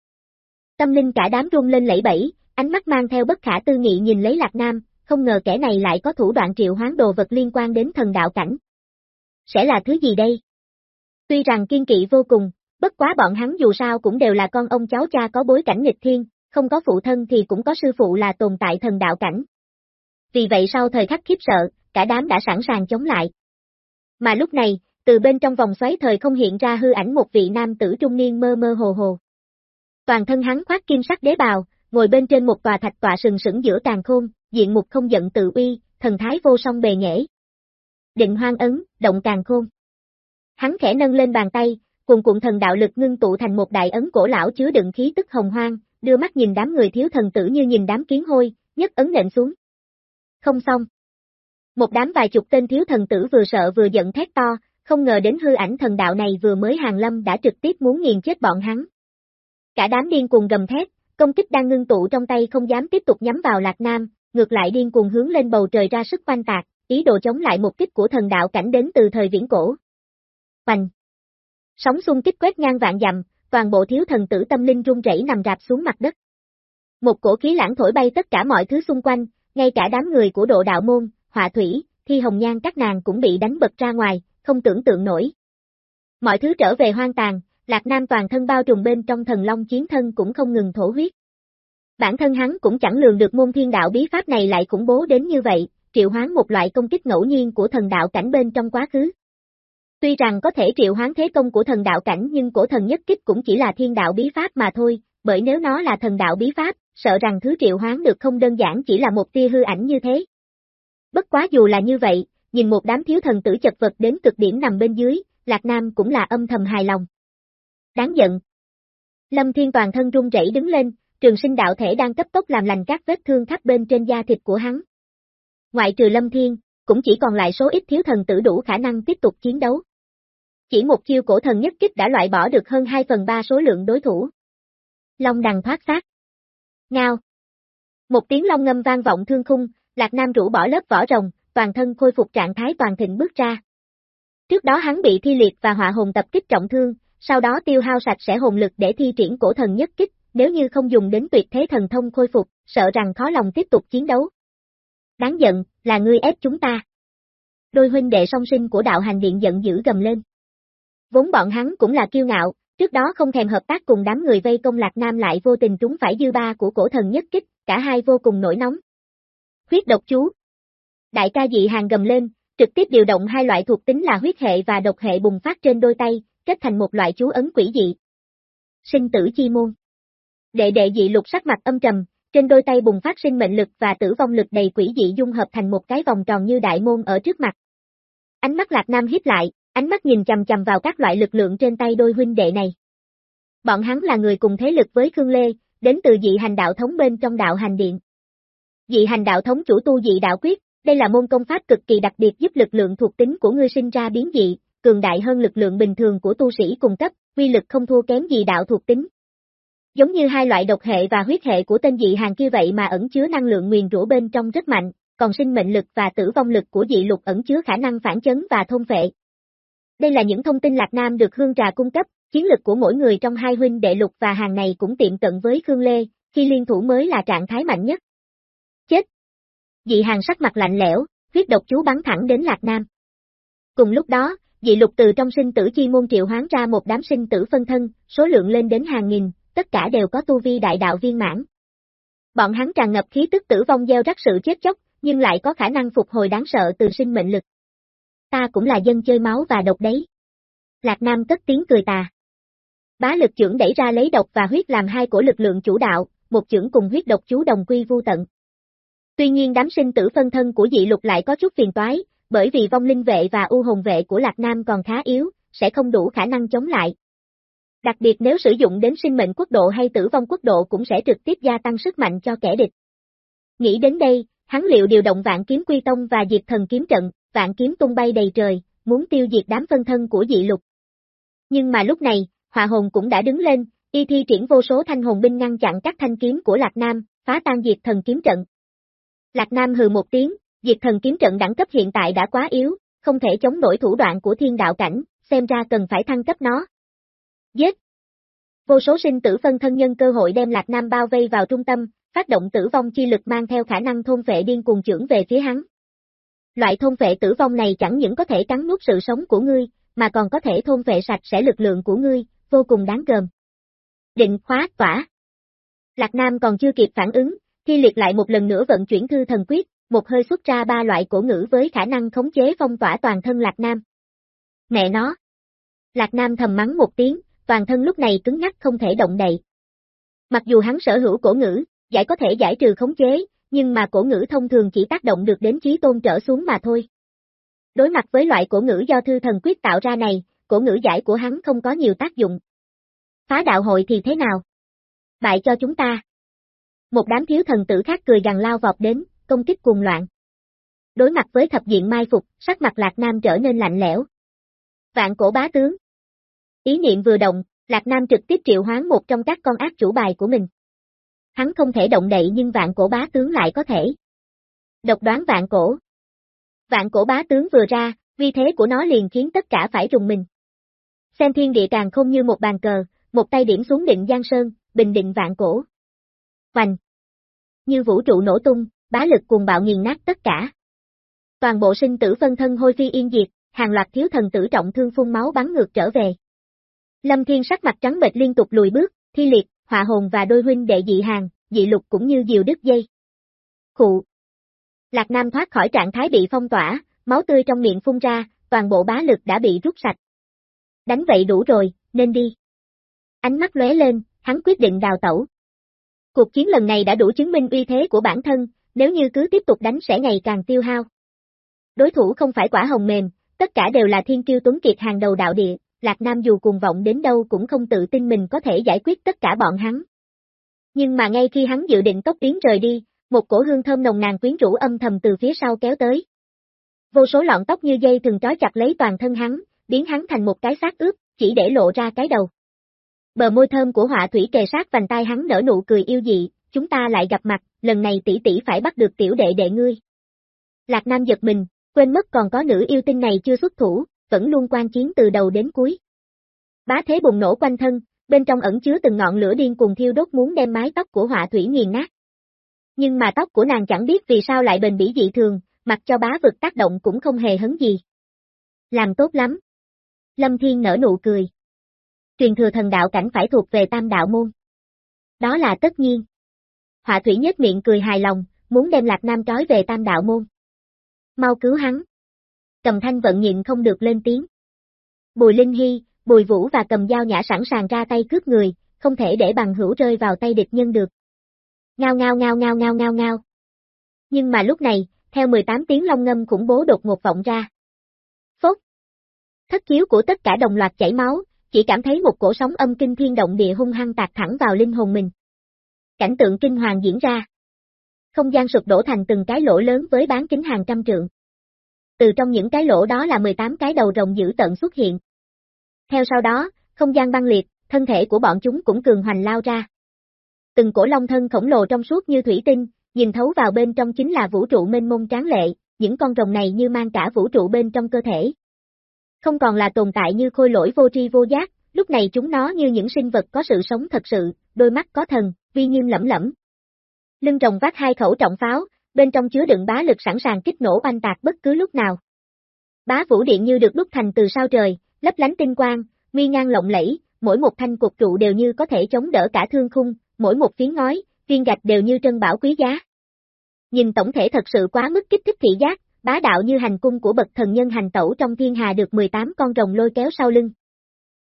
Tâm linh cả đám rung lên lẫy bẫy, ánh mắt mang theo bất khả tư nghị nhìn lấy Lạc Nam, không ngờ kẻ này lại có thủ đoạn triệu hoán đồ vật liên quan đến thần đạo cảnh. Sẽ là thứ gì đây? Tuy rằng kiên kỵ vô cùng, bất quá bọn hắn dù sao cũng đều là con ông cháu cha có bối cảnh nghịch thiên, không có phụ thân thì cũng có sư phụ là tồn tại thần đạo cảnh. Vì vậy sau thời khắc khiếp sợ, cả đám đã sẵn sàng chống lại. Mà lúc này, từ bên trong vòng xoáy thời không hiện ra hư ảnh một vị nam tử trung niên mơ mơ hồ hồ. Toàn thân hắn khoác kim sắc đế bào, ngồi bên trên một tòa thạch tọa sừng sững giữa tàn khôn, diện mục không giận tự uy, thần thái vô song bề nhễ. Định hoang ấn, động càng khôn. Hắn khẽ nâng lên bàn tay, cùng cuộn thần đạo lực ngưng tụ thành một đại ấn cổ lão chứa đựng khí tức hồng hoang, đưa mắt nhìn đám người thiếu thần tử như nhìn đám kiến hôi, nhất ấn nện xuống. Không xong. Một đám vài chục tên thiếu thần tử vừa sợ vừa giận thét to, không ngờ đến hư ảnh thần đạo này vừa mới hàng lâm đã trực tiếp muốn nghiền chết bọn hắn. Cả đám điên cuồng gầm thét, công kích đang ngưng tụ trong tay không dám tiếp tục nhắm vào Lạc Nam, ngược lại điên cuồng hướng lên bầu trời ra sức quanh tạc, ý đồ chống lại một kích của thần đạo cảnh đến từ thời viễn cổ. Hoành! Sóng xung kích quét ngang vạn dặm, toàn bộ thiếu thần tử tâm linh rung rẩy nằm rạp xuống mặt đất. Một cổ khí lãng thổi bay tất cả mọi thứ xung quanh, ngay cả đám người của độ đạo môn, họa thủy, thi hồng nhan các nàng cũng bị đánh bật ra ngoài, không tưởng tượng nổi. Mọi thứ trở về hoang tàn, Lạc Nam toàn thân bao trùm bên trong thần long chiến thân cũng không ngừng thổ huyết. Bản thân hắn cũng chẳng lường được môn thiên đạo bí pháp này lại khủng bố đến như vậy, triệu hoán một loại công kích ngẫu nhiên của thần đạo cảnh bên trong quá khứ. Tuy rằng có thể triệu hoán thế công của thần đạo cảnh nhưng cổ thần nhất kích cũng chỉ là thiên đạo bí pháp mà thôi, bởi nếu nó là thần đạo bí pháp, sợ rằng thứ triệu hoán được không đơn giản chỉ là một tia hư ảnh như thế. Bất quá dù là như vậy, nhìn một đám thiếu thần tử chật vật đến cực điểm nằm bên dưới, Lạc Nam cũng là âm thầm hài lòng. Đáng giận. Lâm Thiên toàn thân run rẩy đứng lên, trường sinh đạo thể đang cấp tốc làm lành các vết thương khắp bên trên da thịt của hắn. Ngoại trừ Lâm Thiên, cũng chỉ còn lại số ít thiếu thần tử đủ khả năng tiếp tục chiến đấu. Chỉ một chiêu cổ thần nhất kích đã loại bỏ được hơn 2 phần 3 số lượng đối thủ. Long đằng thoát xác. Ngao. Một tiếng long ngâm vang vọng thương khung, Lạc Nam rũ bỏ lớp vỏ rồng, toàn thân khôi phục trạng thái toàn thịnh bước ra. Trước đó hắn bị thi liệt và họa hồn tập kích trọng thương, sau đó tiêu hao sạch sẽ hồn lực để thi triển cổ thần nhất kích, nếu như không dùng đến tuyệt thế thần thông khôi phục, sợ rằng khó lòng tiếp tục chiến đấu. Đáng giận, là ngươi ép chúng ta. Đôi huynh đệ song sinh của đạo hành điện giận dữ gầm lên. Vốn bọn hắn cũng là kiêu ngạo, trước đó không thèm hợp tác cùng đám người vây công Lạc Nam lại vô tình trúng phải dư ba của cổ thần nhất kích, cả hai vô cùng nổi nóng. Huyết độc chú. Đại ca dị hàng gầm lên, trực tiếp điều động hai loại thuộc tính là huyết hệ và độc hệ bùng phát trên đôi tay, kết thành một loại chú ấn quỷ dị. Sinh tử chi môn. Đệ đệ dị lục sắc mặt âm trầm, trên đôi tay bùng phát sinh mệnh lực và tử vong lực đầy quỷ dị dung hợp thành một cái vòng tròn như đại môn ở trước mặt. Ánh mắt Lạc Nam hiếp lại, ánh mắt nhìn chầm chầm vào các loại lực lượng trên tay đôi huynh đệ này. Bọn hắn là người cùng thế lực với Khương Lê, đến từ dị hành đạo thống bên trong đạo hành điện. Dị hành đạo thống chủ tu dị đạo quyết, đây là môn công pháp cực kỳ đặc biệt giúp lực lượng thuộc tính của ngươi sinh ra biến dị, cường đại hơn lực lượng bình thường của tu sĩ cùng cấp, quy lực không thua kém dị đạo thuộc tính. Giống như hai loại độc hệ và huyết hệ của tên dị hàng kia vậy mà ẩn chứa năng lượng nguyền rũ bên trong rất mạnh, còn sinh mệnh lực và tử vong lực của dị lục ẩn chứa khả năng phản chấn và thôn phệ. Đây là những thông tin Lạc Nam được Hương Trà cung cấp, chiến lực của mỗi người trong hai huynh đệ lục và hàng này cũng tiệm cận với Khương Lê, khi liên thủ mới là trạng thái mạnh nhất. Chết! Dị hàng sắc mặt lạnh lẽo, huyết độc chú bắn thẳng đến Lạc Nam. Cùng lúc đó, dị lục từ trong sinh tử chi môn triệu hoán ra một đám sinh tử phân thân, số lượng lên đến hàng nghìn, tất cả đều có tu vi đại đạo viên mãn. Bọn hắn tràn ngập khí tức tử vong gieo rắc sự chết chóc, nhưng lại có khả năng phục hồi đáng sợ từ sinh mệnh lực. Ta cũng là dân chơi máu và độc đấy. Lạc Nam cất tiếng cười tà. Bá lực trưởng đẩy ra lấy độc và huyết làm hai của lực lượng chủ đạo, một trưởng cùng huyết độc chú đồng quy vu tận. Tuy nhiên đám sinh tử phân thân của dị lục lại có chút phiền toái, bởi vì vong linh vệ và u hồn vệ của Lạc Nam còn khá yếu, sẽ không đủ khả năng chống lại. Đặc biệt nếu sử dụng đến sinh mệnh quốc độ hay tử vong quốc độ cũng sẽ trực tiếp gia tăng sức mạnh cho kẻ địch. Nghĩ đến đây, hắn liệu điều động vạn kiếm quy tông và diệt thần kiếm trận, vạn kiếm tung bay đầy trời, muốn tiêu diệt đám phân thân của dị lục. Nhưng mà lúc này, hòa hồn cũng đã đứng lên, y thi triển vô số thanh hồn binh ngăn chặn các thanh kiếm của Lạc Nam, phá tan diệt thần kiếm trận. Lạc Nam hừ một tiếng, diệt thần kiếm trận đẳng cấp hiện tại đã quá yếu, không thể chống nổi thủ đoạn của thiên đạo cảnh, xem ra cần phải thăng cấp nó. Giết! Vô số sinh tử phân thân nhân cơ hội đem Lạc Nam bao vây vào trung tâm, phát động tử vong chi lực mang theo khả năng thôn vệ điên cuồng trưởng về phía hắn. Loại thôn vệ tử vong này chẳng những có thể cắn nuốt sự sống của ngươi, mà còn có thể thôn vệ sạch sẽ lực lượng của ngươi, vô cùng đáng gờm. Định khóa tỏa. Lạc Nam còn chưa kịp phản ứng, thi liệt lại một lần nữa vận chuyển thư thần quyết, một hơi xuất ra ba loại cổ ngữ với khả năng khống chế phong tỏa toàn thân Lạc Nam. Mẹ nó! Lạc Nam thầm mắng một tiếng, toàn thân lúc này cứng ngắc không thể động đậy. Mặc dù hắn sở hữu cổ ngữ, giải có thể giải trừ khống chế, nhưng mà cổ ngữ thông thường chỉ tác động được đến trí tôn trở xuống mà thôi. Đối mặt với loại cổ ngữ do thư thần quyết tạo ra này, cổ ngữ giải của hắn không có nhiều tác dụng. Phá đạo hội thì thế nào? Bại cho chúng ta. Một đám thiếu thần tử khác cười gằn lao vọt đến, công kích cuồng loạn. Đối mặt với thập diện mai phục, sắc mặt Lạc Nam trở nên lạnh lẽo. Vạn cổ bá tướng. Ý niệm vừa động, Lạc Nam trực tiếp triệu hoán một trong các con ác chủ bài của mình. Hắn không thể động đậy nhưng vạn cổ bá tướng lại có thể. Độc đoán vạn cổ. Vạn cổ bá tướng vừa ra, vi thế của nó liền khiến tất cả phải rùng mình. Xem thiên địa càng không như một bàn cờ, một tay điểm xuống định Giang Sơn, bình định vạn cổ. Hoành. Như vũ trụ nổ tung, bá lực cuồng bạo nghiền nát tất cả. Toàn bộ sinh tử phân thân hôi phi yên diệt, hàng loạt thiếu thần tử trọng thương phun máu bắn ngược trở về. Lâm Thiên sắc mặt trắng bệch liên tục lùi bước, thi liệt, họa hồn và đôi huynh đệ dị hàng, dị lục cũng như diều đứt dây. Khụ. Lạc Nam thoát khỏi trạng thái bị phong tỏa, máu tươi trong miệng phun ra, toàn bộ bá lực đã bị rút sạch. Đánh vậy đủ rồi, nên đi. Ánh mắt lóe lên, hắn quyết định đào tẩu. Cuộc chiến lần này đã đủ chứng minh uy thế của bản thân, nếu như cứ tiếp tục đánh sẽ ngày càng tiêu hao. Đối thủ không phải quả hồng mềm, tất cả đều là thiên kiêu tuấn kiệt hàng đầu đạo địa, Lạc Nam dù cuồng vọng đến đâu cũng không tự tin mình có thể giải quyết tất cả bọn hắn. Nhưng mà ngay khi hắn dự định tốc tiến rời đi, một cổ hương thơm nồng nàn quyến rũ âm thầm từ phía sau kéo tới. Vô số lọn tóc như dây thường trói chặt lấy toàn thân hắn, biến hắn thành một cái xác ướp, chỉ để lộ ra cái đầu. Bờ môi thơm của họa thủy kề sát vành tay hắn nở nụ cười yêu dị, chúng ta lại gặp mặt, lần này tỷ tỷ phải bắt được tiểu đệ đệ ngươi. Lạc Nam giật mình, quên mất còn có nữ yêu tinh này chưa xuất thủ, vẫn luôn quan chiến từ đầu đến cuối. Bá thế bùng nổ quanh thân, bên trong ẩn chứa từng ngọn lửa điên cùng thiêu đốt muốn đem mái tóc của họa thủy nghiền nát. Nhưng mà tóc của nàng chẳng biết vì sao lại bền bỉ dị thường, mặc cho bá vực tác động cũng không hề hấn gì. Làm tốt lắm. Lâm Thiên nở nụ cười. Truyền thừa thần đạo cảnh phải thuộc về tam đạo môn. Đó là tất nhiên. Họa thủy nhất miệng cười hài lòng, muốn đem Lạc Nam trói về tam đạo môn. Mau cứu hắn. Cầm thanh vận nhịn không được lên tiếng. Bùi Linh Hy, Bùi Vũ và cầm dao nhã sẵn sàng ra tay cướp người, không thể để bằng hữu rơi vào tay địch nhân được. Ngao ngao ngao ngao ngao ngao ngao. Nhưng mà lúc này, theo 18 tiếng long ngâm khủng bố đột ngột vọng ra. Phốt. Thất khiếu của tất cả đồng loạt chảy máu, chỉ cảm thấy một cổ sóng âm kinh thiên động địa hung hăng tạc thẳng vào linh hồn mình. cảnh tượng kinh hoàng diễn ra. Không gian sụp đổ thành từng cái lỗ lớn với bán kính hàng trăm trượng. Từ trong những cái lỗ đó là 18 cái đầu rồng dữ tận xuất hiện. Theo sau đó, không gian băng liệt, thân thể của bọn chúng cũng cường hoành lao ra. Từng cổ long thân khổng lồ trong suốt như thủy tinh, nhìn thấu vào bên trong chính là vũ trụ mênh mông tráng lệ, những con rồng này như mang cả vũ trụ bên trong cơ thể. Không còn là tồn tại như khôi lỗi vô tri vô giác, lúc này chúng nó như những sinh vật có sự sống thật sự, đôi mắt có thần, vi nghiêm lẫm lẫm. Lưng rồng vác hai khẩu trọng pháo, bên trong chứa đựng bá lực sẵn sàng kích nổ oanh tạc bất cứ lúc nào. Bá vũ điện như được đúc thành từ sao trời, lấp lánh tinh quang, nguy ngang lộng lẫy, mỗi một thanh cục trụ đều như có thể chống đỡ cả thương khung, mỗi một phiến ngói, viên gạch đều như trân bảo quý giá. Nhìn tổng thể thật sự quá mức kích thích thị giác, bá đạo như hành cung của bậc thần nhân hành tẩu trong thiên hà được 18 con rồng lôi kéo sau lưng.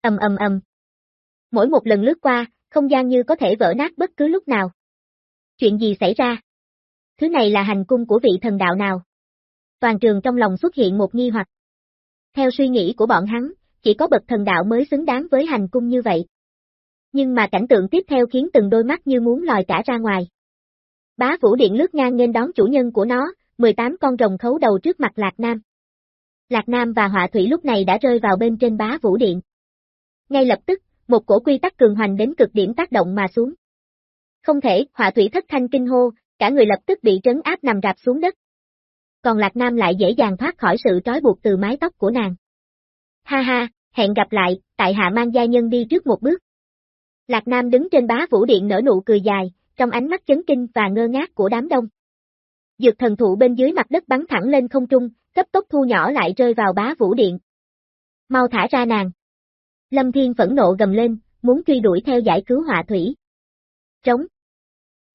Ầm ầm ầm. Mỗi một lần lướt qua, không gian như có thể vỡ nát bất cứ lúc nào. Chuyện gì xảy ra? Thứ này là hành cung của vị thần đạo nào? Toàn trường trong lòng xuất hiện một nghi hoặc. Theo suy nghĩ của bọn hắn, chỉ có bậc thần đạo mới xứng đáng với hành cung như vậy. Nhưng mà cảnh tượng tiếp theo khiến từng đôi mắt như muốn lòi cả ra ngoài. Bá Vũ Điện lướt ngang nên đón chủ nhân của nó, 18 con rồng khấu đầu trước mặt Lạc Nam. Lạc Nam và Họa Thủy lúc này đã rơi vào bên trên bá Vũ Điện. Ngay lập tức, một cổ quy tắc cường hoành đến cực điểm tác động mà xuống. Không thể, Họa Thủy thất thanh kinh hô, cả người lập tức bị trấn áp nằm rạp xuống đất. Còn Lạc Nam lại dễ dàng thoát khỏi sự trói buộc từ mái tóc của nàng. Ha ha, hẹn gặp lại, tại hạ mang gia nhân đi trước một bước. Lạc Nam đứng trên bá vũ điện nở nụ cười dài, trong ánh mắt chấn kinh và ngơ ngác của đám đông. Dược thần thụ bên dưới mặt đất bắn thẳng lên không trung, cấp tốc thu nhỏ lại rơi vào bá vũ điện. Mau thả ra nàng. Lâm Thiên phẫn nộ gầm lên, muốn truy đuổi theo giải cứu họa thủy. Trống.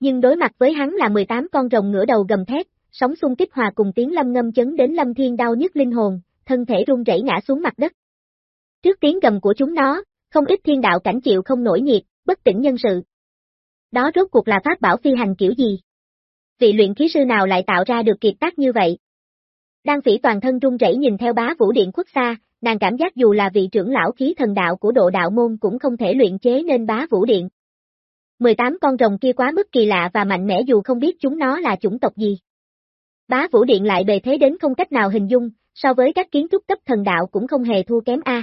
Nhưng đối mặt với hắn là 18 con rồng ngửa đầu gầm thét, sóng xung kích hòa cùng tiếng lâm ngâm chấn đến Lâm Thiên đau nhức linh hồn, thân thể run rẩy ngã xuống mặt đất. Trước tiếng gầm của chúng nó, không ít thiên đạo cảnh chịu không nổi nhiệt, bất tỉnh nhân sự. Đó rốt cuộc là pháp bảo phi hành kiểu gì? Vị luyện khí sư nào lại tạo ra được kiệt tác như vậy? Đan phỉ toàn thân run rẩy nhìn theo bá vũ điện khuất xa, nàng cảm giác dù là vị trưởng lão khí thần đạo của độ đạo môn cũng không thể luyện chế nên bá vũ điện. 18 con rồng kia quá mức kỳ lạ và mạnh mẽ dù không biết chúng nó là chủng tộc gì. Bá vũ điện lại bề thế đến không cách nào hình dung, so với các kiến trúc cấp thần đạo cũng không hề thua kém A.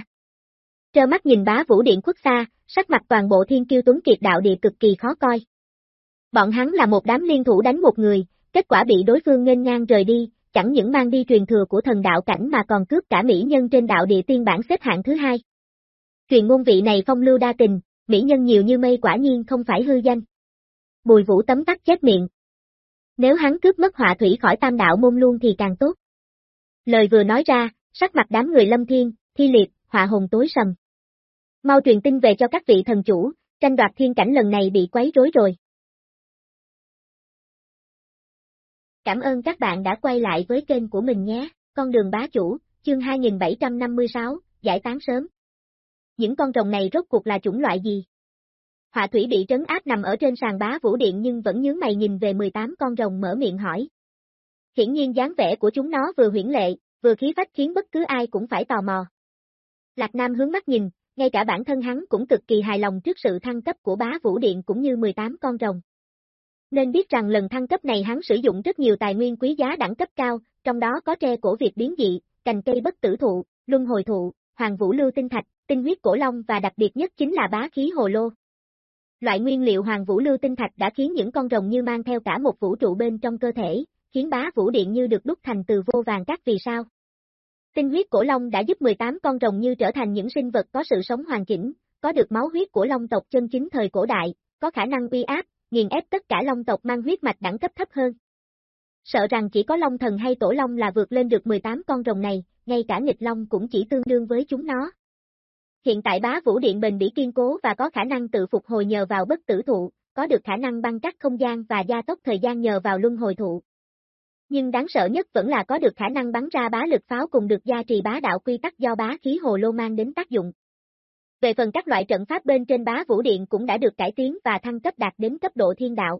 Trơ mắt nhìn bá vũ điện khuất xa, sắc mặt toàn bộ thiên kiêu tuấn kiệt đạo địa cực kỳ khó coi. Bọn hắn là một đám liên thủ đánh một người, kết quả bị đối phương nghênh ngang rời đi, chẳng những mang đi truyền thừa của thần đạo cảnh mà còn cướp cả mỹ nhân trên đạo địa tiên bản xếp hạng thứ hai. Truyền ngôn vị này phong lưu đa tình, mỹ nhân nhiều như mây quả nhiên không phải hư danh. Bùi vũ tấm tắc chết miệng. Nếu hắn cướp mất họa thủy khỏi tam đạo môn luôn thì càng tốt. Lời vừa nói ra, sắc mặt đám người lâm thiên, thi liệt, họa hồn tối sầm. Mau truyền tin về cho các vị thần chủ, tranh đoạt thiên cảnh lần này bị quấy rối rồi. Cảm ơn các bạn đã quay lại với kênh của mình nhé, con đường bá chủ, chương 2756, giải tán sớm. Những con rồng này rốt cuộc là chủng loại gì? Họa thủy bị trấn áp nằm ở trên sàn bá vũ điện nhưng vẫn nhướng mày nhìn về 18 con rồng mở miệng hỏi. Hiển nhiên dáng vẻ của chúng nó vừa huyển lệ, vừa khí phách khiến bất cứ ai cũng phải tò mò. Lạc Nam hướng mắt nhìn, ngay cả bản thân hắn cũng cực kỳ hài lòng trước sự thăng cấp của bá vũ điện cũng như 18 con rồng. Nên biết rằng lần thăng cấp này hắn sử dụng rất nhiều tài nguyên quý giá đẳng cấp cao, trong đó có tre cổ Việt biến dị, cành cây bất tử thụ, luân hồi thụ, hoàng vũ lưu tinh thạch, tinh huyết cổ long và đặc biệt nhất chính là bá khí hồ lô. Loại nguyên liệu hoàng vũ lưu tinh thạch đã khiến những con rồng như mang theo cả một vũ trụ bên trong cơ thể, khiến bá vũ điện như được đúc thành từ vô vàng các vì sao. Tinh huyết cổ long đã giúp 18 con rồng như trở thành những sinh vật có sự sống hoàn chỉnh, có được máu huyết của long tộc chân chính thời cổ đại, có khả năng uy áp, nghiền ép tất cả long tộc mang huyết mạch đẳng cấp thấp hơn. Sợ rằng chỉ có long thần hay tổ long là vượt lên được 18 con rồng này, ngay cả nghịch long cũng chỉ tương đương với chúng nó. Hiện tại bá vũ điện bình bị kiên cố và có khả năng tự phục hồi nhờ vào bất tử thụ, có được khả năng băng cắt không gian và gia tốc thời gian nhờ vào luân hồi thụ. Nhưng đáng sợ nhất vẫn là có được khả năng bắn ra bá lực pháo cùng được gia trì bá đạo quy tắc do bá khí hồ lô mang đến tác dụng. Về phần các loại trận pháp bên trên bá vũ điện cũng đã được cải tiến và thăng cấp đạt đến cấp độ thiên đạo.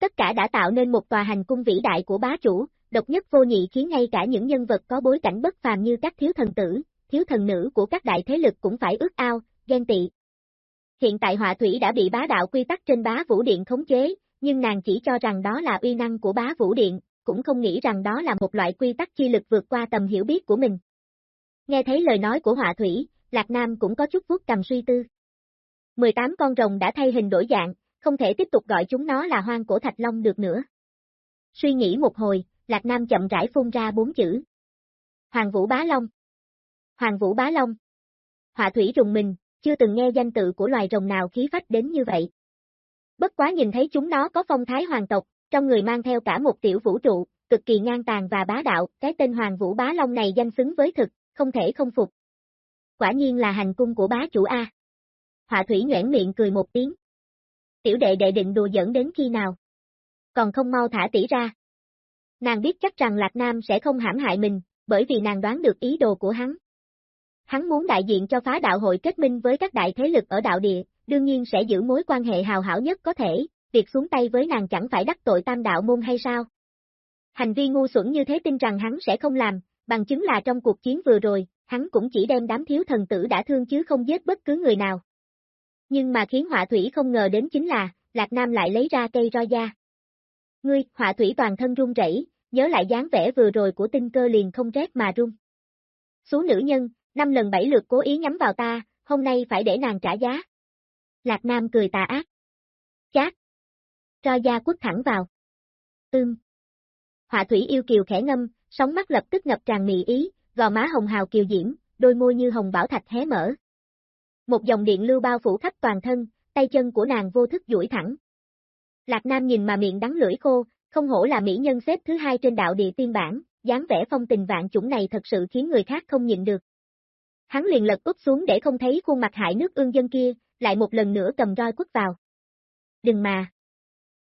Tất cả đã tạo nên một tòa hành cung vĩ đại của bá chủ, độc nhất vô nhị khiến ngay cả những nhân vật có bối cảnh bất phàm như các thiếu thần tử, thiếu thần nữ của các đại thế lực cũng phải ước ao, ghen tị. Hiện tại họa thủy đã bị bá đạo quy tắc trên bá vũ điện khống chế, nhưng nàng chỉ cho rằng đó là uy năng của bá vũ điện, cũng không nghĩ rằng đó là một loại quy tắc chi lực vượt qua tầm hiểu biết của mình. Nghe thấy lời nói của họa thủy, Lạc Nam cũng có chút vuốt cầm suy tư. 18 con rồng đã thay hình đổi dạng, không thể tiếp tục gọi chúng nó là hoang cổ thạch long được nữa. Suy nghĩ một hồi, Lạc Nam chậm rãi phun ra bốn chữ. Hoàng Vũ Bá Long. Hoàng Vũ Bá Long. Họa thủy rùng mình, chưa từng nghe danh tự của loài rồng nào khí phách đến như vậy. Bất quá nhìn thấy chúng nó có phong thái hoàng tộc, trong người mang theo cả một tiểu vũ trụ, cực kỳ ngang tàn và bá đạo, cái tên Hoàng Vũ Bá Long này danh xứng với thực, không thể không phục. Quả nhiên là hành cung của bá chủ A. Họa thủy nhoảng miệng cười một tiếng. Tiểu đệ đệ định đùa giỡn đến khi nào? Còn không mau thả tỷ ra. Nàng biết chắc rằng Lạc Nam sẽ không hãm hại mình, bởi vì nàng đoán được ý đồ của hắn. Hắn muốn đại diện cho phá đạo hội kết minh với các đại thế lực ở đạo địa, đương nhiên sẽ giữ mối quan hệ hào hảo nhất có thể, việc xuống tay với nàng chẳng phải đắc tội tam đạo môn hay sao? Hành vi ngu xuẩn như thế tin rằng hắn sẽ không làm, bằng chứng là trong cuộc chiến vừa rồi, hắn cũng chỉ đem đám thiếu thần tử đã thương chứ không giết bất cứ người nào. Nhưng mà khiến họa thủy không ngờ đến chính là, Lạc Nam lại lấy ra cây roi da. Ngươi, họa thủy toàn thân run rẩy, nhớ lại dáng vẻ vừa rồi của tinh cơ liền không rét mà run. Số nữ nhân, năm lần bảy lượt cố ý nhắm vào ta, hôm nay phải để nàng trả giá. Lạc Nam cười tà ác. Chát. Roi da quất thẳng vào. Ưm. Họa thủy yêu kiều khẽ ngâm, sóng mắt lập tức ngập tràn mị ý, gò má hồng hào kiều diễm, đôi môi như hồng bảo thạch hé mở. Một dòng điện lưu bao phủ khắp toàn thân, tay chân của nàng vô thức duỗi thẳng. Lạc Nam nhìn mà miệng đắng lưỡi khô, không hổ là mỹ nhân xếp thứ hai trên đạo địa tiên bản, dáng vẻ phong tình vạn chủng này thật sự khiến người khác không nhịn được. Hắn liền lật úp xuống để không thấy khuôn mặt hại nước ương dân kia, lại một lần nữa cầm roi quất vào. Đừng mà.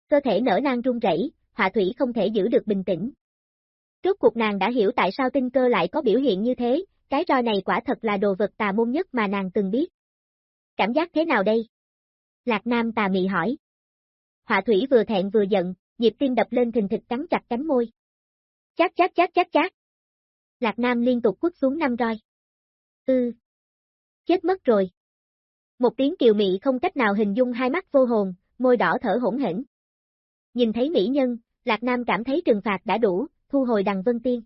Cơ thể nở nang run rẩy, họa thủy không thể giữ được bình tĩnh. Trước cuộc nàng đã hiểu tại sao tinh cơ lại có biểu hiện như thế, cái roi này quả thật là đồ vật tà môn nhất mà nàng từng biết. Cảm giác thế nào đây? Lạc Nam tà mị hỏi. Họa thủy vừa thẹn vừa giận, nhịp tim đập lên thình thịch cắn chặt cánh môi. Chát chát chát chát chát. Lạc Nam liên tục quất xuống năm roi. Ư. Chết mất rồi. Một tiếng kiều mị không cách nào hình dung hai mắt vô hồn, môi đỏ thở hỗn hển. Nhìn thấy mỹ nhân, Lạc Nam cảm thấy trừng phạt đã đủ, thu hồi đằng vân tiên.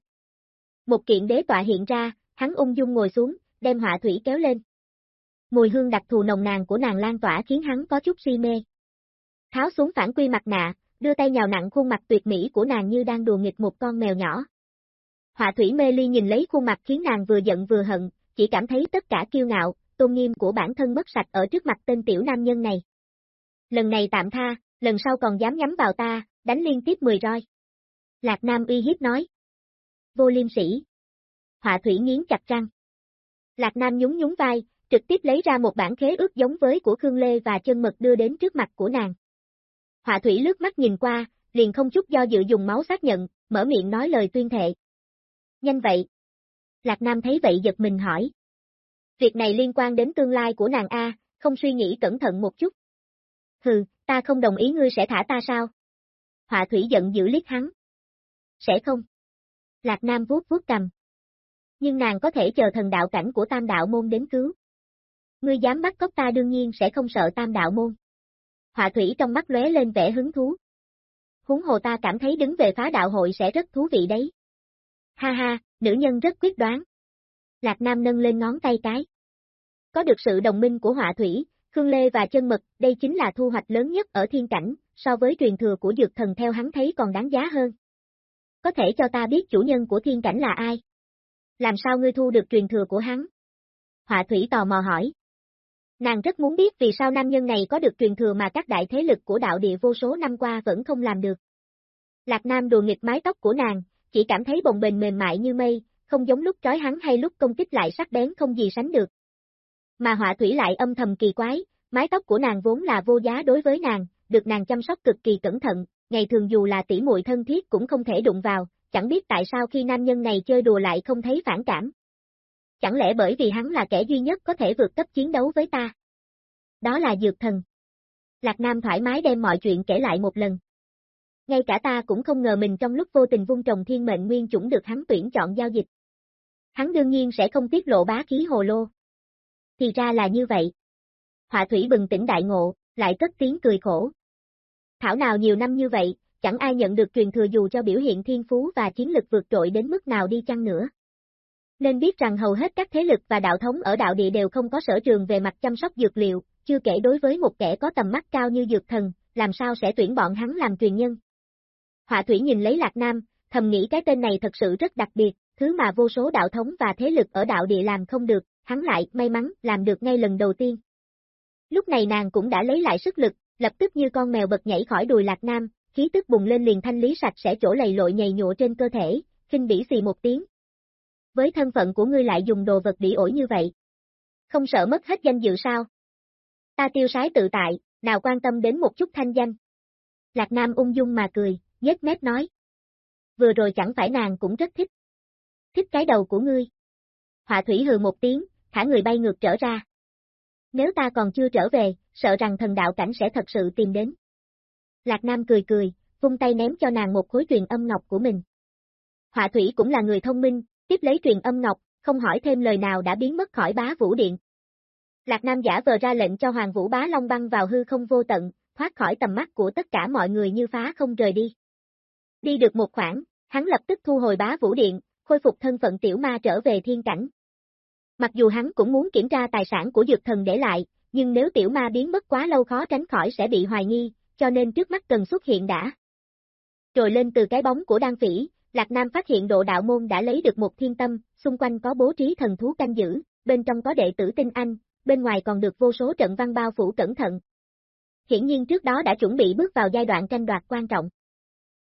Một kiện đế tọa hiện ra, hắn ung dung ngồi xuống, đem họa thủy kéo lên. Mùi hương đặc thù nồng nàn của nàng lan tỏa khiến hắn có chút si mê. Tháo xuống phản quy mặt nạ, đưa tay nhào nặng khuôn mặt tuyệt mỹ của nàng như đang đùa nghịch một con mèo nhỏ. Họa thủy mê ly nhìn lấy khuôn mặt khiến nàng vừa giận vừa hận, chỉ cảm thấy tất cả kiêu ngạo, tôn nghiêm của bản thân mất sạch ở trước mặt tên tiểu nam nhân này. Lần này tạm tha, lần sau còn dám nhắm vào ta, đánh liên tiếp 10 roi. Lạc Nam uy hiếp nói. Vô liêm sĩ. Họa thủy nghiến chặt răng. Lạc Nam nhún nhún vai, trực tiếp lấy ra một bản khế ước giống với của Khương Lê và chân mật đưa đến trước mặt của nàng. Họa thủy lướt mắt nhìn qua, liền không chút do dự dùng máu xác nhận, mở miệng nói lời tuyên thệ. Nhanh vậy. Lạc Nam thấy vậy giật mình hỏi. Việc này liên quan đến tương lai của nàng A, không suy nghĩ cẩn thận một chút. Hừ, ta không đồng ý ngươi sẽ thả ta sao? Họa thủy giận dữ liếc hắn. Sẽ không. Lạc Nam vuốt vuốt cầm. Nhưng nàng có thể chờ thần đạo cảnh của tam đạo môn đến cứu. Ngươi dám bắt cóc ta đương nhiên sẽ không sợ tam đạo môn. Họa thủy trong mắt lóe lên vẻ hứng thú. Húng hồ ta cảm thấy đứng về phá đạo hội sẽ rất thú vị đấy. Ha ha, nữ nhân rất quyết đoán. Lạc Nam nâng lên ngón tay cái. Có được sự đồng minh của họa thủy, Khương Lê và chân mật, đây chính là thu hoạch lớn nhất ở thiên cảnh, so với truyền thừa của dược thần theo hắn thấy còn đáng giá hơn. Có thể cho ta biết chủ nhân của thiên cảnh là ai? Làm sao ngươi thu được truyền thừa của hắn? Họa thủy tò mò hỏi. Nàng rất muốn biết vì sao nam nhân này có được truyền thừa mà các đại thế lực của đạo địa vô số năm qua vẫn không làm được. Lạc Nam đùa nghịch mái tóc của nàng, chỉ cảm thấy bồng bềnh mềm mại như mây, không giống lúc trói hắn hay lúc công kích lại sắc bén không gì sánh được. Mà họa thủy lại âm thầm kỳ quái, mái tóc của nàng vốn là vô giá đối với nàng, được nàng chăm sóc cực kỳ cẩn thận, ngày thường dù là tỷ muội thân thiết cũng không thể đụng vào, chẳng biết tại sao khi nam nhân này chơi đùa lại không thấy phản cảm. Chẳng lẽ bởi vì hắn là kẻ duy nhất có thể vượt cấp chiến đấu với ta? Đó là dược thần. Lạc Nam thoải mái đem mọi chuyện kể lại một lần. Ngay cả ta cũng không ngờ mình trong lúc vô tình vung trồng thiên mệnh nguyên chủng được hắn tuyển chọn giao dịch. Hắn đương nhiên sẽ không tiết lộ bá khí hồ lô. Thì ra là như vậy. họa thủy bừng tỉnh đại ngộ, lại cất tiếng cười khổ. Thảo nào nhiều năm như vậy, chẳng ai nhận được truyền thừa dù cho biểu hiện thiên phú và chiến lực vượt trội đến mức nào đi chăng nữa. Nên biết rằng hầu hết các thế lực và đạo thống ở đạo địa đều không có sở trường về mặt chăm sóc dược liệu, chưa kể đối với một kẻ có tầm mắt cao như dược thần, làm sao sẽ tuyển bọn hắn làm truyền nhân. Họa thủy nhìn lấy Lạc Nam, thầm nghĩ cái tên này thật sự rất đặc biệt, thứ mà vô số đạo thống và thế lực ở đạo địa làm không được, hắn lại may mắn làm được ngay lần đầu tiên. Lúc này nàng cũng đã lấy lại sức lực, lập tức như con mèo bật nhảy khỏi đùi Lạc Nam, khí tức bùng lên liền thanh lý sạch sẽ chỗ lầy lội nhầy nhụa trên cơ thể, khinh bỉ xì một tiếng. Với thân phận của ngươi lại dùng đồ vật bị ổi như vậy. Không sợ mất hết danh dự sao? Ta tiêu sái tự tại, nào quan tâm đến một chút thanh danh. Lạc Nam ung dung mà cười, nhếch mép nói. Vừa rồi chẳng phải nàng cũng rất thích. Thích cái đầu của ngươi. Họa thủy hừ một tiếng, thả người bay ngược trở ra. Nếu ta còn chưa trở về, sợ rằng thần đạo cảnh sẽ thật sự tìm đến. Lạc Nam cười cười, vung tay ném cho nàng một khối truyền âm ngọc của mình. Họa thủy cũng là người thông minh, tiếp lấy truyền âm ngọc, không hỏi thêm lời nào đã biến mất khỏi bá vũ điện. Lạc Nam giả vờ ra lệnh cho Hoàng Vũ Bá Long băng vào hư không vô tận, thoát khỏi tầm mắt của tất cả mọi người như phá không rời đi. Đi được một khoảng, hắn lập tức thu hồi bá vũ điện, khôi phục thân phận tiểu ma trở về thiên cảnh. Mặc dù hắn cũng muốn kiểm tra tài sản của dược thần để lại, nhưng nếu tiểu ma biến mất quá lâu khó tránh khỏi sẽ bị hoài nghi, cho nên trước mắt cần xuất hiện đã. Rồi lên từ cái bóng của đan phỉ, Lạc Nam phát hiện độ đạo môn đã lấy được một thiên tâm, xung quanh có bố trí thần thú canh giữ, bên trong có đệ tử tinh anh, bên ngoài còn được vô số trận văn bao phủ cẩn thận. Hiển nhiên trước đó đã chuẩn bị bước vào giai đoạn tranh đoạt quan trọng.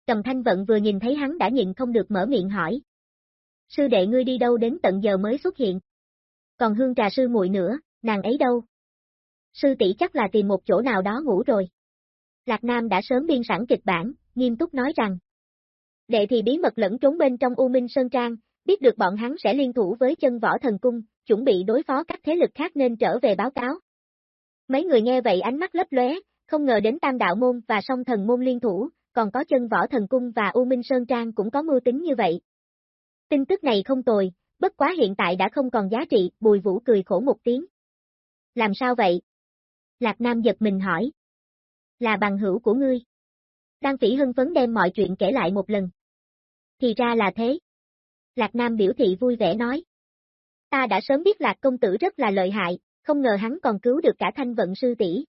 Cầm thanh vận vừa nhìn thấy hắn đã nhịn không được mở miệng hỏi. Sư đệ ngươi đi đâu đến tận giờ mới xuất hiện? Còn hương trà sư muội nữa, nàng ấy đâu? Sư tỷ chắc là tìm một chỗ nào đó ngủ rồi. Lạc Nam đã sớm biên sẵn kịch bản, nghiêm túc nói rằng. Đệ thì bí mật lẫn trốn bên trong U Minh Sơn Trang, biết được bọn hắn sẽ liên thủ với chân võ thần cung, chuẩn bị đối phó các thế lực khác nên trở về báo cáo. Mấy người nghe vậy ánh mắt lấp lóe, không ngờ đến tam đạo môn và song thần môn liên thủ, còn có chân võ thần cung và U Minh Sơn Trang cũng có mưu tính như vậy. Tin tức này không tồi, bất quá hiện tại đã không còn giá trị, bùi vũ cười khổ một tiếng. Làm sao vậy? Lạc Nam giật mình hỏi. Là bằng hữu của ngươi. Đăng phỉ hưng phấn đem mọi chuyện kể lại một lần. Thì ra là thế. Lạc Nam biểu thị vui vẻ nói. Ta đã sớm biết Lạc công tử rất là lợi hại, không ngờ hắn còn cứu được cả thanh vận sư tỷ.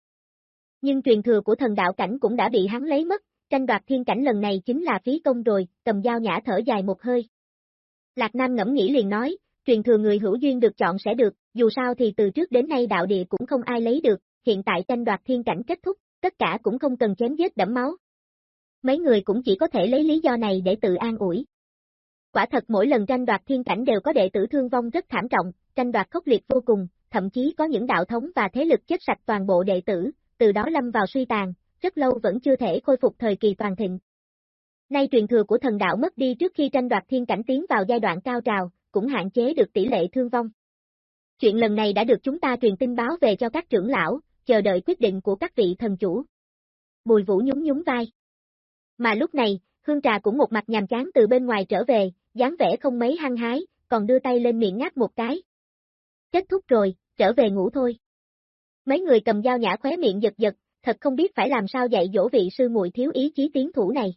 Nhưng truyền thừa của thần đạo cảnh cũng đã bị hắn lấy mất, tranh đoạt thiên cảnh lần này chính là phí công rồi, cầm dao nhã thở dài một hơi. Lạc Nam ngẫm nghĩ liền nói, truyền thừa người hữu duyên được chọn sẽ được, dù sao thì từ trước đến nay đạo địa cũng không ai lấy được, hiện tại tranh đoạt thiên cảnh kết thúc, tất cả cũng không cần chém giết đẫm máu. Mấy người cũng chỉ có thể lấy lý do này để tự an ủi. Quả thật mỗi lần tranh đoạt thiên cảnh đều có đệ tử thương vong rất thảm trọng, tranh đoạt khốc liệt vô cùng, thậm chí có những đạo thống và thế lực chết sạch toàn bộ đệ tử, từ đó lâm vào suy tàn, rất lâu vẫn chưa thể khôi phục thời kỳ toàn thịnh. Nay truyền thừa của thần đạo mất đi trước khi tranh đoạt thiên cảnh tiến vào giai đoạn cao trào, cũng hạn chế được tỷ lệ thương vong. Chuyện lần này đã được chúng ta truyền tin báo về cho các trưởng lão, chờ đợi quyết định của các vị thần chủ. Bùi vũ nhún nhún vai. Mà lúc này, Hương Trà cũng một mặt nhàm chán từ bên ngoài trở về, dáng vẻ không mấy hăng hái, còn đưa tay lên miệng ngáp một cái. Kết thúc rồi, trở về ngủ thôi. Mấy người cầm dao nhã khóe miệng giật giật, thật không biết phải làm sao dạy dỗ vị sư muội thiếu ý chí tiến thủ này.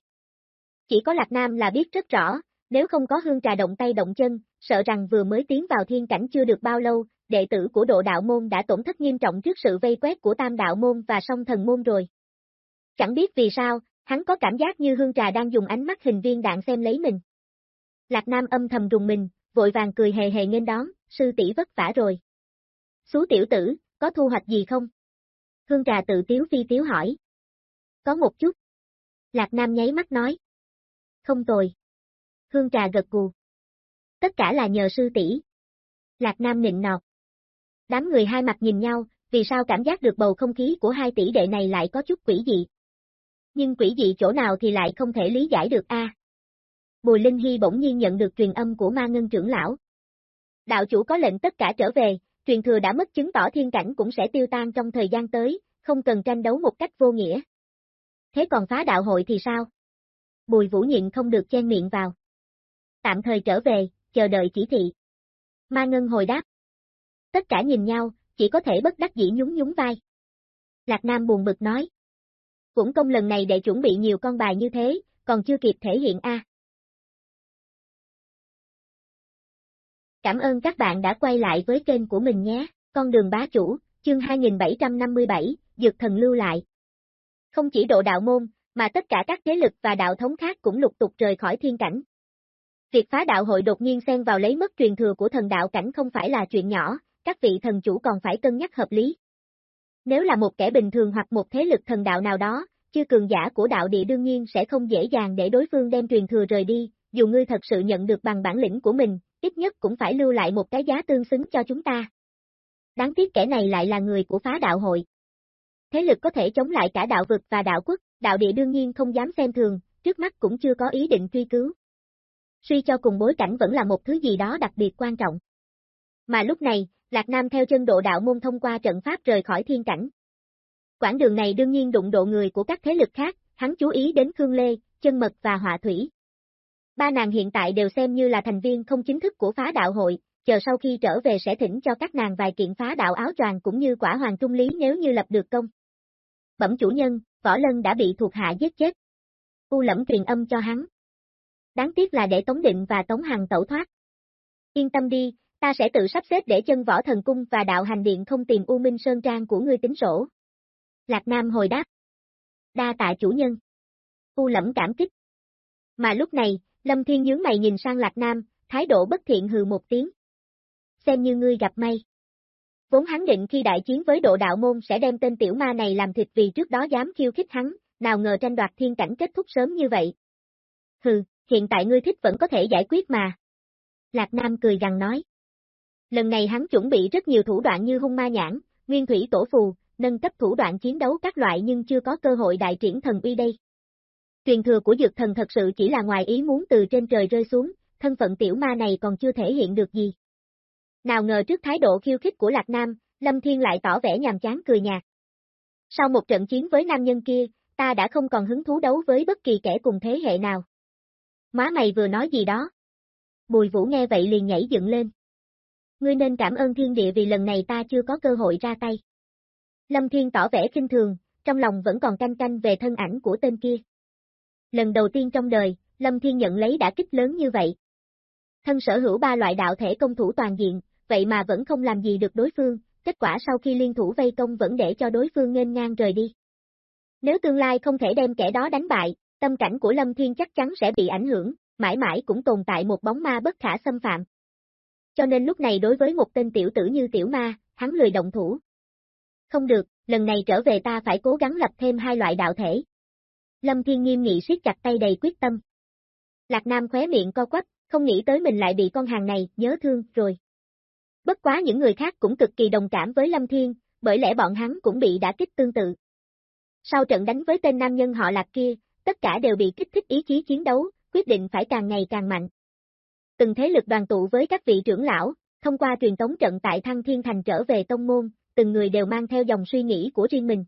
Chỉ có Lạc Nam là biết rất rõ, nếu không có hương trà động tay động chân, sợ rằng vừa mới tiến vào thiên cảnh chưa được bao lâu, đệ tử của độ đạo môn đã tổn thất nghiêm trọng trước sự vây quét của tam đạo môn và song thần môn rồi. Chẳng biết vì sao, hắn có cảm giác như hương trà đang dùng ánh mắt hình viên đạn xem lấy mình. Lạc Nam âm thầm rùng mình, vội vàng cười hề hề nghênh đón, sư tỷ vất vả rồi. Xú tiểu tử, có thu hoạch gì không? Hương trà tự tiếu phi tiếu hỏi. Có một chút. Lạc Nam nháy mắt nói. Không tồi. Hương trà gật gù. Tất cả là nhờ sư tỷ. Lạc Nam nịnh nọt. Đám người hai mặt nhìn nhau, vì sao cảm giác được bầu không khí của hai tỷ đệ này lại có chút quỷ dị. Nhưng quỷ dị chỗ nào thì lại không thể lý giải được a. Bùi Linh Hy bỗng nhiên nhận được truyền âm của ma ngân trưởng lão. Đạo chủ có lệnh tất cả trở về, truyền thừa đã mất chứng tỏ thiên cảnh cũng sẽ tiêu tan trong thời gian tới, không cần tranh đấu một cách vô nghĩa. Thế còn phá đạo hội thì sao? Bùi Vũ Nhịn không được chen miệng vào. Tạm thời trở về, chờ đợi chỉ thị. Ma Ngân hồi đáp. Tất cả nhìn nhau, chỉ có thể bất đắc dĩ nhún nhún vai. Lạc Nam buồn bực nói. Cũng công lần này để chuẩn bị nhiều con bài như thế, còn chưa kịp thể hiện a. Cảm ơn các bạn đã quay lại với kênh của mình nhé, con đường bá chủ, chương 2757, Dược Thần lưu lại. Không chỉ độ đạo môn, mà tất cả các thế lực và đạo thống khác cũng lục tục rời khỏi thiên cảnh. Việc phá đạo hội đột nhiên xen vào lấy mất truyền thừa của thần đạo cảnh không phải là chuyện nhỏ, các vị thần chủ còn phải cân nhắc hợp lý. Nếu là một kẻ bình thường hoặc một thế lực thần đạo nào đó, chưa cường giả của đạo địa đương nhiên sẽ không dễ dàng để đối phương đem truyền thừa rời đi, dù ngươi thật sự nhận được bằng bản lĩnh của mình, ít nhất cũng phải lưu lại một cái giá tương xứng cho chúng ta. Đáng tiếc kẻ này lại là người của phá đạo hội. Thế lực có thể chống lại cả đạo vực và đạo quốc, đạo địa đương nhiên không dám xem thường, trước mắt cũng chưa có ý định truy cứu. Suy cho cùng bối cảnh vẫn là một thứ gì đó đặc biệt quan trọng. Mà lúc này, Lạc Nam theo chân độ đạo môn thông qua trận pháp rời khỏi thiên cảnh. Quảng đường này đương nhiên đụng độ người của các thế lực khác, hắn chú ý đến Khương Lê, Chân Mật và Họa Thủy. Ba nàng hiện tại đều xem như là thành viên không chính thức của phá đạo hội, chờ sau khi trở về sẽ thỉnh cho các nàng vài kiện phá đạo áo choàng cũng như quả hoàng trung lý nếu như lập được công. Bẩm chủ nhân, Võ Lân đã bị thuộc hạ giết chết. U lẫm truyền âm cho hắn. Đáng tiếc là để Tống Định và Tống Hằng tẩu thoát. Yên tâm đi, ta sẽ tự sắp xếp để chân võ thần cung và đạo hành điện không tìm U Minh Sơn Trang của ngươi tính sổ. Lạc Nam hồi đáp. Đa tạ chủ nhân. U lẫm cảm kích. Mà lúc này, Lâm Thiên nhướng mày nhìn sang Lạc Nam, thái độ bất thiện hừ một tiếng. Xem như ngươi gặp may. Vốn hắn định khi đại chiến với độ đạo môn sẽ đem tên tiểu ma này làm thịt vì trước đó dám khiêu khích hắn, nào ngờ tranh đoạt thiên cảnh kết thúc sớm như vậy. Hừ, hiện tại ngươi thích vẫn có thể giải quyết mà. Lạc Nam cười gằn nói. Lần này hắn chuẩn bị rất nhiều thủ đoạn như hung ma nhãn, nguyên thủy tổ phù, nâng cấp thủ đoạn chiến đấu các loại nhưng chưa có cơ hội đại triển thần uy đây. Truyền thừa của dược thần thật sự chỉ là ngoài ý muốn từ trên trời rơi xuống, thân phận tiểu ma này còn chưa thể hiện được gì. Nào ngờ trước thái độ khiêu khích của Lạc Nam, Lâm Thiên lại tỏ vẻ nhàm chán cười nhạt. Sau một trận chiến với nam nhân kia, ta đã không còn hứng thú đấu với bất kỳ kẻ cùng thế hệ nào. Má mày vừa nói gì đó. Bùi vũ nghe vậy liền nhảy dựng lên. Ngươi nên cảm ơn thiên địa vì lần này ta chưa có cơ hội ra tay. Lâm Thiên tỏ vẻ kinh thường, trong lòng vẫn còn canh canh về thân ảnh của tên kia. Lần đầu tiên trong đời, Lâm Thiên nhận lấy đã kích lớn như vậy. Thân sở hữu ba loại đạo thể công thủ toàn diện, vậy mà vẫn không làm gì được đối phương, kết quả sau khi liên thủ vây công vẫn để cho đối phương nghênh ngang rời đi. Nếu tương lai không thể đem kẻ đó đánh bại, tâm cảnh của Lâm Thiên chắc chắn sẽ bị ảnh hưởng, mãi mãi cũng tồn tại một bóng ma bất khả xâm phạm. Cho nên lúc này đối với một tên tiểu tử như tiểu ma, hắn lười động thủ. Không được, lần này trở về ta phải cố gắng lập thêm hai loại đạo thể. Lâm Thiên nghiêm nghị siết chặt tay đầy quyết tâm. Lạc Nam khóe miệng co quắp, không nghĩ tới mình lại bị con hàng này nhớ thương rồi. Bất quá những người khác cũng cực kỳ đồng cảm với Lâm Thiên, bởi lẽ bọn hắn cũng bị đả kích tương tự. Sau trận đánh với tên nam nhân họ Lạc kia, tất cả đều bị kích thích ý chí chiến đấu, quyết định phải càng ngày càng mạnh. Từng thế lực đoàn tụ với các vị trưởng lão, thông qua truyền tống trận tại Thăng Thiên Thành trở về tông môn, từng người đều mang theo dòng suy nghĩ của riêng mình.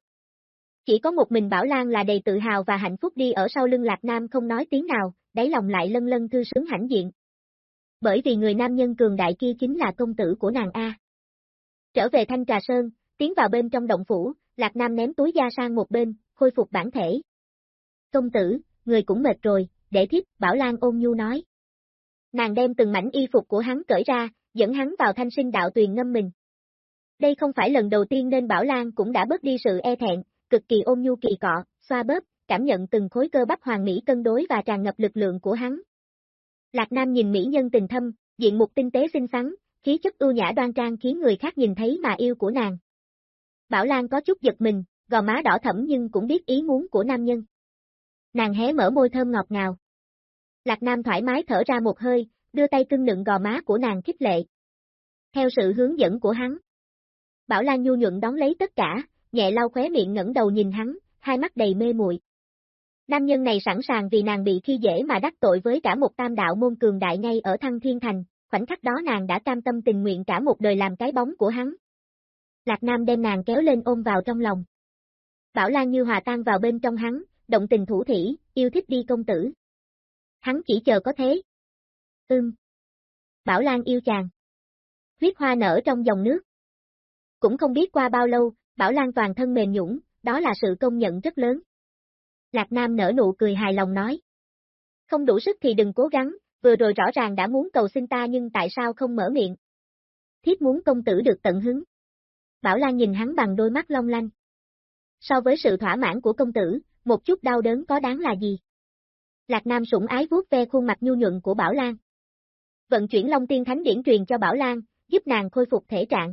Chỉ có một mình Bảo Lan là đầy tự hào và hạnh phúc đi ở sau lưng Lạc Nam không nói tiếng nào, đáy lòng lại lân lân thư sướng hãnh diện. Bởi vì người nam nhân cường đại kia chính là công tử của nàng A. Trở về Thanh Trà Sơn, tiến vào bên trong động phủ, Lạc Nam ném túi da sang một bên, khôi phục bản thể. Công tử, người cũng mệt rồi, để thiếp, Bảo Lan ôn nhu nói. Nàng đem từng mảnh y phục của hắn cởi ra, dẫn hắn vào thanh sinh đạo tuyền ngâm mình. Đây không phải lần đầu tiên nên Bảo Lan cũng đã bớt đi sự e thẹn, cực kỳ ôn nhu kỳ cọ, xoa bóp, cảm nhận từng khối cơ bắp hoàng mỹ cân đối và tràn ngập lực lượng của hắn. Lạc Nam nhìn mỹ nhân tình thâm, diện mục tinh tế xinh xắn, khí chất ưu nhã đoan trang khiến người khác nhìn thấy mà yêu của nàng. Bảo Lan có chút giật mình, gò má đỏ thẫm nhưng cũng biết ý muốn của nam nhân. Nàng hé mở môi thơm ngọt ngào. Lạc Nam thoải mái thở ra một hơi, đưa tay cưng nựng gò má của nàng khích lệ. Theo sự hướng dẫn của hắn. Bảo Lan nhu nhuận đón lấy tất cả, nhẹ lau khóe miệng ngẩng đầu nhìn hắn, hai mắt đầy mê muội. Nam nhân này sẵn sàng vì nàng bị khi dễ mà đắc tội với cả một tam đạo môn cường đại ngay ở Thăng Thiên Thành, khoảnh khắc đó nàng đã cam tâm tình nguyện cả một đời làm cái bóng của hắn. Lạc Nam đem nàng kéo lên ôm vào trong lòng. Bảo Lan như hòa tan vào bên trong hắn, động tình thủ thỉ, yêu thích đi công tử. Hắn chỉ chờ có thế. Ưm. Bảo Lan yêu chàng. Huyết hoa nở trong dòng nước. Cũng không biết qua bao lâu, Bảo Lan toàn thân mềm nhũng, đó là sự công nhận rất lớn. Lạc Nam nở nụ cười hài lòng nói. Không đủ sức thì đừng cố gắng, vừa rồi rõ ràng đã muốn cầu xin ta nhưng tại sao không mở miệng. Thiếp muốn công tử được tận hứng. Bảo Lan nhìn hắn bằng đôi mắt long lanh. So với sự thỏa mãn của công tử, một chút đau đớn có đáng là gì? Lạc Nam sủng ái vuốt ve khuôn mặt nhu nhuận của Bảo Lan. Vận chuyển Long Tiên Thánh Điển truyền cho Bảo Lan, giúp nàng khôi phục thể trạng.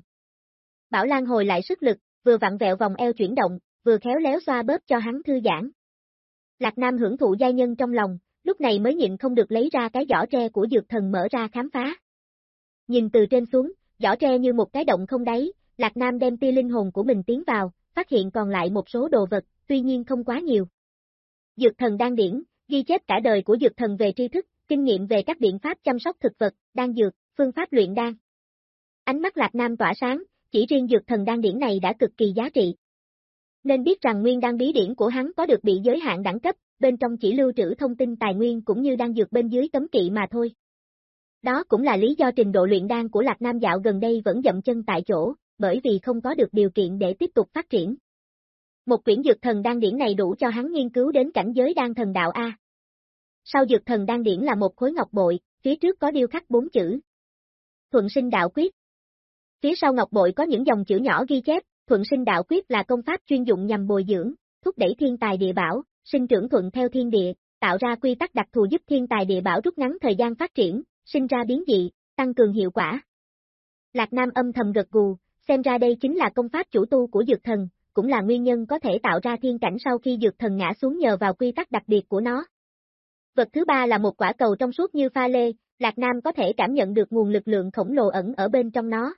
Bảo Lan hồi lại sức lực, vừa vặn vẹo vòng eo chuyển động, vừa khéo léo xoa bóp cho hắn thư giãn. Lạc Nam hưởng thụ giai nhân trong lòng, lúc này mới nhịn không được lấy ra cái giỏ tre của dược thần mở ra khám phá. Nhìn từ trên xuống, giỏ tre như một cái động không đáy, Lạc Nam đem tia linh hồn của mình tiến vào, phát hiện còn lại một số đồ vật, tuy nhiên không quá nhiều. Dược thần đang điển, ghi chép cả đời của dược thần về tri thức, kinh nghiệm về các biện pháp chăm sóc thực vật, đan dược, phương pháp luyện đan. Ánh mắt Lạc Nam tỏa sáng, chỉ riêng dược thần đan điển này đã cực kỳ giá trị. Nên biết rằng nguyên đan bí điển của hắn có được bị giới hạn đẳng cấp, bên trong chỉ lưu trữ thông tin tài nguyên cũng như đan dược bên dưới cấm kỵ mà thôi. Đó cũng là lý do trình độ luyện đan của Lạc Nam dạo gần đây vẫn dậm chân tại chỗ, bởi vì không có được điều kiện để tiếp tục phát triển. Một quyển dược thần đan điển này đủ cho hắn nghiên cứu đến cảnh giới đan thần đạo A. Sau dược thần đan điển là một khối ngọc bội, phía trước có điêu khắc bốn chữ. Thuận sinh đạo quyết. Phía sau ngọc bội có những dòng chữ nhỏ ghi chép, thuận sinh đạo quyết là công pháp chuyên dụng nhằm bồi dưỡng, thúc đẩy thiên tài địa bảo, sinh trưởng thuận theo thiên địa, tạo ra quy tắc đặc thù giúp thiên tài địa bảo rút ngắn thời gian phát triển, sinh ra biến dị, tăng cường hiệu quả. Lạc Nam âm thầm gật gù, xem ra đây chính là công pháp chủ tu của dược thần, cũng là nguyên nhân có thể tạo ra thiên cảnh sau khi dược thần ngã xuống nhờ vào quy tắc đặc biệt của nó. Vật thứ ba là một quả cầu trong suốt như pha lê, Lạc Nam có thể cảm nhận được nguồn lực lượng khổng lồ ẩn ở bên trong nó.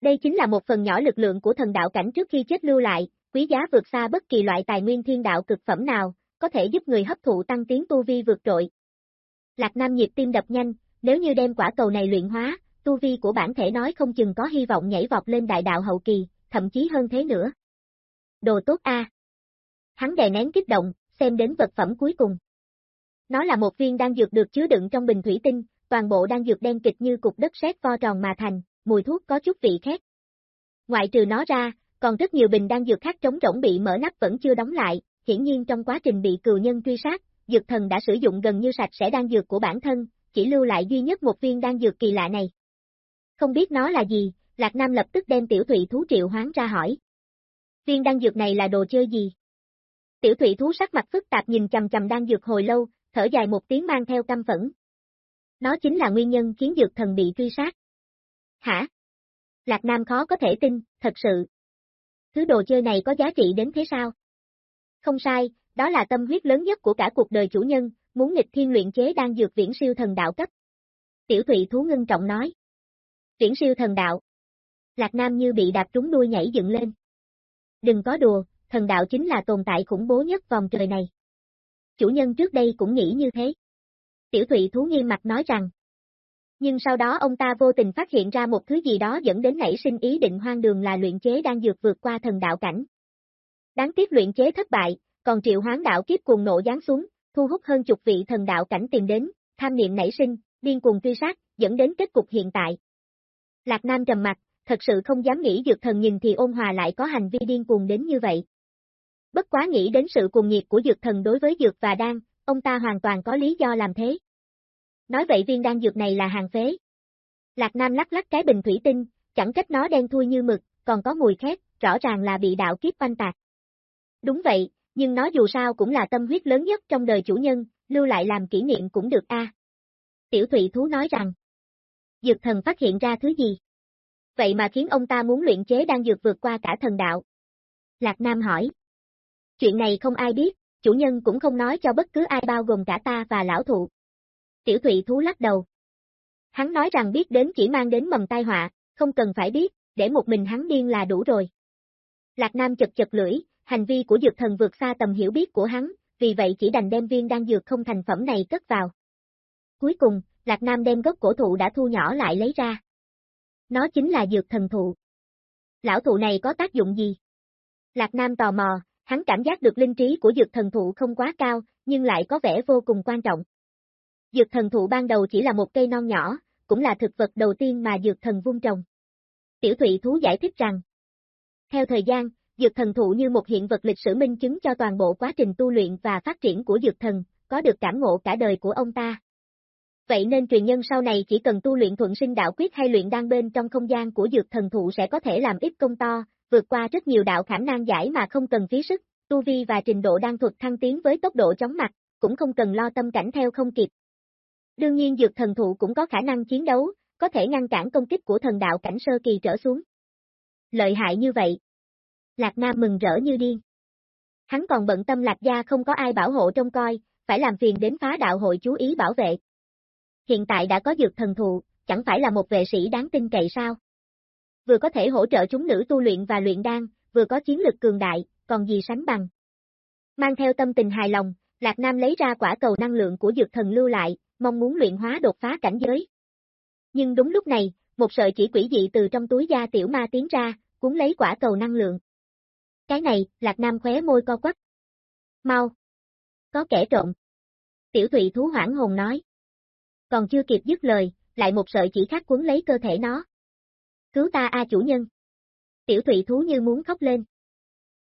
Đây chính là một phần nhỏ lực lượng của thần đạo cảnh trước khi chết lưu lại, quý giá vượt xa bất kỳ loại tài nguyên thiên đạo cực phẩm nào, có thể giúp người hấp thụ tăng tiến tu vi vượt trội. Lạc Nam nhịp tim đập nhanh, nếu như đem quả cầu này luyện hóa, tu vi của bản thể nói không chừng có hy vọng nhảy vọt lên đại đạo hậu kỳ, thậm chí hơn thế nữa. Đồ tốt a. Hắn đè nén kích động, xem đến vật phẩm cuối cùng. Nó là một viên đan dược được chứa đựng trong bình thủy tinh, toàn bộ đan dược đen kịch như cục đất sét vo tròn mà thành, mùi thuốc có chút vị khét. Ngoại trừ nó ra, còn rất nhiều bình đan dược khác trống rỗng bị mở nắp vẫn chưa đóng lại, hiển nhiên trong quá trình bị cừu nhân truy sát, dược thần đã sử dụng gần như sạch sẽ đan dược của bản thân, chỉ lưu lại duy nhất một viên đan dược kỳ lạ này. Không biết nó là gì, Lạc Nam lập tức đem tiểu thụy thú triệu hoán ra hỏi. Viên đan dược này là đồ chơi gì? Tiểu Thủy thú sắc mặt phức tạp nhìn chầm chầm đan dược hồi lâu, thở dài một tiếng mang theo căm phẫn. Nó chính là nguyên nhân khiến dược thần bị truy sát. Hả? Lạc Nam khó có thể tin, thật sự. Thứ đồ chơi này có giá trị đến thế sao? Không sai, đó là tâm huyết lớn nhất của cả cuộc đời chủ nhân, muốn nghịch thiên luyện chế đan dược viễn siêu thần đạo cấp. Tiểu Thủy thú ngưng trọng nói. Viễn siêu thần đạo. Lạc Nam như bị đạp trúng đuôi nhảy dựng lên. Đừng có đùa, thần đạo chính là tồn tại khủng bố nhất vòng trời này. Chủ nhân trước đây cũng nghĩ như thế. Tiểu Thụy thú nghiêm mặt nói rằng. Nhưng sau đó ông ta vô tình phát hiện ra một thứ gì đó dẫn đến nảy sinh ý định hoang đường là luyện chế đang dược vượt qua thần đạo cảnh. Đáng tiếc luyện chế thất bại, còn triệu hoán đạo kiếp cuồng nộ giáng xuống, thu hút hơn chục vị thần đạo cảnh tìm đến, tham niệm nảy sinh, điên cuồng truy sát, dẫn đến kết cục hiện tại. Lạc Nam trầm mặt, thật sự không dám nghĩ dược thần nhìn thì ôn hòa lại có hành vi điên cuồng đến như vậy. Bất quá nghĩ đến sự cuồng nhiệt của dược thần đối với dược và đan, ông ta hoàn toàn có lý do làm thế. Nói vậy viên đan dược này là hàng phế. Lạc Nam lắc lắc cái bình thủy tinh, chẳng trách nó đen thui như mực, còn có mùi khét, rõ ràng là bị đạo kiếp quanh tạc. Đúng vậy, nhưng nó dù sao cũng là tâm huyết lớn nhất trong đời chủ nhân, lưu lại làm kỷ niệm cũng được a. Tiểu Thụy Thú nói rằng, dược thần phát hiện ra thứ gì? Vậy mà khiến ông ta muốn luyện chế đan dược vượt qua cả thần đạo. Lạc Nam hỏi. Chuyện này không ai biết, chủ nhân cũng không nói cho bất cứ ai bao gồm cả ta và lão thụ. Tiểu Thụy Thú lắc đầu. Hắn nói rằng biết đến chỉ mang đến mầm tai họa, không cần phải biết, để một mình hắn điên là đủ rồi. Lạc Nam chật chật lưỡi, hành vi của dược thần vượt xa tầm hiểu biết của hắn, vì vậy chỉ đành đem viên đan dược không thành phẩm này cất vào. Cuối cùng, Lạc Nam đem gốc cổ thụ đã thu nhỏ lại lấy ra. Nó chính là dược thần thụ. Lão thụ này có tác dụng gì? Lạc Nam tò mò, hắn cảm giác được linh trí của dược thần thụ không quá cao, nhưng lại có vẻ vô cùng quan trọng. Dược thần thụ ban đầu chỉ là một cây non nhỏ, cũng là thực vật đầu tiên mà dược thần vung trồng. Tiểu Thụy Thú giải thích rằng, Theo thời gian, dược thần thụ như một hiện vật lịch sử minh chứng cho toàn bộ quá trình tu luyện và phát triển của dược thần, có được cảm ngộ cả đời của ông ta. Vậy nên truyền nhân sau này chỉ cần tu luyện thuận sinh đạo quyết hay luyện đan bên trong không gian của dược thần thụ sẽ có thể làm ít công to, vượt qua rất nhiều đạo khảm nan giải mà không cần phí sức, tu vi và trình độ đan thuật thăng tiến với tốc độ chóng mặt, cũng không cần lo tâm cảnh theo không kịp. Đương nhiên dược thần thụ cũng có khả năng chiến đấu, có thể ngăn cản công kích của thần đạo cảnh sơ kỳ trở xuống. Lợi hại như vậy. Lạc Nam mừng rỡ như điên. Hắn còn bận tâm Lạc Gia không có ai bảo hộ trông coi, phải làm phiền đến phá đạo hội chú ý bảo vệ. Hiện tại đã có dược thần thụ, chẳng phải là một vệ sĩ đáng tin cậy sao? Vừa có thể hỗ trợ chúng nữ tu luyện và luyện đan, vừa có chiến lực cường đại, còn gì sánh bằng. Mang theo tâm tình hài lòng, Lạc Nam lấy ra quả cầu năng lượng của dược thần lưu lại, mong muốn luyện hóa đột phá cảnh giới. Nhưng đúng lúc này, một sợi chỉ quỷ dị từ trong túi da tiểu ma tiến ra, cuốn lấy quả cầu năng lượng. Cái này, Lạc Nam khóe môi co quắp. Mau! Có kẻ trộm. Tiểu thụy thú hoảng hồn nói. Còn chưa kịp dứt lời, lại một sợi chỉ khác cuốn lấy cơ thể nó. Cứu ta a chủ nhân. Tiểu thụy thú như muốn khóc lên.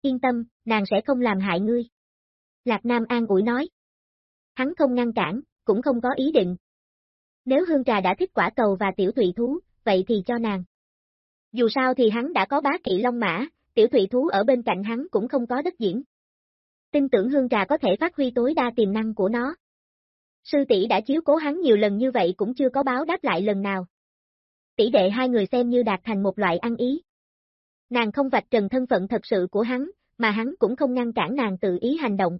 Yên tâm, nàng sẽ không làm hại ngươi. Lạc Nam an ủi nói. Hắn không ngăn cản, cũng không có ý định. Nếu hương trà đã thích quả cầu và tiểu thụy thú, vậy thì cho nàng. Dù sao thì hắn đã có bá kỵ long mã, tiểu thụy thú ở bên cạnh hắn cũng không có đất diễn. Tin tưởng hương trà có thể phát huy tối đa tiềm năng của nó. Sư tỷ đã chiếu cố hắn nhiều lần như vậy cũng chưa có báo đáp lại lần nào. Tỷ đệ hai người xem như đạt thành một loại ăn ý. Nàng không vạch trần thân phận thật sự của hắn, mà hắn cũng không ngăn cản nàng tự ý hành động.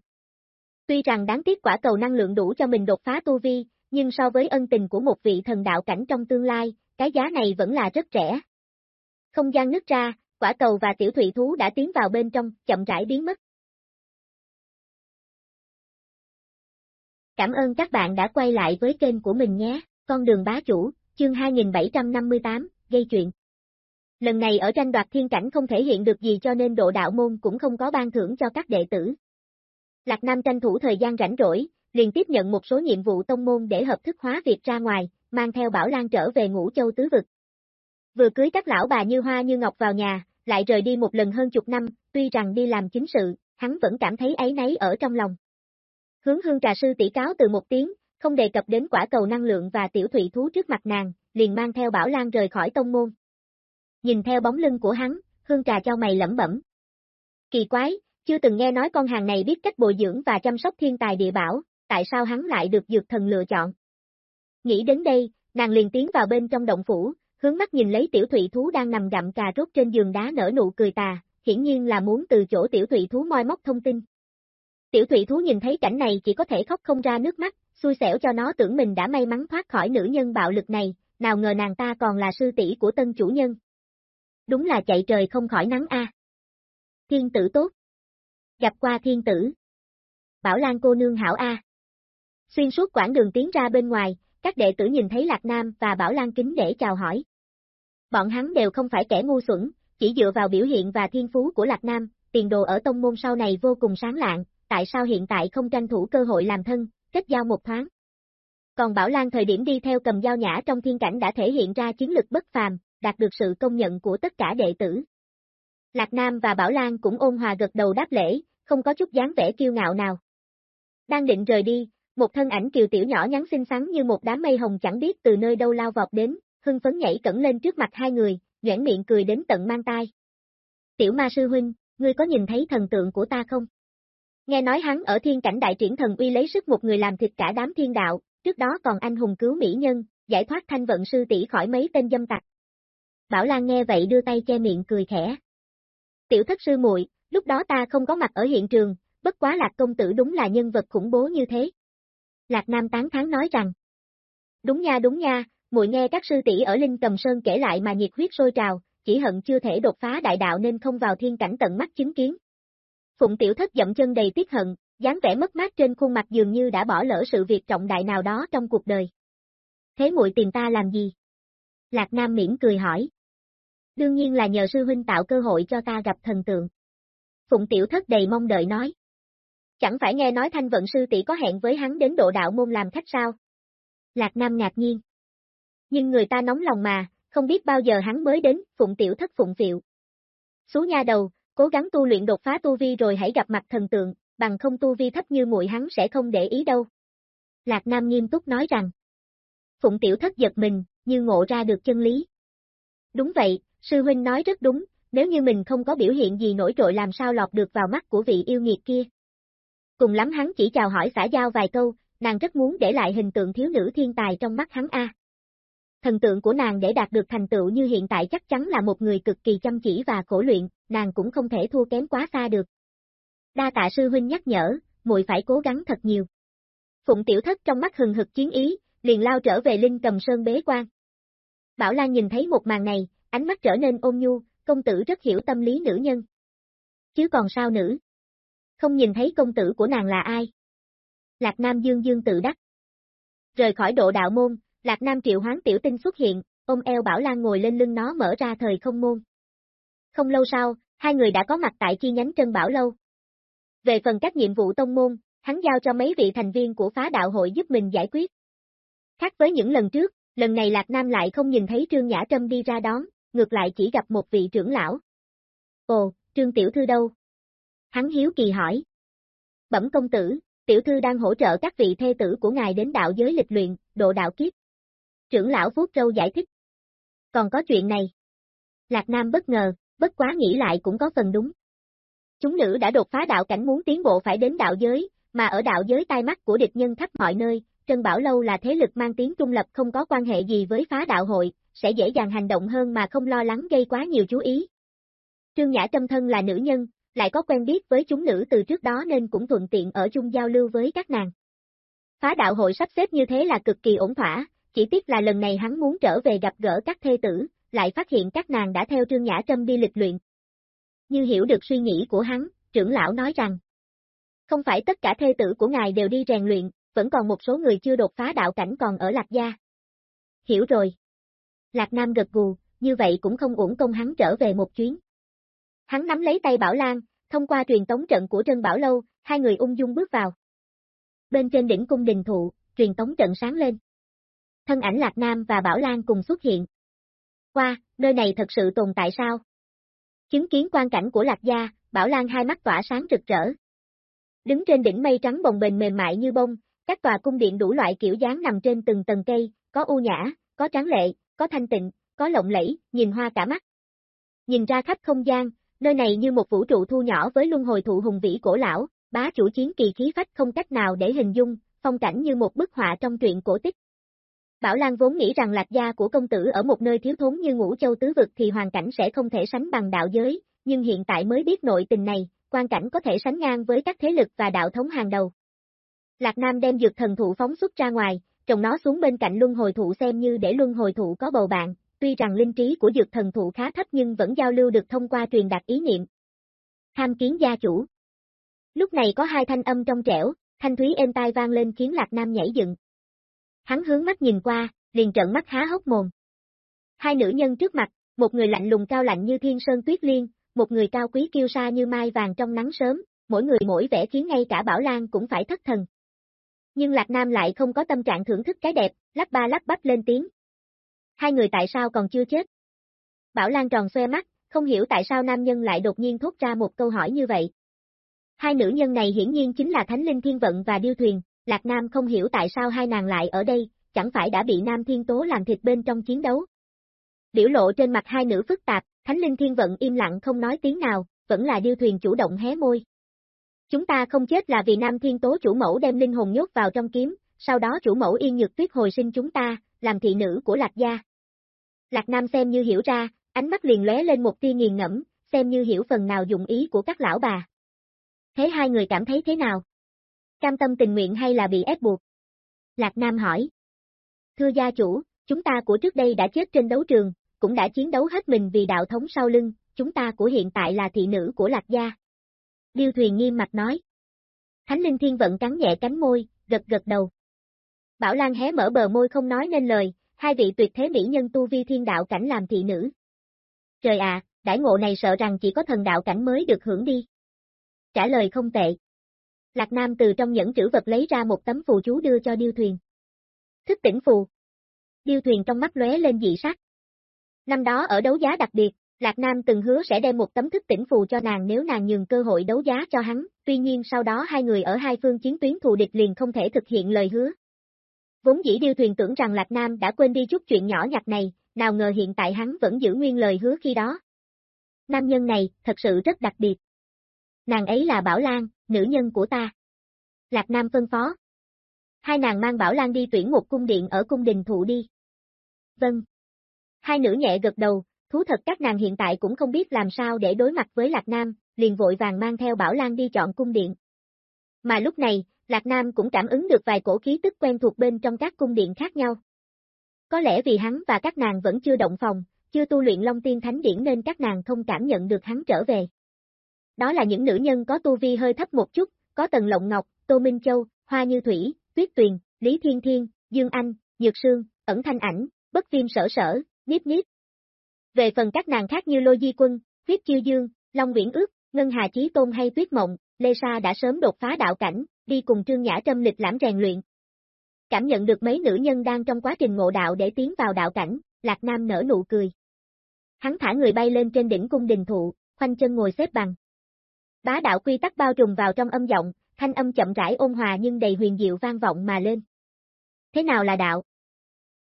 Tuy rằng đáng tiếc quả cầu năng lượng đủ cho mình đột phá tu vi, nhưng so với ân tình của một vị thần đạo cảnh trong tương lai, cái giá này vẫn là rất rẻ. Không gian nứt ra, quả cầu và tiểu thủy thú đã tiến vào bên trong, chậm rãi biến mất. Cảm ơn các bạn đã quay lại với kênh của mình nhé, con đường bá chủ, chương 2758, gây chuyện. Lần này ở tranh đoạt thiên cảnh không thể hiện được gì cho nên độ đạo môn cũng không có ban thưởng cho các đệ tử. Lạc Nam tranh thủ thời gian rảnh rỗi, liền tiếp nhận một số nhiệm vụ tông môn để hợp thức hóa việc ra ngoài, mang theo Bảo Lan trở về ngũ châu tứ vực. Vừa cưới các lão bà như hoa như ngọc vào nhà, lại rời đi một lần hơn chục năm, tuy rằng đi làm chính sự, hắn vẫn cảm thấy ấy nấy ở trong lòng. Hướng hương trà sư tỷ cáo từ một tiếng, không đề cập đến quả cầu năng lượng và tiểu thủy thú trước mặt nàng, liền mang theo Bảo Lan rời khỏi tông môn. Nhìn theo bóng lưng của hắn, hương trà cho mày lẩm bẩm. Kỳ quái, chưa từng nghe nói con hàng này biết cách bồi dưỡng và chăm sóc thiên tài địa bảo, tại sao hắn lại được dược thần lựa chọn. Nghĩ đến đây, nàng liền tiến vào bên trong động phủ, hướng mắt nhìn lấy tiểu thủy thú đang nằm gặm cà rốt trên giường đá nở nụ cười tà, hiển nhiên là muốn từ chỗ tiểu thủy thú moi móc thông tin. Tiểu thủy thú nhìn thấy cảnh này chỉ có thể khóc không ra nước mắt, xui xẻo cho nó tưởng mình đã may mắn thoát khỏi nữ nhân bạo lực này, nào ngờ nàng ta còn là sư tỷ của tân chủ nhân. Đúng là chạy trời không khỏi nắng a. Thiên tử tốt. Gặp qua thiên tử. Bảo Lan cô nương hảo a. Xuyên suốt quãng đường tiến ra bên ngoài, các đệ tử nhìn thấy Lạc Nam và Bảo Lan kính để chào hỏi. Bọn hắn đều không phải kẻ ngu xuẩn, chỉ dựa vào biểu hiện và thiên phú của Lạc Nam, tiền đồ ở tông môn sau này vô cùng sáng lạng, tại sao hiện tại không tranh thủ cơ hội làm thân, kết giao một thoáng. Còn Bảo Lan thời điểm đi theo cầm dao nhã trong thiên cảnh đã thể hiện ra chiến lực bất phàm, đạt được sự công nhận của tất cả đệ tử. Lạc Nam và Bảo Lan cũng ôn hòa gật đầu đáp lễ, không có chút dáng vẻ kiêu ngạo nào. Đang định rời đi, một thân ảnh kiều tiểu nhỏ nhắn xinh xắn như một đám mây hồng chẳng biết từ nơi đâu lao vọt đến, hưng phấn nhảy cẩn lên trước mặt hai người, nhoảng miệng cười đến tận mang tai. Tiểu ma sư huynh, ngươi có nhìn thấy thần tượng của ta không? Nghe nói hắn ở thiên cảnh đại triển thần uy lấy sức một người làm thịt cả đám thiên đạo, trước đó còn anh hùng cứu mỹ nhân, giải thoát thanh vận sư tỷ khỏi mấy tên dâm tặc. Bảo Lan nghe vậy đưa tay che miệng cười khẽ. Tiểu thất sư muội, lúc đó ta không có mặt ở hiện trường, bất quá lạc công tử đúng là nhân vật khủng bố như thế. Lạc Nam tán thán nói rằng. Đúng nha đúng nha, muội nghe các sư tỷ ở Linh Cầm Sơn kể lại mà nhiệt huyết sôi trào, chỉ hận chưa thể đột phá đại đạo nên không vào thiên cảnh tận mắt chứng kiến. Phụng tiểu thất dậm chân đầy tiếc hận, dáng vẻ mất mát trên khuôn mặt dường như đã bỏ lỡ sự việc trọng đại nào đó trong cuộc đời. Thế muội tìm ta làm gì? Lạc Nam mỉm cười hỏi. Đương nhiên là nhờ sư huynh tạo cơ hội cho ta gặp thần tượng. Phụng tiểu thất đầy mong đợi nói. Chẳng phải nghe nói thanh vận sư tỷ có hẹn với hắn đến độ đạo môn làm khách sao? Lạc Nam ngạc nhiên. Nhưng người ta nóng lòng mà, không biết bao giờ hắn mới đến, phụng tiểu thất phụng phiệu. Xú nha đầu, cố gắng tu luyện đột phá tu vi rồi hãy gặp mặt thần tượng, bằng không tu vi thấp như muội hắn sẽ không để ý đâu. Lạc Nam nghiêm túc nói rằng. Phụng tiểu thất giật mình, như ngộ ra được chân lý. Đúng vậy, sư huynh nói rất đúng, nếu như mình không có biểu hiện gì nổi trội làm sao lọt được vào mắt của vị yêu nghiệt kia. Cùng lắm hắn chỉ chào hỏi xã giao vài câu, nàng rất muốn để lại hình tượng thiếu nữ thiên tài trong mắt hắn A. Thần tượng của nàng để đạt được thành tựu như hiện tại chắc chắn là một người cực kỳ chăm chỉ và khổ luyện, nàng cũng không thể thua kém quá xa được. Đa tạ sư huynh nhắc nhở, muội phải cố gắng thật nhiều. Phụng tiểu thất trong mắt hừng hực chiến ý, liền lao trở về Linh cầm sơn bế quan. Bảo Lan nhìn thấy một màn này, ánh mắt trở nên ôn nhu, công tử rất hiểu tâm lý nữ nhân. Chứ còn sao nữ? Không nhìn thấy công tử của nàng là ai? Lạc Nam dương dương tự đắc. Rời khỏi độ đạo môn, Lạc Nam triệu hoán tiểu tinh xuất hiện, ôm eo Bảo Lan ngồi lên lưng nó mở ra thời không môn. Không lâu sau, hai người đã có mặt tại chi nhánh Trân Bảo Lâu. Về phần các nhiệm vụ tông môn, hắn giao cho mấy vị thành viên của phá đạo hội giúp mình giải quyết. Khác với những lần trước, lần này Lạc Nam lại không nhìn thấy Trương Nhã Trâm đi ra đón, ngược lại chỉ gặp một vị trưởng lão. Ồ, Trương Tiểu Thư đâu? Hắn hiếu kỳ hỏi. Bẩm công tử, Tiểu Thư đang hỗ trợ các vị thê tử của ngài đến đạo giới lịch luyện, độ đạo kiếp. Trưởng lão vuốt râu giải thích. Còn có chuyện này. Lạc Nam bất ngờ, bất quá nghĩ lại cũng có phần đúng. Chúng nữ đã đột phá đạo cảnh muốn tiến bộ phải đến đạo giới, mà ở đạo giới tai mắt của địch nhân khắp mọi nơi, Trân Bảo Lâu là thế lực mang tiếng trung lập không có quan hệ gì với phá đạo hội, sẽ dễ dàng hành động hơn mà không lo lắng gây quá nhiều chú ý. Trương Nhã Trâm thân là nữ nhân, lại có quen biết với chúng nữ từ trước đó nên cũng thuận tiện ở chung giao lưu với các nàng. Phá đạo hội sắp xếp như thế là cực kỳ ổn thỏa, chỉ tiếc là lần này hắn muốn trở về gặp gỡ các thê tử, lại phát hiện các nàng đã theo Trương Nhã Trâm đi lịch luyện. Như hiểu được suy nghĩ của hắn, trưởng lão nói rằng, không phải tất cả thê tử của ngài đều đi rèn luyện, vẫn còn một số người chưa đột phá đạo cảnh còn ở Lạc Gia. Hiểu rồi. Lạc Nam gật gù, như vậy cũng không uổng công hắn trở về một chuyến. Hắn nắm lấy tay Bảo Lan, thông qua truyền tống trận của Trân Bảo Lâu, hai người ung dung bước vào. Bên trên đỉnh cung đình thụ, truyền tống trận sáng lên. Thân ảnh Lạc Nam và Bảo Lan cùng xuất hiện. Qua, nơi này thật sự tồn tại sao? Chứng kiến quan cảnh của Lạc Gia, Bảo Lan hai mắt tỏa sáng rực rỡ. Đứng trên đỉnh mây trắng bồng bềnh mềm mại như bông, các tòa cung điện đủ loại kiểu dáng nằm trên từng tầng cây, có u nhã, có tráng lệ, có thanh tịnh, có lộng lẫy, nhìn hoa cả mắt. Nhìn ra khắp không gian, nơi này như một vũ trụ thu nhỏ với luân hồi thụ hùng vĩ cổ lão, bá chủ chiến kỳ khí phách không cách nào để hình dung, phong cảnh như một bức họa trong truyện cổ tích. Bảo Lan vốn nghĩ rằng lạc gia của công tử ở một nơi thiếu thốn như ngũ châu tứ vực thì hoàn cảnh sẽ không thể sánh bằng đạo giới, nhưng hiện tại mới biết nội tình này, quan cảnh có thể sánh ngang với các thế lực và đạo thống hàng đầu. Lạc Nam đem dược thần thụ phóng xuất ra ngoài, trồng nó xuống bên cạnh luân hồi thụ xem như để luân hồi thụ có bầu bạn, tuy rằng linh trí của dược thần thụ khá thấp nhưng vẫn giao lưu được thông qua truyền đạt ý niệm. Tham kiến gia chủ. Lúc này có hai thanh âm trong trẻo, thanh thúy êm tai vang lên khiến Lạc Nam nhảy dựng. Hắn hướng mắt nhìn qua, liền trợn mắt há hốc mồm. Hai nữ nhân trước mặt, một người lạnh lùng cao lạnh như thiên sơn tuyết liên, một người cao quý kiêu sa như mai vàng trong nắng sớm, mỗi người mỗi vẻ khiến ngay cả Bảo Lan cũng phải thất thần. Nhưng Lạc Nam lại không có tâm trạng thưởng thức cái đẹp, lắp ba lắp bắp lên tiếng. Hai người tại sao còn chưa chết? Bảo Lan tròn xoe mắt, không hiểu tại sao nam nhân lại đột nhiên thốt ra một câu hỏi như vậy. Hai nữ nhân này hiển nhiên chính là Thánh Linh Thiên Vận và Điêu Thuyền, Lạc Nam không hiểu tại sao hai nàng lại ở đây, chẳng phải đã bị Nam Thiên Tố làm thịt bên trong chiến đấu. Biểu lộ trên mặt hai nữ phức tạp, Thánh Linh Thiên Vận im lặng không nói tiếng nào, vẫn là Điêu Thuyền chủ động hé môi. Chúng ta không chết là vì Nam Thiên Tố chủ mẫu đem linh hồn nhốt vào trong kiếm, sau đó chủ mẫu yên nhược tuyết hồi sinh chúng ta, làm thị nữ của Lạc Gia. Lạc Nam xem như hiểu ra, ánh mắt liền lóe lên một tia nghiền ngẫm, xem như hiểu phần nào dụng ý của các lão bà. Thế hai người cảm thấy thế nào? Cam tâm tình nguyện hay là bị ép buộc? Lạc Nam hỏi. Thưa gia chủ, chúng ta của trước đây đã chết trên đấu trường, cũng đã chiến đấu hết mình vì đạo thống sau lưng, chúng ta của hiện tại là thị nữ của Lạc Gia. Điêu thuyền nghiêm mặt nói. Thánh linh thiên vận cắn nhẹ cánh môi, gật gật đầu. Bảo Lan hé mở bờ môi không nói nên lời, hai vị tuyệt thế mỹ nhân tu vi thiên đạo cảnh làm thị nữ. Trời à, đãi ngộ này sợ rằng chỉ có thần đạo cảnh mới được hưởng đi. Trả lời không tệ. Lạc Nam từ trong nhẫn trữ vật lấy ra một tấm phù chú đưa cho điêu thuyền. Thức tỉnh phù. Điêu thuyền trong mắt lóe lên dị sắc. Năm đó ở đấu giá đặc biệt, Lạc Nam từng hứa sẽ đem một tấm thức tỉnh phù cho nàng nếu nàng nhường cơ hội đấu giá cho hắn, tuy nhiên sau đó hai người ở hai phương chiến tuyến thù địch liền không thể thực hiện lời hứa. Vốn dĩ điêu thuyền tưởng rằng Lạc Nam đã quên đi chút chuyện nhỏ nhặt này, nào ngờ hiện tại hắn vẫn giữ nguyên lời hứa khi đó. Nam nhân này, thật sự rất đặc biệt. Nàng ấy là Bảo Lan, nữ nhân của ta. Lạc Nam phân phó. Hai nàng mang Bảo Lan đi tuyển một cung điện ở cung đình thụ đi. Vâng. Hai nữ nhẹ gật đầu, thú thật các nàng hiện tại cũng không biết làm sao để đối mặt với Lạc Nam, liền vội vàng mang theo Bảo Lan đi chọn cung điện. Mà lúc này, Lạc Nam cũng cảm ứng được vài cổ khí tức quen thuộc bên trong các cung điện khác nhau. Có lẽ vì hắn và các nàng vẫn chưa động phòng, chưa tu luyện Long Tiên Thánh Điển nên các nàng không cảm nhận được hắn trở về. Đó là những nữ nhân có tu vi hơi thấp một chút, có Tần Lộng Ngọc, Tô Minh Châu, Hoa Như Thủy, Tuyết Tuyền, Lý Thiên Thiên, Dương Anh, Nhược Sương, Ẩn Thanh Ảnh, Bất Viêm Sở Sở, Niếp Niếp. Về phần các nàng khác như Lô Di Quân, Huyết Chiêu Dương, Long Nguyễn Ước, Ngân Hà Chí Tôn hay Tuyết Mộng, Lê Sa đã sớm đột phá đạo cảnh, đi cùng Trương Nhã Trâm lịch lãm rèn luyện. Cảm nhận được mấy nữ nhân đang trong quá trình ngộ đạo để tiến vào đạo cảnh, Lạc Nam nở nụ cười. Hắn thả người bay lên trên đỉnh cung đình thụ, khoanh chân ngồi xếp bằng. Bá đạo quy tắc bao trùm vào trong âm giọng, thanh âm chậm rãi ôn hòa nhưng đầy huyền diệu vang vọng mà lên. Thế nào là đạo?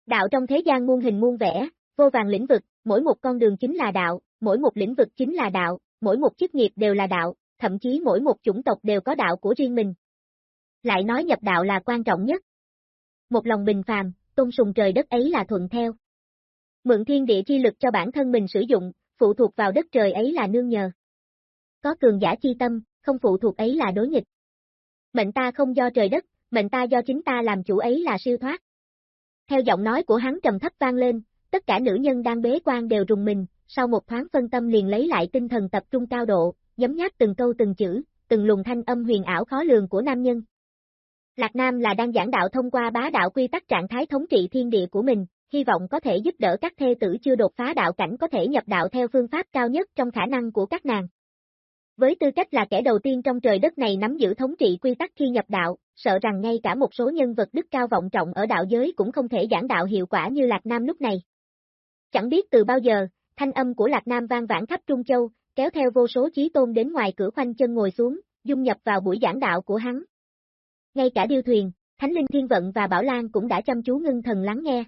Đạo trong thế gian muôn hình muôn vẻ, vô vàng lĩnh vực, mỗi một con đường chính là đạo, mỗi một lĩnh vực chính là đạo, mỗi một chức nghiệp đều là đạo, thậm chí mỗi một chủng tộc đều có đạo của riêng mình. Lại nói nhập đạo là quan trọng nhất. Một lòng bình phàm, tôn sùng trời đất ấy là thuận theo. Mượn thiên địa chi lực cho bản thân mình sử dụng, phụ thuộc vào đất trời ấy là nương nhờ. Có cường giả chi tâm, không phụ thuộc ấy là đối nghịch. Mệnh ta không do trời đất, mệnh ta do chính ta làm chủ ấy là siêu thoát. Theo giọng nói của hắn trầm thấp vang lên, tất cả nữ nhân đang bế quan đều rùng mình, sau một thoáng phân tâm liền lấy lại tinh thần tập trung cao độ, nhấm nháp từng câu từng chữ, từng luồng thanh âm huyền ảo khó lường của nam nhân. Lạc Nam là đang giảng đạo thông qua bá đạo quy tắc trạng thái thống trị thiên địa của mình, hy vọng có thể giúp đỡ các thê tử chưa đột phá đạo cảnh có thể nhập đạo theo phương pháp cao nhất trong khả năng của các nàng. Với tư cách là kẻ đầu tiên trong trời đất này nắm giữ thống trị quy tắc khi nhập đạo, sợ rằng ngay cả một số nhân vật đức cao vọng trọng ở đạo giới cũng không thể giảng đạo hiệu quả như Lạc Nam lúc này. Chẳng biết từ bao giờ, thanh âm của Lạc Nam vang vãn khắp Trung Châu, kéo theo vô số chí tôn đến ngoài cửa khoanh chân ngồi xuống, dung nhập vào buổi giảng đạo của hắn. Ngay cả điêu thuyền, Thánh Linh Thiên Vận và Bảo Lan cũng đã chăm chú ngưng thần lắng nghe.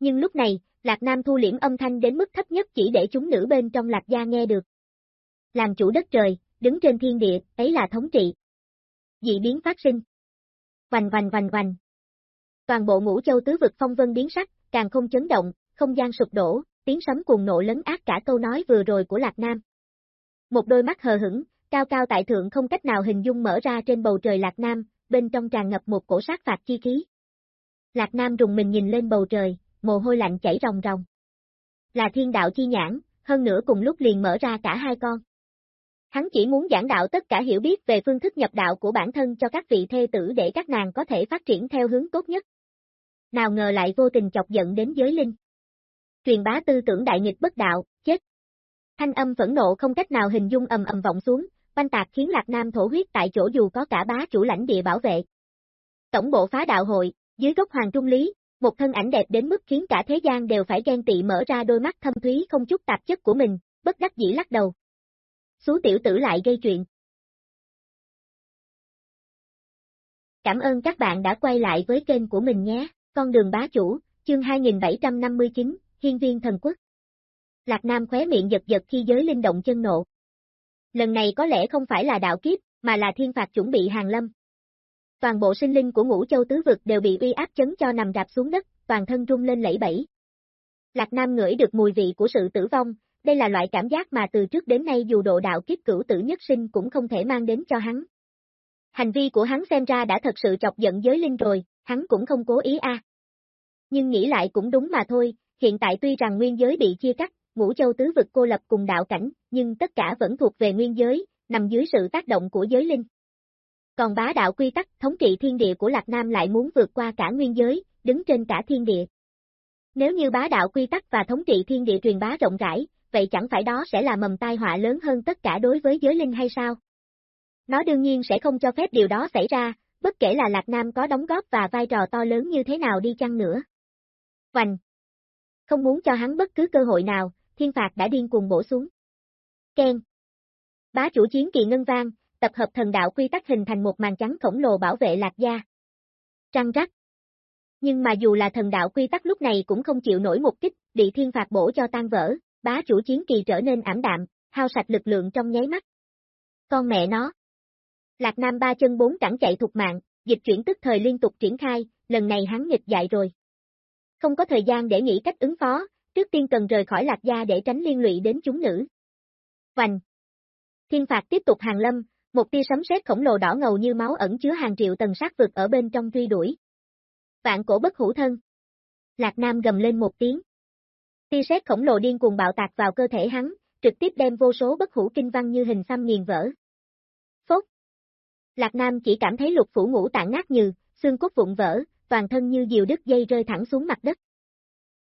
Nhưng lúc này, Lạc Nam thu liễm âm thanh đến mức thấp nhất chỉ để chúng nữ bên trong Lạc Gia nghe được. Làm chủ đất trời, đứng trên thiên địa, ấy là thống trị. Dị biến phát sinh. Vành vành vành vành. Toàn bộ ngũ châu tứ vực phong vân biến sắc, càng không chấn động, không gian sụp đổ, tiếng sấm cuồng nộ lấn ác cả câu nói vừa rồi của Lạc Nam. Một đôi mắt hờ hững, cao cao tại thượng không cách nào hình dung mở ra trên bầu trời Lạc Nam, bên trong tràn ngập một cổ sát phạt chi khí. Lạc Nam rùng mình nhìn lên bầu trời, mồ hôi lạnh chảy ròng ròng. Là thiên đạo chi nhãn, hơn nữa cùng lúc liền mở ra cả hai con. Hắn chỉ muốn giảng đạo tất cả hiểu biết về phương thức nhập đạo của bản thân cho các vị thê tử để các nàng có thể phát triển theo hướng tốt nhất. Nào ngờ lại vô tình chọc giận đến giới linh. Truyền bá tư tưởng đại nghịch bất đạo, chết. Thanh âm phẫn nộ không cách nào hình dung ầm ầm vọng xuống, banh tạc khiến Lạc Nam thổ huyết tại chỗ dù có cả bá chủ lãnh địa bảo vệ. Tổng bộ phá đạo hội, dưới gốc hoàng trung lý, một thân ảnh đẹp đến mức khiến cả thế gian đều phải ghen tị mở ra đôi mắt thâm thúy không chút tạp chất của mình, bất đắc dĩ lắc đầu. Xú tiểu tử lại gây chuyện. Cảm ơn các bạn đã quay lại với kênh của mình nhé, con đường bá chủ, chương 2759, Hiên viên thần quốc. Lạc Nam khóe miệng giật giật khi giới linh động chân nộ. Lần này có lẽ không phải là đạo kiếp, mà là thiên phạt chuẩn bị hàng lâm. Toàn bộ sinh linh của ngũ châu tứ vực đều bị uy áp chấn cho nằm rạp xuống đất, toàn thân rung lên lẫy bẫy. Lạc Nam ngửi được mùi vị của sự tử vong, đây là loại cảm giác mà từ trước đến nay dù độ đạo kiếp cửu tử nhất sinh cũng không thể mang đến cho hắn. Hành vi của hắn xem ra đã thật sự chọc giận giới linh rồi, hắn cũng không cố ý a. Nhưng nghĩ lại cũng đúng mà thôi, hiện tại tuy rằng nguyên giới bị chia cắt, ngũ châu tứ vực cô lập cùng đạo cảnh, nhưng tất cả vẫn thuộc về nguyên giới, nằm dưới sự tác động của giới linh. Còn bá đạo quy tắc thống trị thiên địa của Lạc Nam lại muốn vượt qua cả nguyên giới, đứng trên cả thiên địa. Nếu như bá đạo quy tắc và thống trị thiên địa truyền bá rộng rãi, vậy chẳng phải đó sẽ là mầm tai họa lớn hơn tất cả đối với giới linh hay sao? Nó đương nhiên sẽ không cho phép điều đó xảy ra, bất kể là Lạc Nam có đóng góp và vai trò to lớn như thế nào đi chăng nữa. Hoành! Không muốn cho hắn bất cứ cơ hội nào, thiên phạt đã điên cuồng bổ xuống. Ken. Bá chủ chiến kỳ ngân vang, tập hợp thần đạo quy tắc hình thành một màn trắng khổng lồ bảo vệ lạc gia. Trăng rắc. Nhưng mà dù là thần đạo quy tắc lúc này cũng không chịu nổi một kích, bị thiên phạt bổ cho tan vỡ, bá chủ chiến kỳ trở nên ảm đạm, hao sạch lực lượng trong nháy mắt. Con mẹ nó. Lạc Nam ba chân bốn cẳng chạy thục mạng, dịch chuyển tức thời liên tục triển khai, lần này hắn nghịch dại rồi. Không có thời gian để nghĩ cách ứng phó, trước tiên cần rời khỏi lạc gia để tránh liên lụy đến chúng nữ. Hoành! Thiên phạt tiếp tục hàng lâm, một tia sấm sét khổng lồ đỏ ngầu như máu ẩn chứa hàng triệu tầng sát vực ở bên trong truy đuổi. Vạn cổ bất hữu thân. Lạc Nam gầm lên một tiếng. Tia sét khổng lồ điên cuồng bạo tạc vào cơ thể hắn, trực tiếp đem vô số bất hủ kinh văn như hình xăm nghiền vỡ. Phốt. Lạc Nam chỉ cảm thấy lục phủ ngũ tạng nát như, xương cốt vụn vỡ, toàn thân như diều đứt dây rơi thẳng xuống mặt đất.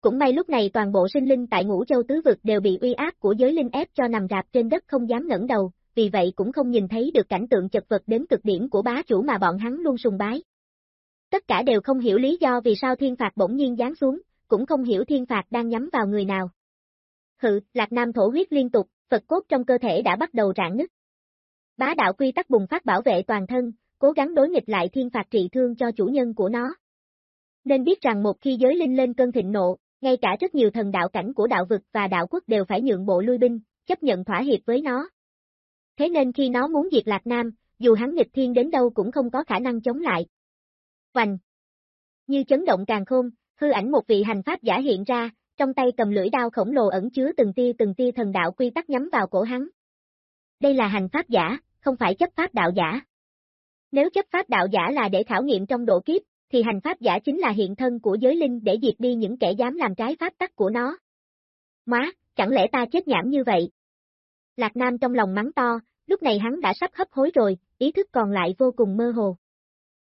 Cũng may lúc này toàn bộ sinh linh tại ngũ châu tứ vực đều bị uy áp của giới linh ép cho nằm rạp trên đất không dám ngẩng đầu, vì vậy cũng không nhìn thấy được cảnh tượng chật vật đến cực điểm của bá chủ mà bọn hắn luôn sùng bái. Tất cả đều không hiểu lý do vì sao thiên phạt bỗng nhiên giáng xuống, cũng không hiểu thiên phạt đang nhắm vào người nào. Hự, Lạc Nam thổ huyết liên tục, Phật cốt trong cơ thể đã bắt đầu rạn nứt. Bá đạo quy tắc bùng phát bảo vệ toàn thân, cố gắng đối nghịch lại thiên phạt trị thương cho chủ nhân của nó. Nên biết rằng một khi giới linh lên cơn thịnh nộ, ngay cả rất nhiều thần đạo cảnh của đạo vực và đạo quốc đều phải nhượng bộ lui binh, chấp nhận thỏa hiệp với nó. Thế nên khi nó muốn diệt Lạc Nam, dù hắn nghịch thiên đến đâu cũng không có khả năng chống lại. Hoành! Như chấn động càng khôn, hư ảnh một vị hành pháp giả hiện ra, trong tay cầm lưỡi đao khổng lồ ẩn chứa từng tia từng tia thần đạo quy tắc nhắm vào cổ hắn. Đây là hành pháp giả, không phải chấp pháp đạo giả. Nếu chấp pháp đạo giả là để khảo nghiệm trong độ kiếp, thì hành pháp giả chính là hiện thân của giới linh để diệt đi những kẻ dám làm trái pháp tắc của nó. Má, chẳng lẽ ta chết nhảm như vậy? Lạc Nam trong lòng mắng to, lúc này hắn đã sắp hấp hối rồi, ý thức còn lại vô cùng mơ hồ.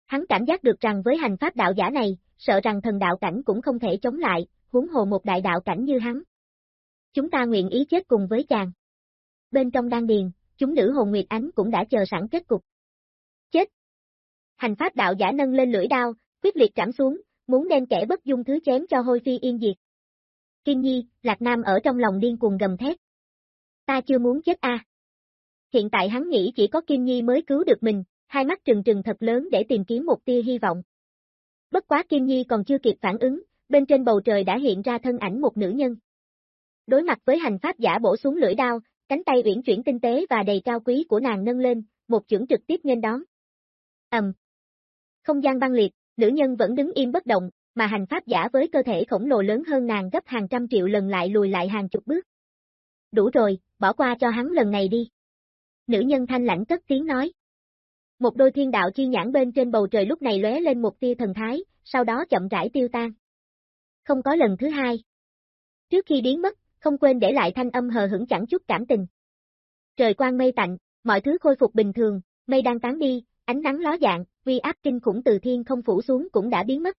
Hắn cảm giác được rằng với hành pháp đạo giả này, sợ rằng thần đạo cảnh cũng không thể chống lại, huống hồ một đại đạo cảnh như hắn. Chúng ta nguyện ý chết cùng với chàng. Bên trong đan điền, chúng nữ hồn Nguyệt Ánh cũng đã chờ sẵn kết cục. Chết! Hành pháp đạo giả nâng lên lưỡi đao, quyết liệt trảm xuống, muốn đem kẻ bất dung thứ chém cho hôi phi yên diệt. Kim Nhi, Lạc Nam ở trong lòng điên cuồng gầm thét. Ta chưa muốn chết a. Hiện tại hắn nghĩ chỉ có Kim Nhi mới cứu được mình, hai mắt trừng trừng thật lớn để tìm kiếm một tia hy vọng. Bất quá Kim Nhi còn chưa kịp phản ứng, bên trên bầu trời đã hiện ra thân ảnh một nữ nhân. Đối mặt với hành pháp giả bổ xuống lưỡi đao, cánh tay uyển chuyển tinh tế và đầy cao quý của nàng nâng lên, một chưởng trực tiếp nghênh đón. Ầm. Không gian băng liệt, nữ nhân vẫn đứng im bất động, mà hành pháp giả với cơ thể khổng lồ lớn hơn nàng gấp hàng trăm triệu lần lại lùi lại hàng chục bước. Đủ rồi, bỏ qua cho hắn lần này đi. Nữ nhân thanh lãnh cất tiếng nói. Một đôi thiên đạo chi nhãn bên trên bầu trời lúc này lóe lên một tia thần thái, sau đó chậm rãi tiêu tan. Không có lần thứ hai. Trước khi biến mất, không quên để lại thanh âm hờ hững chẳng chút cảm tình. Trời quang mây tạnh, mọi thứ khôi phục bình thường, mây đang tán đi, ánh nắng ló dạng, uy áp kinh khủng từ thiên không phủ xuống cũng đã biến mất.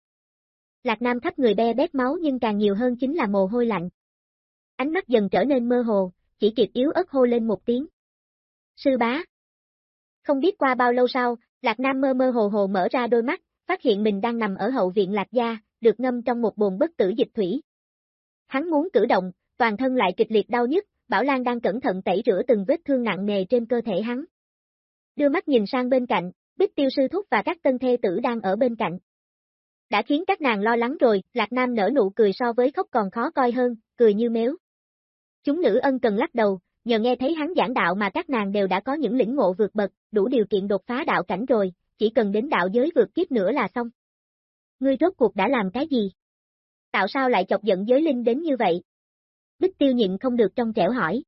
Lạc Nam khắp người be bét máu nhưng càng nhiều hơn chính là mồ hôi lạnh. Ánh mắt dần trở nên mơ hồ, chỉ kịp yếu ớt hô lên một tiếng. Sư bá. Không biết qua bao lâu sau, Lạc Nam mơ mơ hồ hồ mở ra đôi mắt, phát hiện mình đang nằm ở hậu viện Lạc Gia, được ngâm trong một bồn bất tử dịch thủy. Hắn muốn cử động, toàn thân lại kịch liệt đau nhức, Bảo Lan đang cẩn thận tẩy rửa từng vết thương nặng nề trên cơ thể hắn. Đưa mắt nhìn sang bên cạnh, Bích Tiêu Sư Thúc và các tân thê tử đang ở bên cạnh. Đã khiến các nàng lo lắng rồi, Lạc Nam nở nụ cười so với khóc còn khó coi hơn, cười như méo. Chúng nữ ân cần lắc đầu, nhờ nghe thấy hắn giảng đạo mà các nàng đều đã có những lĩnh ngộ vượt bậc, đủ điều kiện đột phá đạo cảnh rồi, chỉ cần đến đạo giới vượt kiếp nữa là xong. Ngươi rốt cuộc đã làm cái gì? Tạo sao lại chọc giận giới linh đến như vậy? Bích tiêu nhịn không được trong trẻo hỏi.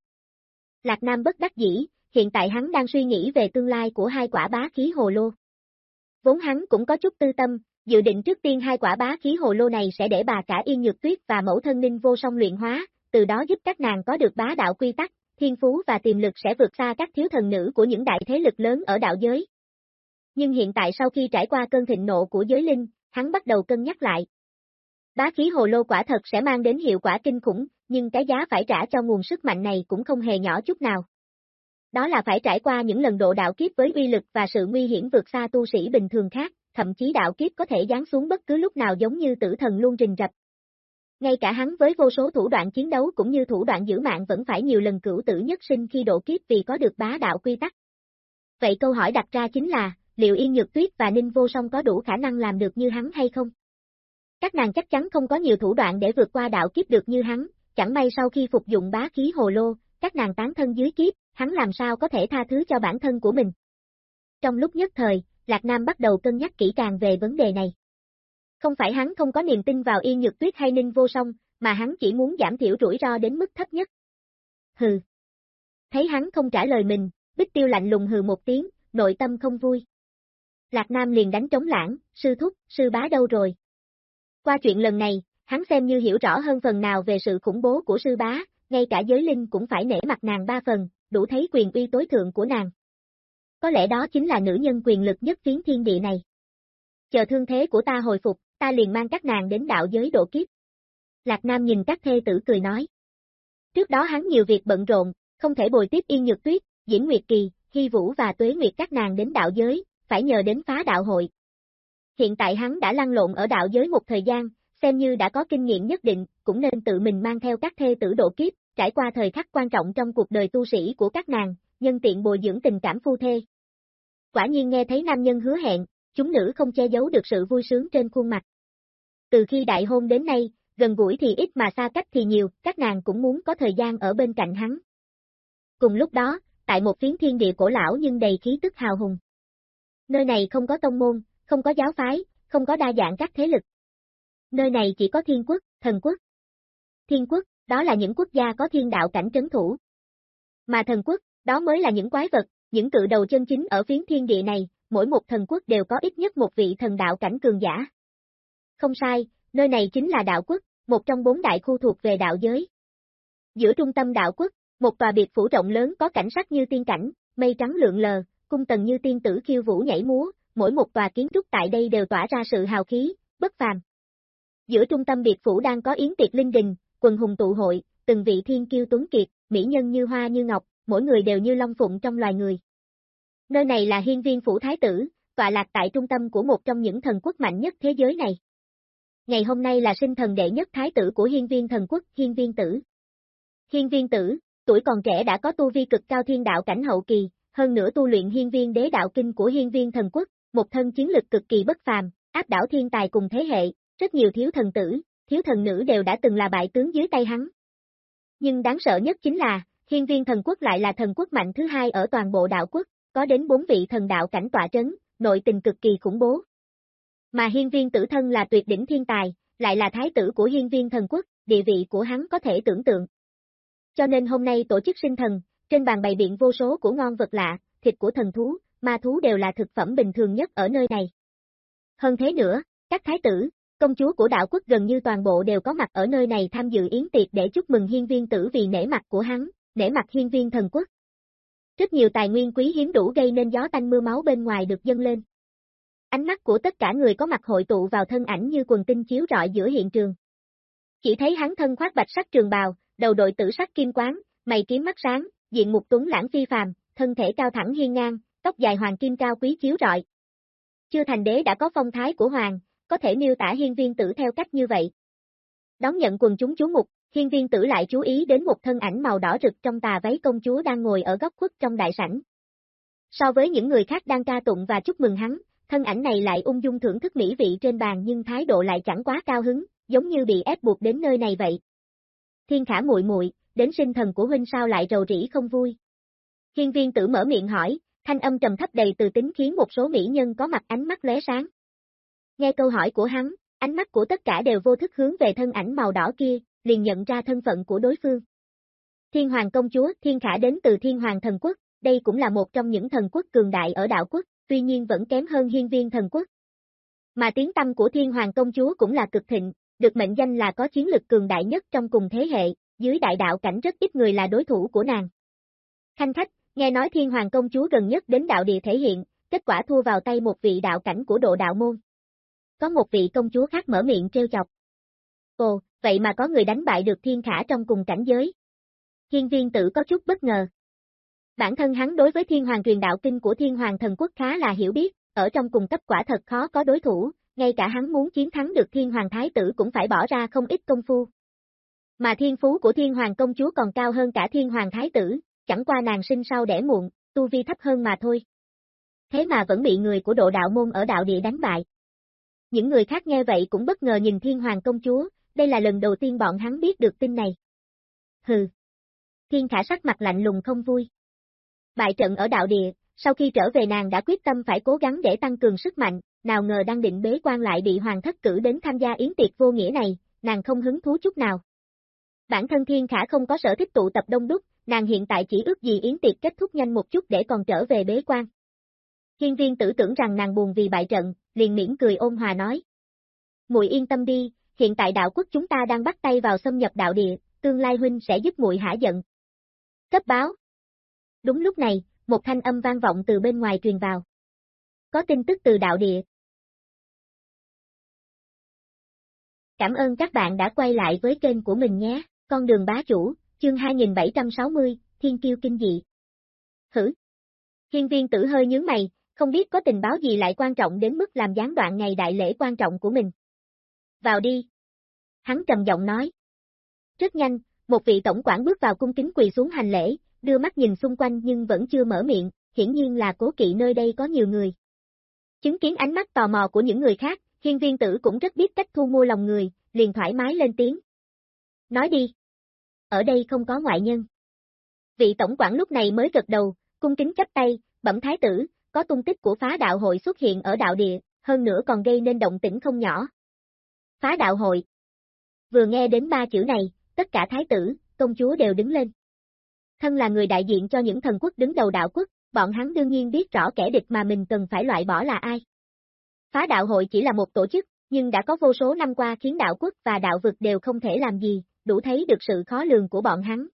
Lạc Nam bất đắc dĩ, hiện tại hắn đang suy nghĩ về tương lai của hai quả bá khí hồ lô. Vốn hắn cũng có chút tư tâm, dự định trước tiên hai quả bá khí hồ lô này sẽ để bà cả Yên Nhược Tuyết và mẫu thân Ninh vô song luyện hóa, từ đó giúp các nàng có được bá đạo quy tắc, thiên phú và tiềm lực sẽ vượt xa các thiếu thần nữ của những đại thế lực lớn ở đạo giới. Nhưng hiện tại sau khi trải qua cơn thịnh nộ của giới linh, hắn bắt đầu cân nhắc lại. Bá khí hồ lô quả thật sẽ mang đến hiệu quả kinh khủng, nhưng cái giá phải trả cho nguồn sức mạnh này cũng không hề nhỏ chút nào. Đó là phải trải qua những lần độ đạo kiếp với uy lực và sự nguy hiểm vượt xa tu sĩ bình thường khác, thậm chí đạo kiếp có thể giáng xuống bất cứ lúc nào giống như tử thần luôn rình rập. Ngay cả hắn với vô số thủ đoạn chiến đấu cũng như thủ đoạn giữ mạng vẫn phải nhiều lần cửu tử nhất sinh khi độ kiếp vì có được bá đạo quy tắc. Vậy câu hỏi đặt ra chính là, liệu Yên Nhược Tuyết và Ninh Vô Song có đủ khả năng làm được như hắn hay không? Các nàng chắc chắn không có nhiều thủ đoạn để vượt qua đạo kiếp được như hắn, chẳng may sau khi phục dụng bá khí hồ lô, các nàng tán thân dưới kiếp, hắn làm sao có thể tha thứ cho bản thân của mình. Trong lúc nhất thời, Lạc Nam bắt đầu cân nhắc kỹ càng về vấn đề này. Không phải hắn không có niềm tin vào Yên Nhược Tuyết hay Ninh Vô Song, mà hắn chỉ muốn giảm thiểu rủi ro đến mức thấp nhất. Hừ. Thấy hắn không trả lời mình, Bích Tiêu lạnh lùng hừ một tiếng, nội tâm không vui. Lạc Nam liền đánh trống lãng, sư thúc, sư bá đâu rồi? Qua chuyện lần này, hắn xem như hiểu rõ hơn phần nào về sự khủng bố của sư bá, ngay cả giới linh cũng phải nể mặt nàng ba phần, đủ thấy quyền uy tối thượng của nàng. Có lẽ đó chính là nữ nhân quyền lực nhất phiến thiên địa này. Chờ thương thế của ta hồi phục, ta liền mang các nàng đến đạo giới độ kiếp. Lạc Nam nhìn các thê tử cười nói. Trước đó hắn nhiều việc bận rộn, không thể bồi tiếp Yên Nhược Tuyết, Diễn Nguyệt Kỳ, Hy Vũ và Tuế Nguyệt các nàng đến đạo giới, phải nhờ đến phá đạo hội. Hiện tại hắn đã lăn lộn ở đạo giới một thời gian, xem như đã có kinh nghiệm nhất định, cũng nên tự mình mang theo các thê tử độ kiếp, trải qua thời khắc quan trọng trong cuộc đời tu sĩ của các nàng, nhân tiện bồi dưỡng tình cảm phu thê. Quả nhiên nghe thấy nam nhân hứa hẹn, chúng nữ không che giấu được sự vui sướng trên khuôn mặt. Từ khi đại hôn đến nay, gần gũi thì ít mà xa cách thì nhiều, các nàng cũng muốn có thời gian ở bên cạnh hắn. Cùng lúc đó, tại một phiến thiên địa cổ lão nhưng đầy khí tức hào hùng. Nơi này không có tông môn, không có giáo phái, không có đa dạng các thế lực. Nơi này chỉ có thiên quốc, thần quốc. Thiên quốc, đó là những quốc gia có thiên đạo cảnh trấn thủ. Mà thần quốc, đó mới là những quái vật, những cự đầu chân chính ở phiến thiên địa này, mỗi một thần quốc đều có ít nhất một vị thần đạo cảnh cường giả. Không sai, nơi này chính là đạo quốc, một trong bốn đại khu thuộc về đạo giới. Giữa trung tâm đạo quốc, một tòa biệt phủ rộng lớn có cảnh sắc như tiên cảnh, mây trắng lượn lờ, cung tầng như tiên tử khiêu vũ nhảy múa, mỗi một tòa kiến trúc tại đây đều tỏa ra sự hào khí, bất phàm. Giữa trung tâm biệt phủ đang có yến tiệc linh đình, quần hùng tụ hội, từng vị thiên kiêu tuấn kiệt, mỹ nhân như hoa như ngọc, mỗi người đều như long phụng trong loài người. Nơi này là hiên viên phủ thái tử, tọa lạc tại trung tâm của một trong những thần quốc mạnh nhất thế giới này. Ngày hôm nay là sinh thần đệ nhất thái tử của hiên viên thần quốc, hiên viên tử. Hiên viên tử, tuổi còn trẻ đã có tu vi cực cao thiên đạo cảnh hậu kỳ, hơn nữa tu luyện hiên viên đế đạo kinh của hiên viên thần quốc, một thân chiến lực cực kỳ bất phàm, áp đảo thiên tài cùng thế hệ, rất nhiều thiếu thần tử, thiếu thần nữ đều đã từng là bại tướng dưới tay hắn. Nhưng đáng sợ nhất chính là, hiên viên thần quốc lại là thần quốc mạnh thứ hai ở toàn bộ đạo quốc, có đến bốn vị thần đạo cảnh tọa trấn, nội tình cực kỳ khủng bố. Mà hiên viên tử thân là tuyệt đỉnh thiên tài, lại là thái tử của hiên viên thần quốc, địa vị của hắn có thể tưởng tượng. Cho nên hôm nay tổ chức sinh thần, trên bàn bày biện vô số của ngon vật lạ, thịt của thần thú, ma thú đều là thực phẩm bình thường nhất ở nơi này. Hơn thế nữa, các thái tử, công chúa của đạo quốc gần như toàn bộ đều có mặt ở nơi này tham dự yến tiệc để chúc mừng hiên viên tử vì nể mặt của hắn, nể mặt hiên viên thần quốc. Rất nhiều tài nguyên quý hiếm đủ gây nên gió tanh mưa máu bên ngoài được dâng lên. Ánh mắt của tất cả người có mặt hội tụ vào thân ảnh như quần tinh chiếu rọi giữa hiện trường. Chỉ thấy hắn thân khoác bạch sắc trường bào, đầu đội tử sắc kim quán, mày kiếm mắt sáng, diện mục tuấn lãng phi phàm, thân thể cao thẳng hiên ngang, tóc dài hoàng kim cao quý chiếu rọi. Chưa thành đế đã có phong thái của hoàng, có thể miêu tả hiên viên tử theo cách như vậy. Đón nhận quần chúng chú mục, hiên viên tử lại chú ý đến một thân ảnh màu đỏ rực trong tà váy công chúa đang ngồi ở góc khuất trong đại sảnh. So với những người khác đang ca tụng và chúc mừng hắn, thân ảnh này lại ung dung thưởng thức mỹ vị trên bàn nhưng thái độ lại chẳng quá cao hứng, giống như bị ép buộc đến nơi này vậy. Thiên khả muội muội, đến sinh thần của huynh sao lại rầu rĩ không vui. Hiên viên tử mở miệng hỏi, thanh âm trầm thấp đầy từ tính khiến một số mỹ nhân có mặt ánh mắt lóe sáng. Nghe câu hỏi của hắn, ánh mắt của tất cả đều vô thức hướng về thân ảnh màu đỏ kia, liền nhận ra thân phận của đối phương. Thiên Hoàng công chúa Thiên Khả đến từ Thiên Hoàng thần quốc, đây cũng là một trong những thần quốc cường đại ở đạo quốc, tuy nhiên vẫn kém hơn hiên viên thần quốc. Mà tiếng tâm của Thiên Hoàng công chúa cũng là cực thịnh, được mệnh danh là có chiến lực cường đại nhất trong cùng thế hệ, dưới đại đạo cảnh rất ít người là đối thủ của nàng. Khanh khách, nghe nói Thiên Hoàng công chúa gần nhất đến đạo địa thể hiện, kết quả thua vào tay một vị đạo cảnh của độ đạo môn. Có một vị công chúa khác mở miệng trêu chọc. Ồ, vậy mà có người đánh bại được thiên khả trong cùng cảnh giới. Hiên viên tử có chút bất ngờ. Bản thân hắn đối với thiên hoàng truyền đạo kinh của thiên hoàng thần quốc khá là hiểu biết, ở trong cùng cấp quả thật khó có đối thủ, ngay cả hắn muốn chiến thắng được thiên hoàng thái tử cũng phải bỏ ra không ít công phu. Mà thiên phú của thiên hoàng công chúa còn cao hơn cả thiên hoàng thái tử, chẳng qua nàng sinh sau đẻ muộn, tu vi thấp hơn mà thôi. Thế mà vẫn bị người của độ đạo môn ở đạo địa đánh bại. Những người khác nghe vậy cũng bất ngờ nhìn thiên hoàng công chúa, đây là lần đầu tiên bọn hắn biết được tin này. Hừ. Thiên khả sắc mặt lạnh lùng không vui. Bại trận ở đạo địa, sau khi trở về nàng đã quyết tâm phải cố gắng để tăng cường sức mạnh, nào ngờ đang định bế quan lại bị hoàng thất cử đến tham gia yến tiệc vô nghĩa này, nàng không hứng thú chút nào. Bản thân thiên khả không có sở thích tụ tập đông đúc, nàng hiện tại chỉ ước gì yến tiệc kết thúc nhanh một chút để còn trở về bế quan. Hiên viên tử tưởng rằng nàng buồn vì bại trận, liền miễn cười ôn hòa nói. Muội yên tâm đi, hiện tại đạo quốc chúng ta đang bắt tay vào xâm nhập đạo địa, tương lai huynh sẽ giúp muội hả giận. Cấp báo. Đúng lúc này, một thanh âm vang vọng từ bên ngoài truyền vào. Có tin tức từ đạo địa. Cảm ơn các bạn đã quay lại với kênh của mình nhé, con đường bá chủ, chương 2760, Thiên Kiêu Kinh Dị. Hử? Hiên viên tử hơi nhướng mày, không biết có tình báo gì lại quan trọng đến mức làm gián đoạn ngày đại lễ quan trọng của mình. Vào đi. Hắn trầm giọng nói. Rất nhanh, một vị tổng quản bước vào cung kính quỳ xuống hành lễ, đưa mắt nhìn xung quanh nhưng vẫn chưa mở miệng, hiển nhiên là cố kỵ nơi đây có nhiều người. Chứng kiến ánh mắt tò mò của những người khác, hiên viên tử cũng rất biết cách thu mua lòng người, liền thoải mái lên tiếng. Nói đi. Ở đây không có ngoại nhân. Vị tổng quản lúc này mới gật đầu, cung kính chấp tay, bẩm thái tử, có tung tích của phá đạo hội xuất hiện ở đạo địa, hơn nữa còn gây nên động tĩnh không nhỏ. Phá đạo hội. Vừa nghe đến ba chữ này, tất cả thái tử, công chúa đều đứng lên. Thân là người đại diện cho những thần quốc đứng đầu đạo quốc, bọn hắn đương nhiên biết rõ kẻ địch mà mình cần phải loại bỏ là ai. Phá đạo hội chỉ là một tổ chức, nhưng đã có vô số năm qua khiến đạo quốc và đạo vực đều không thể làm gì, đủ thấy được sự khó lường của bọn hắn.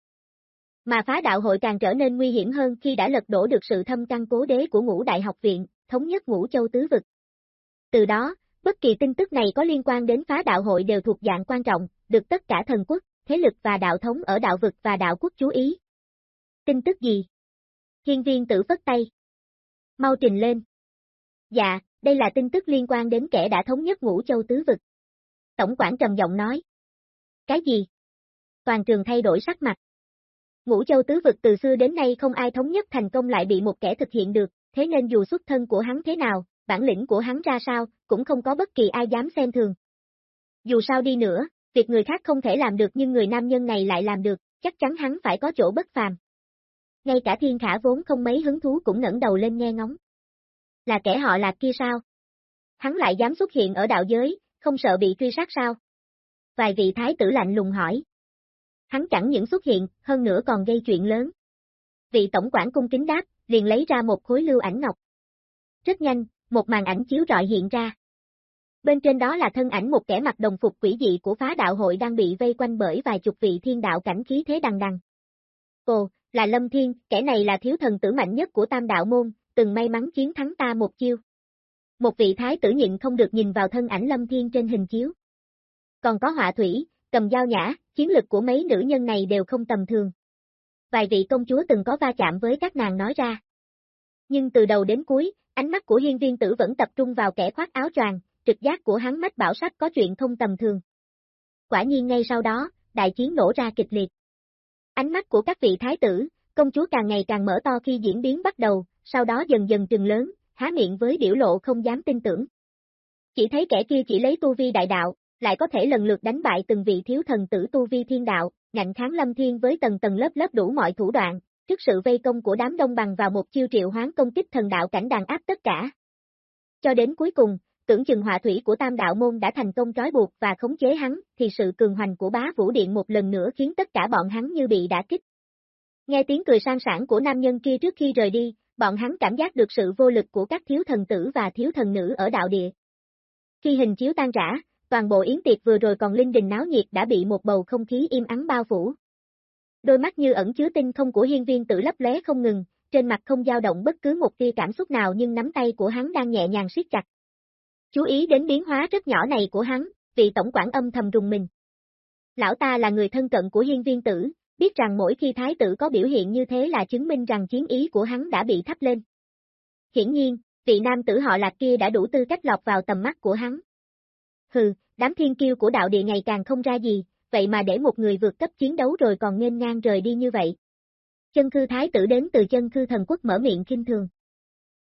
Mà phá đạo hội càng trở nên nguy hiểm hơn khi đã lật đổ được sự thâm căn cố đế của ngũ đại học viện, thống nhất ngũ châu tứ vực. Từ đó, bất kỳ tin tức này có liên quan đến phá đạo hội đều thuộc dạng quan trọng, được tất cả thần quốc, thế lực và đạo thống ở đạo vực và đạo quốc chú ý. Tin tức gì? Hiên viên tử phất tay. Mau trình lên. Dạ, đây là tin tức liên quan đến kẻ đã thống nhất ngũ châu tứ vực. Tổng quản trầm giọng nói. Cái gì? Toàn trường thay đổi sắc mặt. Ngũ châu tứ vực từ xưa đến nay không ai thống nhất thành công lại bị một kẻ thực hiện được, thế nên dù xuất thân của hắn thế nào, bản lĩnh của hắn ra sao, cũng không có bất kỳ ai dám xem thường. Dù sao đi nữa, việc người khác không thể làm được nhưng người nam nhân này lại làm được, chắc chắn hắn phải có chỗ bất phàm. Ngay cả thiên khả vốn không mấy hứng thú cũng ngẩng đầu lên nghe ngóng. Là kẻ họ lạc kia sao? Hắn lại dám xuất hiện ở đạo giới, không sợ bị truy sát sao? Vài vị thái tử lạnh lùng hỏi. Hắn chẳng những xuất hiện, hơn nữa còn gây chuyện lớn. Vị tổng quản cung kính đáp, liền lấy ra một khối lưu ảnh ngọc. Rất nhanh, một màn ảnh chiếu rọi hiện ra. Bên trên đó là thân ảnh một kẻ mặc đồng phục quỷ dị của phá đạo hội đang bị vây quanh bởi vài chục vị thiên đạo cảnh khí thế đằng đằng. Ồ, là Lâm Thiên, kẻ này là thiếu thần tử mạnh nhất của tam đạo môn, từng may mắn chiến thắng ta một chiêu. Một vị thái tử nhịn không được nhìn vào thân ảnh Lâm Thiên trên hình chiếu. Còn có họa thủy, cầm dao nhã, chiến lực của mấy nữ nhân này đều không tầm thường. Vài vị công chúa từng có va chạm với các nàng nói ra. Nhưng từ đầu đến cuối, ánh mắt của hiên viên tử vẫn tập trung vào kẻ khoác áo choàng, trực giác của hắn mách bảo sách có chuyện không tầm thường. Quả nhiên ngay sau đó, đại chiến nổ ra kịch liệt. Ánh mắt của các vị thái tử, công chúa càng ngày càng mở to khi diễn biến bắt đầu, sau đó dần dần trừng lớn, há miệng với biểu lộ không dám tin tưởng. Chỉ thấy kẻ kia chỉ lấy tu vi đại đạo, lại có thể lần lượt đánh bại từng vị thiếu thần tử tu vi thiên đạo, ngạnh kháng lâm thiên với tầng tầng lớp lớp đủ mọi thủ đoạn, trước sự vây công của đám đông bằng vào một chiêu triệu hoán công kích thần đạo cảnh đàn áp tất cả. Cho đến cuối cùng, tưởng chừng họa thủy của tam đạo môn đã thành công trói buộc và khống chế hắn, thì sự cường hoành của bá vũ điện một lần nữa khiến tất cả bọn hắn như bị đả kích. Nghe tiếng cười sang sảng của nam nhân kia trước khi rời đi, bọn hắn cảm giác được sự vô lực của các thiếu thần tử và thiếu thần nữ ở đạo địa. Khi hình chiếu tan rã, toàn bộ yến tiệc vừa rồi còn linh đình náo nhiệt đã bị một bầu không khí im ắng bao phủ. Đôi mắt như ẩn chứa tinh không của hiên viên Tử lấp lé không ngừng, trên mặt không dao động bất cứ một tia cảm xúc nào nhưng nắm tay của hắn đang nhẹ nhàng siết chặt. Chú ý đến biến hóa rất nhỏ này của hắn, vị tổng quản âm thầm rùng mình. Lão ta là người thân cận của hiên viên tử, biết rằng mỗi khi thái tử có biểu hiện như thế là chứng minh rằng chiến ý của hắn đã bị thắp lên. Hiển nhiên, vị nam tử họ lạc kia đã đủ tư cách lọc vào tầm mắt của hắn, Hừ, đám thiên kiêu của đạo địa ngày càng không ra gì, vậy mà để một người vượt cấp chiến đấu rồi còn nghênh ngang rời đi như vậy. Chân cư thái tử đến từ chân cư thần quốc mở miệng kinh thường.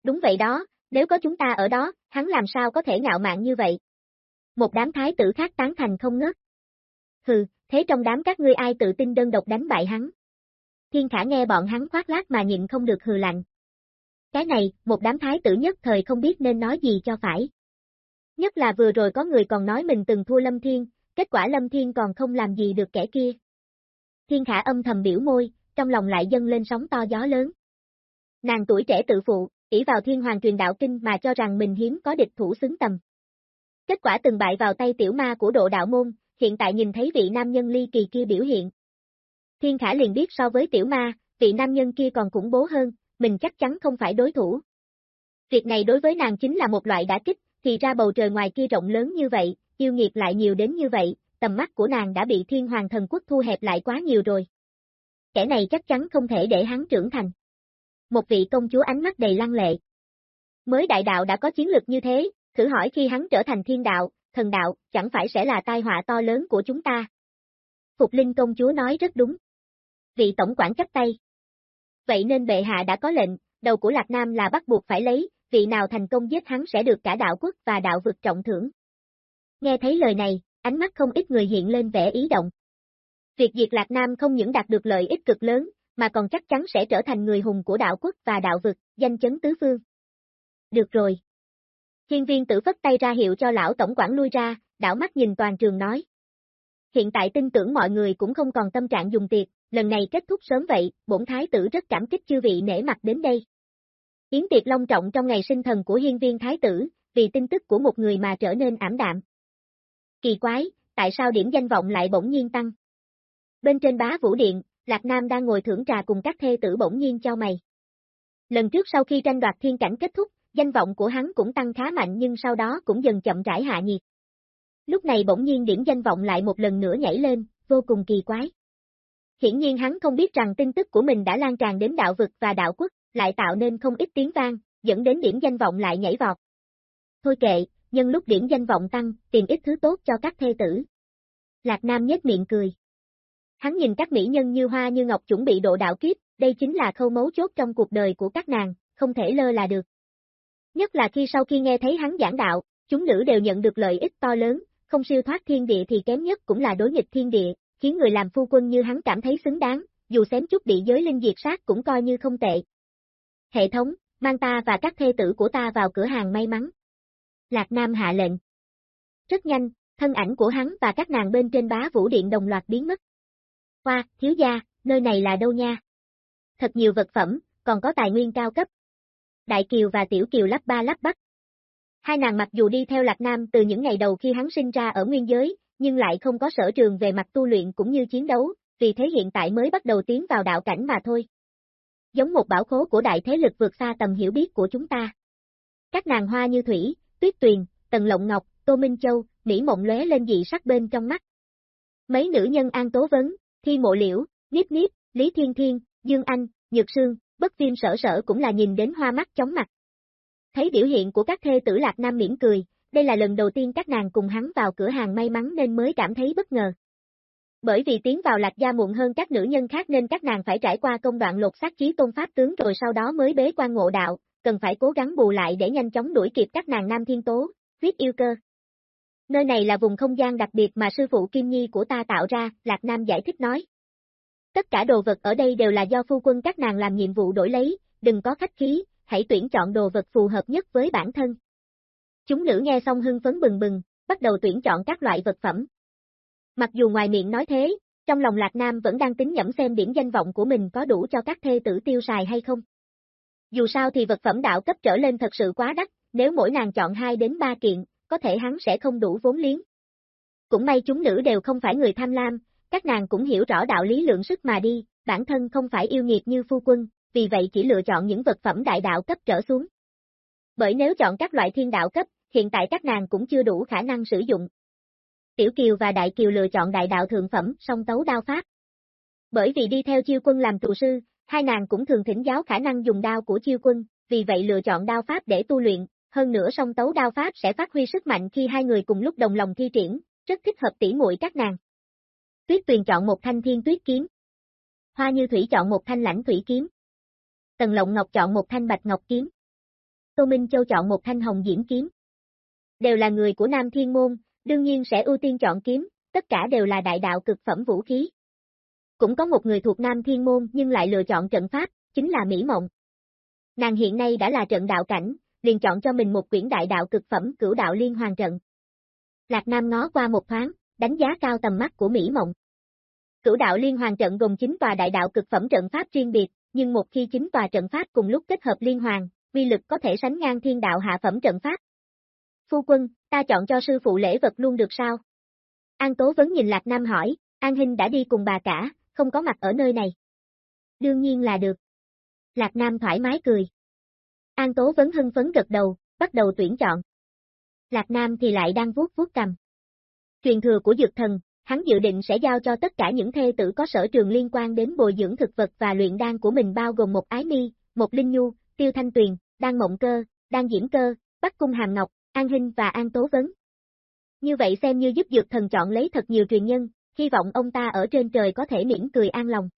Đúng vậy đó, nếu có chúng ta ở đó, hắn làm sao có thể ngạo mạn như vậy? Một đám thái tử khác tán thành không ngớt. Hừ, thế trong đám các ngươi ai tự tin đơn độc đánh bại hắn? Thiên khả nghe bọn hắn khoác lác mà nhịn không được hừ lạnh. Cái này, một đám thái tử nhất thời không biết nên nói gì cho phải. Nhất là vừa rồi có người còn nói mình từng thua Lâm Thiên, kết quả Lâm Thiên còn không làm gì được kẻ kia. Thiên khả âm thầm biểu môi, trong lòng lại dâng lên sóng to gió lớn. Nàng tuổi trẻ tự phụ, ỷ vào thiên hoàng truyền đạo kinh mà cho rằng mình hiếm có địch thủ xứng tầm. Kết quả từng bại vào tay tiểu ma của độ đạo môn, hiện tại nhìn thấy vị nam nhân ly kỳ kia biểu hiện. Thiên khả liền biết so với tiểu ma, vị nam nhân kia còn khủng bố hơn, mình chắc chắn không phải đối thủ. Việc này đối với nàng chính là một loại đả kích, thì ra bầu trời ngoài kia rộng lớn như vậy, yêu nghiệt lại nhiều đến như vậy, tầm mắt của nàng đã bị thiên hoàng thần quốc thu hẹp lại quá nhiều rồi. Kẻ này chắc chắn không thể để hắn trưởng thành. Một vị công chúa ánh mắt đầy lăng lệ. Mới đại đạo đã có chiến lược như thế, thử hỏi khi hắn trở thành thiên đạo, thần đạo, chẳng phải sẽ là tai họa to lớn của chúng ta. Phục Linh công chúa nói rất đúng. Vị tổng quản chấp tay. Vậy nên bệ hạ đã có lệnh, đầu của Lạc Nam là bắt buộc phải lấy, vị nào thành công giết hắn sẽ được cả đạo quốc và đạo vực trọng thưởng. Nghe thấy lời này, ánh mắt không ít người hiện lên vẻ ý động. Việc diệt Lạc Nam không những đạt được lợi ích cực lớn, mà còn chắc chắn sẽ trở thành người hùng của đạo quốc và đạo vực, danh chấn tứ phương. Được rồi. Hiên viên tử phất tay ra hiệu cho lão tổng quản lui ra, đảo mắt nhìn toàn trường nói. Hiện tại tin tưởng mọi người cũng không còn tâm trạng dùng tiệc, lần này kết thúc sớm vậy, bổn thái tử rất cảm kích chư vị nể mặt đến đây. Yến tiệc long trọng trong ngày sinh thần của hiên viên thái tử, vì tin tức của một người mà trở nên ảm đạm. Kỳ quái, tại sao điểm danh vọng lại bỗng nhiên tăng? Bên trên bá vũ điện, Lạc Nam đang ngồi thưởng trà cùng các thê tử bỗng nhiên cho mày. Lần trước sau khi tranh đoạt thiên cảnh kết thúc, danh vọng của hắn cũng tăng khá mạnh nhưng sau đó cũng dần chậm rãi hạ nhiệt. Lúc này bỗng nhiên điểm danh vọng lại một lần nữa nhảy lên, vô cùng kỳ quái. Hiển nhiên hắn không biết rằng tin tức của mình đã lan tràn đến đạo vực và đạo quốc, lại tạo nên không ít tiếng vang, dẫn đến điểm danh vọng lại nhảy vọt. Thôi kệ, nhân lúc điểm danh vọng tăng, tìm ít thứ tốt cho các thê tử. Lạc Nam nhếch miệng cười. Hắn nhìn các mỹ nhân như hoa như ngọc chuẩn bị độ đạo kiếp, đây chính là khâu mấu chốt trong cuộc đời của các nàng, không thể lơ là được. Nhất là khi sau khi nghe thấy hắn giảng đạo, chúng nữ đều nhận được lợi ích to lớn, không siêu thoát thiên địa thì kém nhất cũng là đối nghịch thiên địa, khiến người làm phu quân như hắn cảm thấy xứng đáng, dù xém chút bị giới linh diệt sát cũng coi như không tệ. Hệ thống, mang ta và các thê tử của ta vào cửa hàng may mắn. Lạc Nam hạ lệnh. Rất nhanh, thân ảnh của hắn và các nàng bên trên bá vũ điện đồng loạt biến mất. Hoa, thiếu gia, nơi này là đâu nha? Thật nhiều vật phẩm, còn có tài nguyên cao cấp. Đại Kiều và Tiểu Kiều lắp ba lắp bắt. Hai nàng mặc dù đi theo Lạc Nam từ những ngày đầu khi hắn sinh ra ở nguyên giới, nhưng lại không có sở trường về mặt tu luyện cũng như chiến đấu, vì thế hiện tại mới bắt đầu tiến vào đạo cảnh mà thôi. Giống một bảo khố của đại thế lực vượt xa tầm hiểu biết của chúng ta. Các nàng hoa như thủy, tuyết tuyền, tần lộng ngọc, tô minh châu, mỹ mộng lóe lên dị sắc bên trong mắt. Mấy nữ nhân an tố vấn, thi mộ liễu, niếp niếp, lý thiên thiên, dương anh, nhược sương, bất viêm sở sở cũng là nhìn đến hoa mắt chóng mặt. Thấy biểu hiện của các thê tử lạc nam mỉm cười, đây là lần đầu tiên các nàng cùng hắn vào cửa hàng may mắn nên mới cảm thấy bất ngờ. Bởi vì tiến vào lạc gia muộn hơn các nữ nhân khác nên các nàng phải trải qua công đoạn lột xác trí tôn pháp tướng rồi sau đó mới bế quan ngộ đạo, cần phải cố gắng bù lại để nhanh chóng đuổi kịp các nàng nam thiên tố, huyết yêu cơ. Nơi này là vùng không gian đặc biệt mà sư phụ Kim Nhi của ta tạo ra, Lạc Nam giải thích nói. Tất cả đồ vật ở đây đều là do phu quân các nàng làm nhiệm vụ đổi lấy, đừng có khách khí, hãy tuyển chọn đồ vật phù hợp nhất với bản thân. Chúng nữ nghe xong hưng phấn bừng bừng, bắt đầu tuyển chọn các loại vật phẩm. Mặc dù ngoài miệng nói thế, trong lòng Lạc Nam vẫn đang tính nhẩm xem điểm danh vọng của mình có đủ cho các thê tử tiêu xài hay không. Dù sao thì vật phẩm đạo cấp trở lên thật sự quá đắt, nếu mỗi nàng chọn 2 đến 3 kiện, có thể hắn sẽ không đủ vốn liếng. Cũng may chúng nữ đều không phải người tham lam, các nàng cũng hiểu rõ đạo lý lượng sức mà đi, bản thân không phải yêu nghiệt như phu quân, vì vậy chỉ lựa chọn những vật phẩm đại đạo cấp trở xuống. Bởi nếu chọn các loại thiên đạo cấp, hiện tại các nàng cũng chưa đủ khả năng sử dụng. Tiểu Kiều và Đại Kiều lựa chọn đại đạo thượng phẩm, song tấu đao pháp. Bởi vì đi theo chiêu quân làm tù sư, hai nàng cũng thường thỉnh giáo khả năng dùng đao của chiêu quân, vì vậy lựa chọn đao pháp để tu luyện, hơn nữa song tấu đao pháp sẽ phát huy sức mạnh khi hai người cùng lúc đồng lòng thi triển, rất thích hợp tỉ muội các nàng. Tuyết Tuyền chọn một thanh thiên tuyết kiếm. Hoa Như Thủy chọn một thanh lãnh thủy kiếm. Tần Lộng Ngọc chọn một thanh bạch ngọc kiếm. Tô Minh Châu chọn một thanh hồng diễm kiếm. Đều là người của Nam Thiên Môn, đương nhiên sẽ ưu tiên chọn kiếm, tất cả đều là đại đạo cực phẩm vũ khí. Cũng có một người thuộc Nam Thiên Môn nhưng lại lựa chọn trận pháp, chính là Mỹ Mộng. Nàng hiện nay đã là trận đạo cảnh, liền chọn cho mình một quyển đại đạo cực phẩm cửu đạo liên hoàn trận. Lạc Nam ngó qua một thoáng, đánh giá cao tầm mắt của Mỹ Mộng. Cửu đạo liên hoàn trận gồm 9 tòa đại đạo cực phẩm trận pháp riêng biệt, nhưng một khi 9 tòa trận pháp cùng lúc kết hợp liên hoàn, uy lực có thể sánh ngang thiên đạo hạ phẩm trận pháp. Phu quân, ta chọn cho sư phụ lễ vật luôn được sao? An Tố Vấn nhìn Lạc Nam hỏi, An Hinh đã đi cùng bà cả, không có mặt ở nơi này. Đương nhiên là được. Lạc Nam thoải mái cười. An Tố Vấn hưng phấn gật đầu, bắt đầu tuyển chọn. Lạc Nam thì lại đang vuốt vuốt cầm. Truyền thừa của dược thần, hắn dự định sẽ giao cho tất cả những thê tử có sở trường liên quan đến bồi dưỡng thực vật và luyện đan của mình bao gồm một ái mi, một linh nhu, tiêu thanh tuyền, đan mộng cơ, đan diễm cơ, bắc cung hàm ngọc, an Hinh và an tố vấn. Như vậy xem như giúp dược thần chọn lấy thật nhiều truyền nhân, hy vọng ông ta ở trên trời có thể mỉm cười an lòng.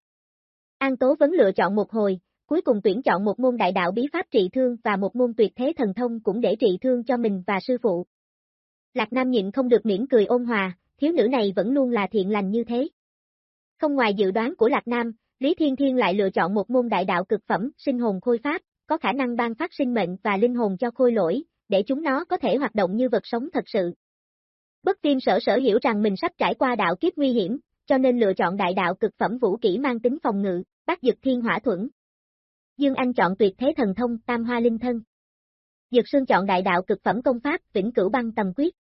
An tố vấn lựa chọn một hồi, cuối cùng tuyển chọn một môn đại đạo bí pháp trị thương và một môn tuyệt thế thần thông cũng để trị thương cho mình và sư phụ. Lạc Nam nhịn không được mỉm cười ôn hòa, thiếu nữ này vẫn luôn là thiện lành như thế. Không ngoài dự đoán của Lạc Nam, Lý Thiên Thiên lại lựa chọn một môn đại đạo cực phẩm, sinh hồn khôi pháp, có khả năng ban phát sinh mệnh và linh hồn cho khôi lỗi, để chúng nó có thể hoạt động như vật sống thật sự. Bất tiêm sở sở hiểu rằng mình sắp trải qua đạo kiếp nguy hiểm, cho nên lựa chọn đại đạo cực phẩm vũ kỹ mang tính phòng ngự, bác dực thiên hỏa thuẫn. Dương Anh chọn tuyệt thế thần thông, tam hoa linh thân. Dược Sương chọn đại đạo cực phẩm công pháp, vĩnh cửu băng tầm quyết.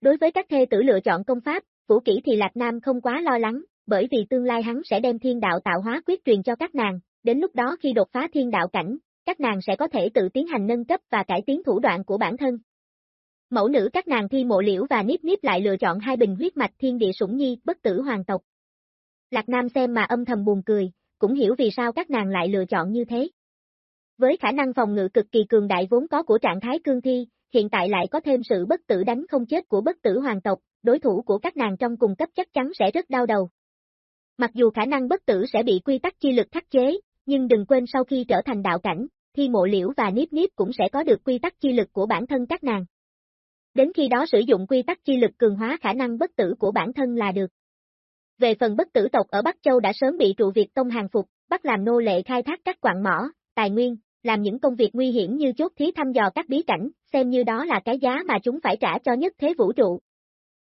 Đối với các thê tử lựa chọn công pháp, vũ kỹ thì Lạc Nam không quá lo lắng, bởi vì tương lai hắn sẽ đem thiên đạo tạo hóa quyết truyền cho các nàng, đến lúc đó khi đột phá thiên đạo cảnh, các nàng sẽ có thể tự tiến hành nâng cấp và cải tiến thủ đoạn của bản thân. Mẫu nữ các nàng thi mộ liễu và niếp niếp lại lựa chọn hai bình huyết mạch thiên địa sủng nhi, bất tử hoàng tộc. Lạc Nam xem mà âm thầm buồn cười, cũng hiểu vì sao các nàng lại lựa chọn như thế. Với khả năng phòng ngự cực kỳ cường đại vốn có của trạng thái cương thi, hiện tại lại có thêm sự bất tử đánh không chết của bất tử hoàng tộc, đối thủ của các nàng trong cùng cấp chắc chắn sẽ rất đau đầu. Mặc dù khả năng bất tử sẽ bị quy tắc chi lực khắc chế, nhưng đừng quên sau khi trở thành đạo cảnh, thi mộ liễu và niếp niếp cũng sẽ có được quy tắc chi lực của bản thân các nàng. Đến khi đó sử dụng quy tắc chi lực cường hóa khả năng bất tử của bản thân là được. Về phần bất tử tộc ở Bắc Châu đã sớm bị trụ Việt Tông hàng phục, bắt làm nô lệ khai thác các quạng mỏ, tài nguyên, làm những công việc nguy hiểm như chốt thí thăm dò các bí cảnh, xem như đó là cái giá mà chúng phải trả cho nhất thế vũ trụ.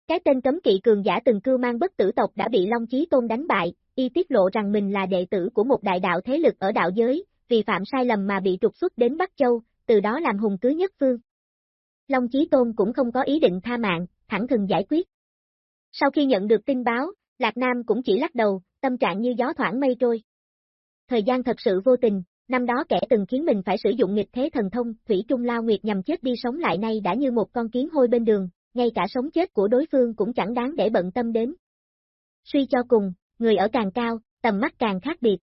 Cái tên cấm kỵ cường giả từng cư mang bất tử tộc đã bị Long Chí Tôn đánh bại, y tiết lộ rằng mình là đệ tử của một đại đạo thế lực ở đạo giới, vì phạm sai lầm mà bị trục xuất đến Bắc Châu, từ đó làm hùng cứ nhất phương. Long Chí Tôn cũng không có ý định tha mạng, thẳng thừng giải quyết. Sau khi nhận được tin báo, Lạc Nam cũng chỉ lắc đầu, tâm trạng như gió thoảng mây trôi. Thời gian thật sự vô tình, năm đó kẻ từng khiến mình phải sử dụng nghịch thế thần thông, Thủy Trung Lao Nguyệt nhằm chết đi sống lại nay đã như một con kiến hôi bên đường, ngay cả sống chết của đối phương cũng chẳng đáng để bận tâm đến. Suy cho cùng, người ở càng cao, tầm mắt càng khác biệt.